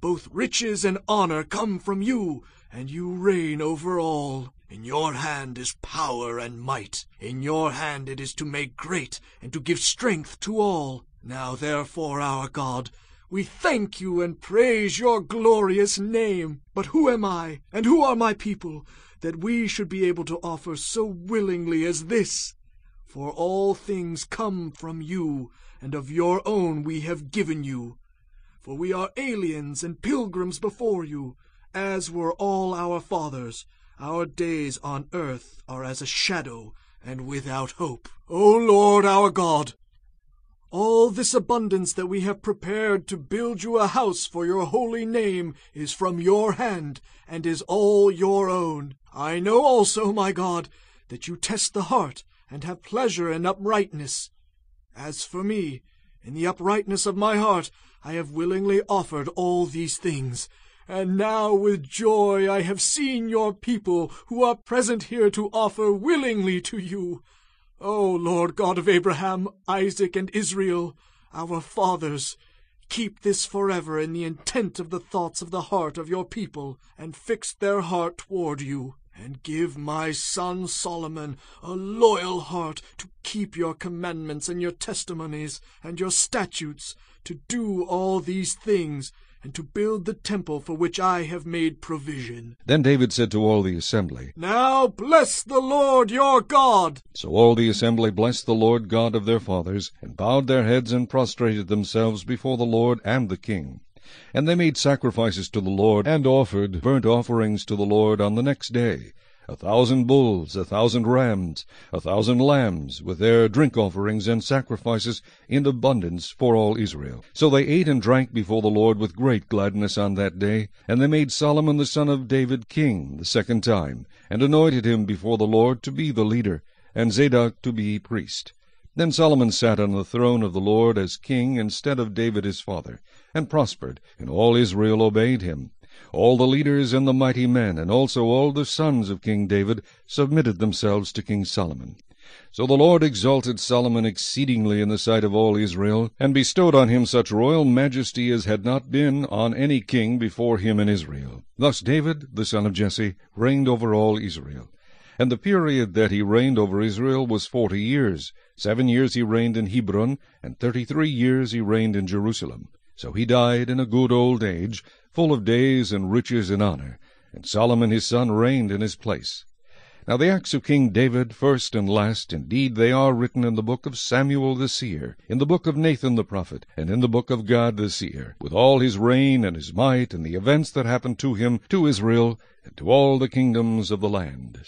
Both riches and honor come from you, and you reign over all. In your hand is power and might. In your hand it is to make great and to give strength to all. Now therefore, our God, we thank you and praise your glorious name. But who am I, and who are my people, that we should be able to offer so willingly as this? For all things come from you, and of your own we have given you. For we are aliens and pilgrims before you, as were all our fathers. Our days on earth are as a shadow, and without hope. O Lord our God, all this abundance that we have prepared to build you a house for your holy name is from your hand, and is all your own. I know also, my God, that you test the heart, and have pleasure in uprightness. As for me, in the uprightness of my heart, I have willingly offered all these things. And now with joy I have seen your people who are present here to offer willingly to you. O Lord God of Abraham, Isaac, and Israel, our fathers, keep this forever in the intent of the thoughts of the heart of your people, and fix their heart toward you. And give my son Solomon a loyal heart to keep your commandments and your testimonies and your statutes, to do all these things, and to build the temple for which I have made provision. Then David said to all the assembly, Now bless the Lord your God. So all the assembly blessed the Lord God of their fathers, and bowed their heads and prostrated themselves before the Lord and the king. And they made sacrifices to the Lord, and offered burnt offerings to the Lord on the next day, a thousand bulls, a thousand rams, a thousand lambs, with their drink offerings and sacrifices in abundance for all Israel. So they ate and drank before the Lord with great gladness on that day. And they made Solomon the son of David king the second time, and anointed him before the Lord to be the leader, and Zadok to be priest. Then Solomon sat on the throne of the Lord as king instead of David his father, and prospered, and all Israel obeyed him. All the leaders and the mighty men, and also all the sons of King David, submitted themselves to King Solomon. So the Lord exalted Solomon exceedingly in the sight of all Israel, and bestowed on him such royal majesty as had not been on any king before him in Israel. Thus David, the son of Jesse, reigned over all Israel. And the period that he reigned over Israel was forty years. Seven years he reigned in Hebron, and thirty-three years he reigned in Jerusalem. So he died in a good old age, full of days and riches and honor. And Solomon his son reigned in his place. Now the acts of King David, first and last, indeed they are written in the book of Samuel the seer, in the book of Nathan the prophet, and in the book of Gad the seer, with all his reign and his might, and the events that happened to him, to Israel, and to all the kingdoms of the land.